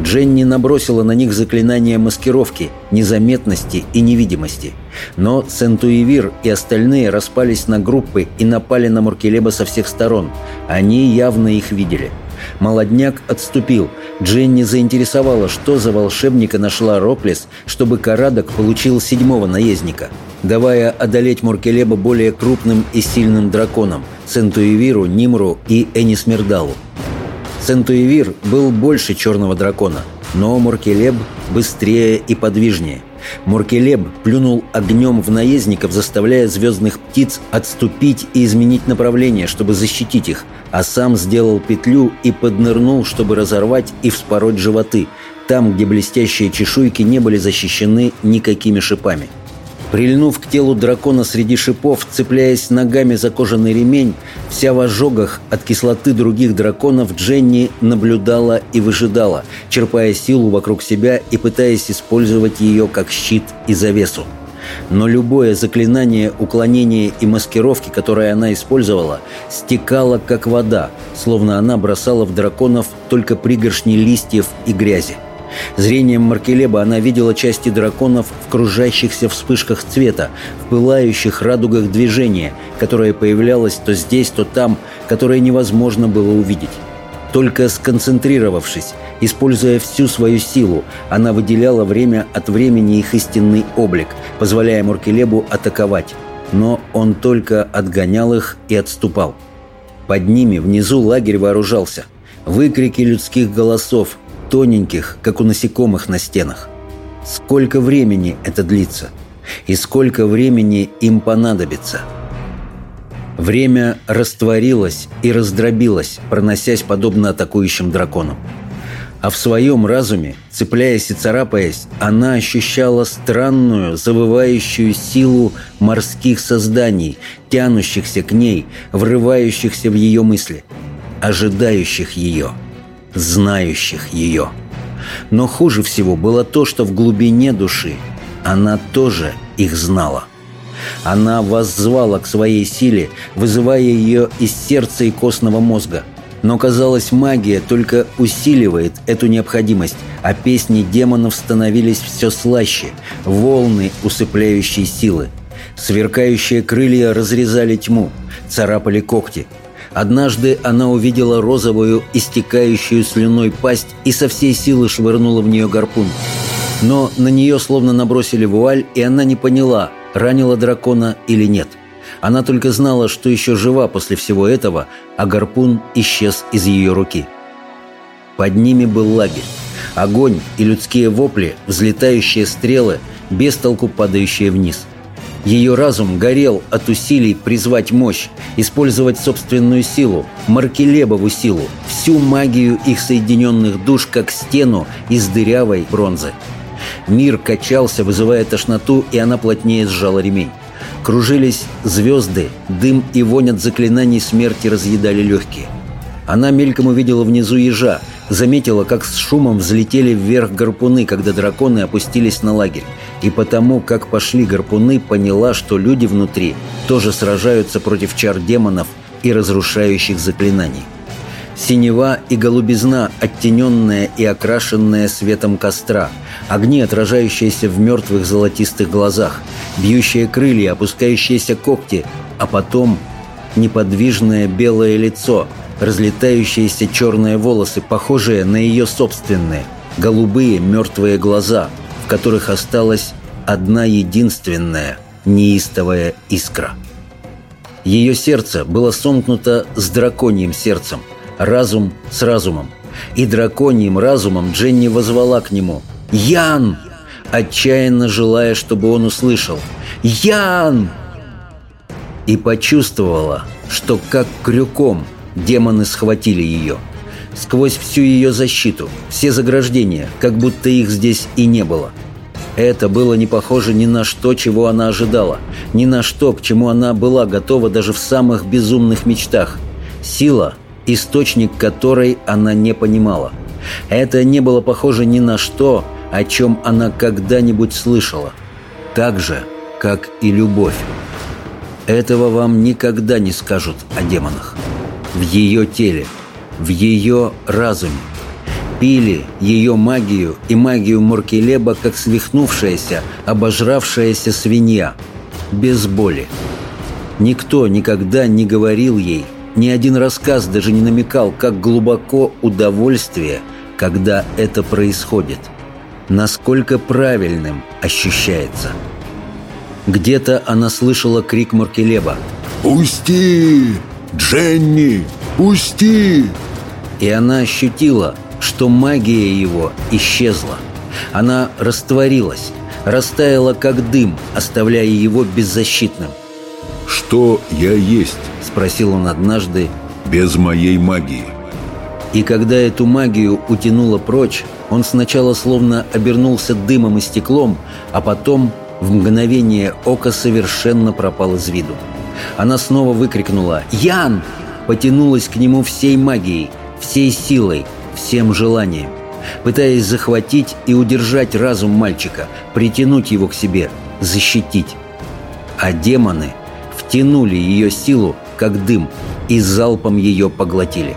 Дженни набросила на них заклинания маскировки, незаметности и невидимости. Но Центуевир и остальные распались на группы и напали на Муркелеба со всех сторон. Они явно их видели – Молодняк отступил. Дженни заинтересовала, что за волшебника нашла Роклес, чтобы Карадок получил седьмого наездника, давая одолеть Муркелеба более крупным и сильным драконам – Центуевиру, Нимру и Энисмердалу. Центуевир был больше черного дракона, но Муркелеб быстрее и подвижнее – Муркелеб плюнул огнем в наездников, заставляя звездных птиц отступить и изменить направление, чтобы защитить их, а сам сделал петлю и поднырнул, чтобы разорвать и вспороть животы, там, где блестящие чешуйки не были защищены никакими шипами. Прильнув к телу дракона среди шипов, цепляясь ногами за кожаный ремень, вся в ожогах от кислоты других драконов Дженни наблюдала и выжидала, черпая силу вокруг себя и пытаясь использовать ее как щит и завесу. Но любое заклинание уклонения и маскировки, которое она использовала, стекало как вода, словно она бросала в драконов только пригоршни листьев и грязи. Зрением Маркелеба она видела части драконов в кружащихся вспышках цвета, в пылающих радугах движения, которое появлялось то здесь, то там, которое невозможно было увидеть. Только сконцентрировавшись, используя всю свою силу, она выделяла время от времени их истинный облик, позволяя Муркелебу атаковать. Но он только отгонял их и отступал. Под ними внизу лагерь вооружался. Выкрики людских голосов, тоненьких, как у насекомых на стенах. Сколько времени это длится? И сколько времени им понадобится? Время растворилось и раздробилось, проносясь подобно атакующим драконам. А в своем разуме, цепляясь и царапаясь, она ощущала странную, завывающую силу морских созданий, тянущихся к ней, врывающихся в ее мысли, ожидающих ее – знающих ее. Но хуже всего было то, что в глубине души она тоже их знала. Она воззвала к своей силе, вызывая ее из сердца и костного мозга. Но, казалось, магия только усиливает эту необходимость, а песни демонов становились все слаще, волны усыпляющей силы. Сверкающие крылья разрезали тьму, царапали когти – Однажды она увидела розовую, истекающую слюной пасть и со всей силы швырнула в нее гарпун. Но на нее словно набросили вуаль, и она не поняла, ранила дракона или нет. Она только знала, что еще жива после всего этого, а гарпун исчез из ее руки. Под ними был лагерь. Огонь и людские вопли, взлетающие стрелы, без толку падающие вниз. Ее разум горел от усилий призвать мощь, использовать собственную силу, Маркелебову силу, всю магию их соединенных душ, как стену из дырявой бронзы. Мир качался, вызывая тошноту, и она плотнее сжала ремень. Кружились звезды, дым и вонь от заклинаний смерти разъедали легкие. Она мельком увидела внизу ежа, заметила, как с шумом взлетели вверх гарпуны, когда драконы опустились на лагерь. И потому, как пошли гарпуны, поняла, что люди внутри тоже сражаются против чар демонов и разрушающих заклинаний. Синева и голубизна, оттененная и окрашенная светом костра, огни, отражающиеся в мертвых золотистых глазах, бьющие крылья, опускающиеся когти, а потом неподвижное белое лицо, разлетающиеся черные волосы, похожие на ее собственные, голубые мертвые глаза, в которых осталась одна единственная неистовая искра. Ее сердце было сомкнуто с драконьим сердцем, разум с разумом. И драконьим разумом Дженни возвала к нему «Ян!», отчаянно желая, чтобы он услышал «Ян!» И почувствовала, что как крюком демоны схватили ее. Сквозь всю ее защиту, все заграждения, как будто их здесь и не было. Это было не похоже ни на что, чего она ожидала, ни на что, к чему она была готова даже в самых безумных мечтах. Сила, источник которой она не понимала. Это не было похоже ни на что, о чем она когда-нибудь слышала. Так же, как и любовь. Этого вам никогда не скажут о демонах. В ее теле, в ее разуме. Пили ее магию и магию Моркелеба, как свихнувшаяся, обожравшаяся свинья. Без боли. Никто никогда не говорил ей – ни один рассказ даже не намекал, как глубоко удовольствие, когда это происходит. Насколько правильным ощущается. Где-то она слышала крик Маркелеба. «Пусти! Дженни! Пусти!» И она ощутила, что магия его исчезла. Она растворилась, растаяла как дым, оставляя его беззащитным. «Что я есть?» – спросил он однажды. «Без моей магии». И когда эту магию утянуло прочь, он сначала словно обернулся дымом и стеклом, а потом в мгновение ока совершенно пропал из виду. Она снова выкрикнула «Ян!», потянулась к нему всей магией, всей силой, всем желанием, пытаясь захватить и удержать разум мальчика, притянуть его к себе, защитить. А демоны – втянули ее силу, как дым, и залпом ее поглотили.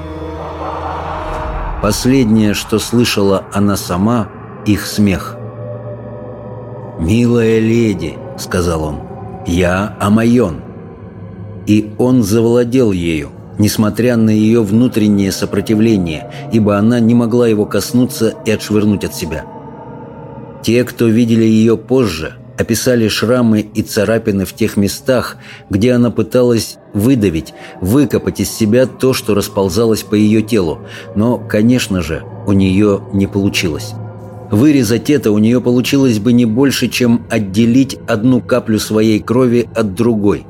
Последнее, что слышала она сама, их смех. «Милая леди», — сказал он, — «я Амайон». И он завладел ею, несмотря на ее внутреннее сопротивление, ибо она не могла его коснуться и отшвырнуть от себя. Те, кто видели ее позже, описали шрамы и царапины в тех местах, где она пыталась выдавить, выкопать из себя то, что расползалось по ее телу, но, конечно же, у нее не получилось. Вырезать это у нее получилось бы не больше, чем отделить одну каплю своей крови от другой.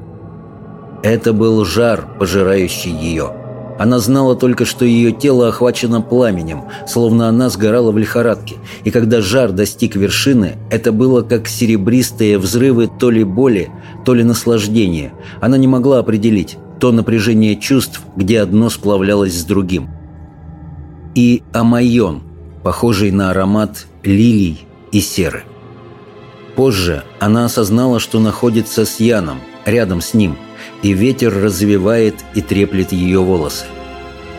Это был жар, пожирающий ее – она знала только, что ее тело охвачено пламенем, словно она сгорала в лихорадке. И когда жар достиг вершины, это было как серебристые взрывы то ли боли, то ли наслаждения. Она не могла определить то напряжение чувств, где одно сплавлялось с другим. И амайон, похожий на аромат лилий и серы. Позже она осознала, что находится с Яном, рядом с ним – и ветер развивает и треплет ее волосы.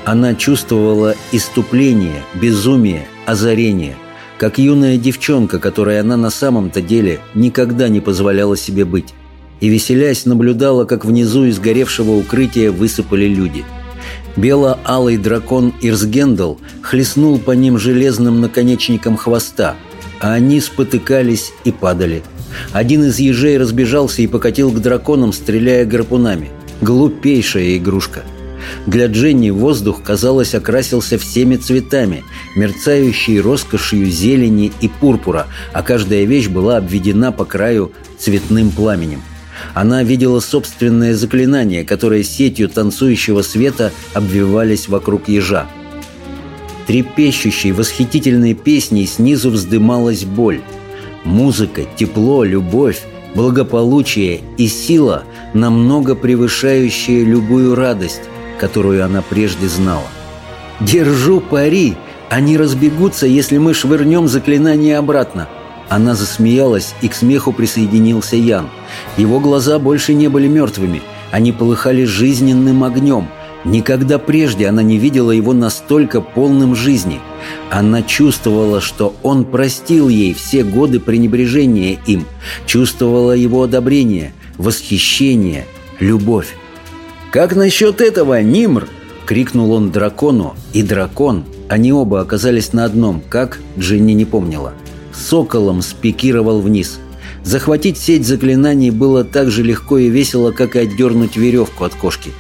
Она чувствовала иступление, безумие, озарение, как юная девчонка, которой она на самом-то деле никогда не позволяла себе быть. И, веселясь, наблюдала, как внизу из горевшего укрытия высыпали люди. Бело-алый дракон Ирсгендал хлестнул по ним железным наконечником хвоста, а они спотыкались и падали – Один из ежей разбежался и покатил к драконам, стреляя гарпунами. Глупейшая игрушка. Для Дженни воздух, казалось, окрасился всеми цветами, мерцающей роскошью зелени и пурпура, а каждая вещь была обведена по краю цветным пламенем. Она видела собственное заклинание, которое сетью танцующего света обвивались вокруг ежа. Трепещущей, восхитительной песней снизу вздымалась боль. Музыка, тепло, любовь, благополучие и сила, намного превышающие любую радость, которую она прежде знала. «Держу пари! Они разбегутся, если мы швырнем заклинание обратно!» Она засмеялась, и к смеху присоединился Ян. Его глаза больше не были мертвыми, они полыхали жизненным огнем. Никогда прежде она не видела его настолько полным жизни. Она чувствовала, что он простил ей все годы пренебрежения им, чувствовала его одобрение, восхищение, любовь. «Как насчет этого, Нимр?» — крикнул он дракону, и дракон, они оба оказались на одном, как Джинни не помнила. Соколом спикировал вниз. Захватить сеть заклинаний было так же легко и весело, как и отдернуть веревку от кошки.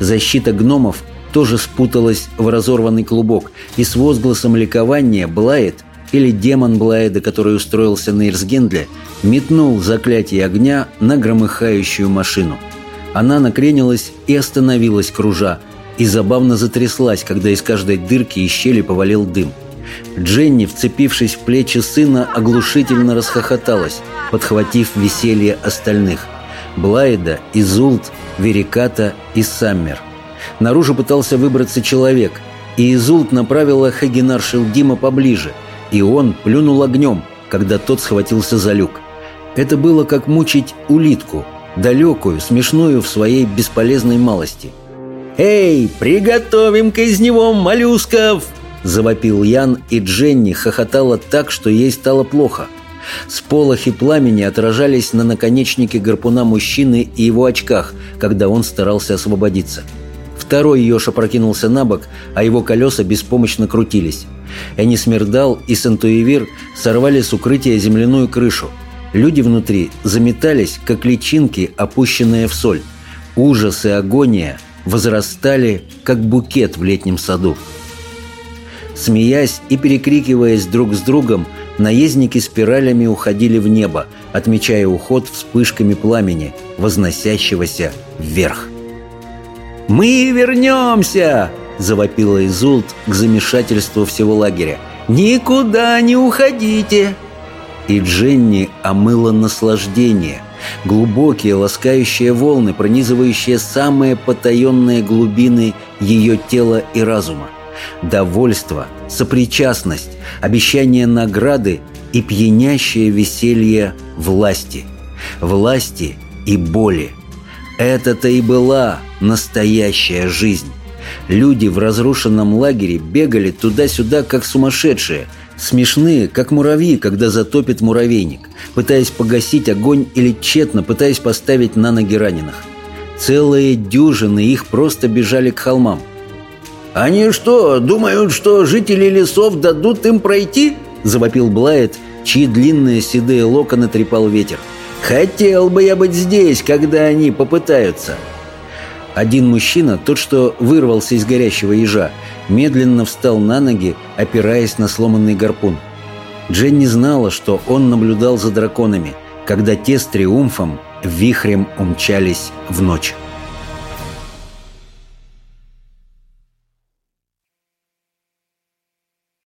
Защита гномов тоже спуталась в разорванный клубок, и с возгласом ликования Блайет, или демон Блайеда, который устроился на Ирсгендле, метнул заклятие огня на громыхающую машину. Она накренилась и остановилась кружа, и забавно затряслась, когда из каждой дырки и щели повалил дым. Дженни, вцепившись в плечи сына, оглушительно расхохоталась, подхватив веселье остальных. Блайда, Изулт, Вериката и Саммер. Наружу пытался выбраться человек, и Изулт направила Хагенар Шилдима поближе, и он плюнул огнем, когда тот схватился за люк. Это было как мучить улитку, далекую, смешную в своей бесполезной малости. «Эй, приготовим-ка из него моллюсков!» Завопил Ян, и Дженни хохотала так, что ей стало плохо. Сполохи пламени отражались на наконечнике гарпуна мужчины и его очках, когда он старался освободиться. Второй еж опрокинулся на бок, а его колеса беспомощно крутились. Энисмердал и Сантуевир сорвали с укрытия земляную крышу. Люди внутри заметались, как личинки, опущенные в соль. Ужас и агония возрастали, как букет в летнем саду. Смеясь и перекрикиваясь друг с другом, наездники спиралями уходили в небо, отмечая уход вспышками пламени, возносящегося вверх. «Мы вернемся!» – завопила Изулт к замешательству всего лагеря. «Никуда не уходите!» И Дженни омыла наслаждение, глубокие ласкающие волны, пронизывающие самые потаенные глубины ее тела и разума довольство, сопричастность, обещание награды и пьянящее веселье власти. Власти и боли. Это-то и была настоящая жизнь. Люди в разрушенном лагере бегали туда-сюда, как сумасшедшие, смешные, как муравьи, когда затопит муравейник, пытаясь погасить огонь или тщетно пытаясь поставить на ноги раненых. Целые дюжины их просто бежали к холмам – «Они что, думают, что жители лесов дадут им пройти?» – завопил Блайт, чьи длинные седые локоны трепал ветер. «Хотел бы я быть здесь, когда они попытаются!» Один мужчина, тот, что вырвался из горящего ежа, медленно встал на ноги, опираясь на сломанный гарпун. Дженни знала, что он наблюдал за драконами, когда те с триумфом вихрем умчались в ночь.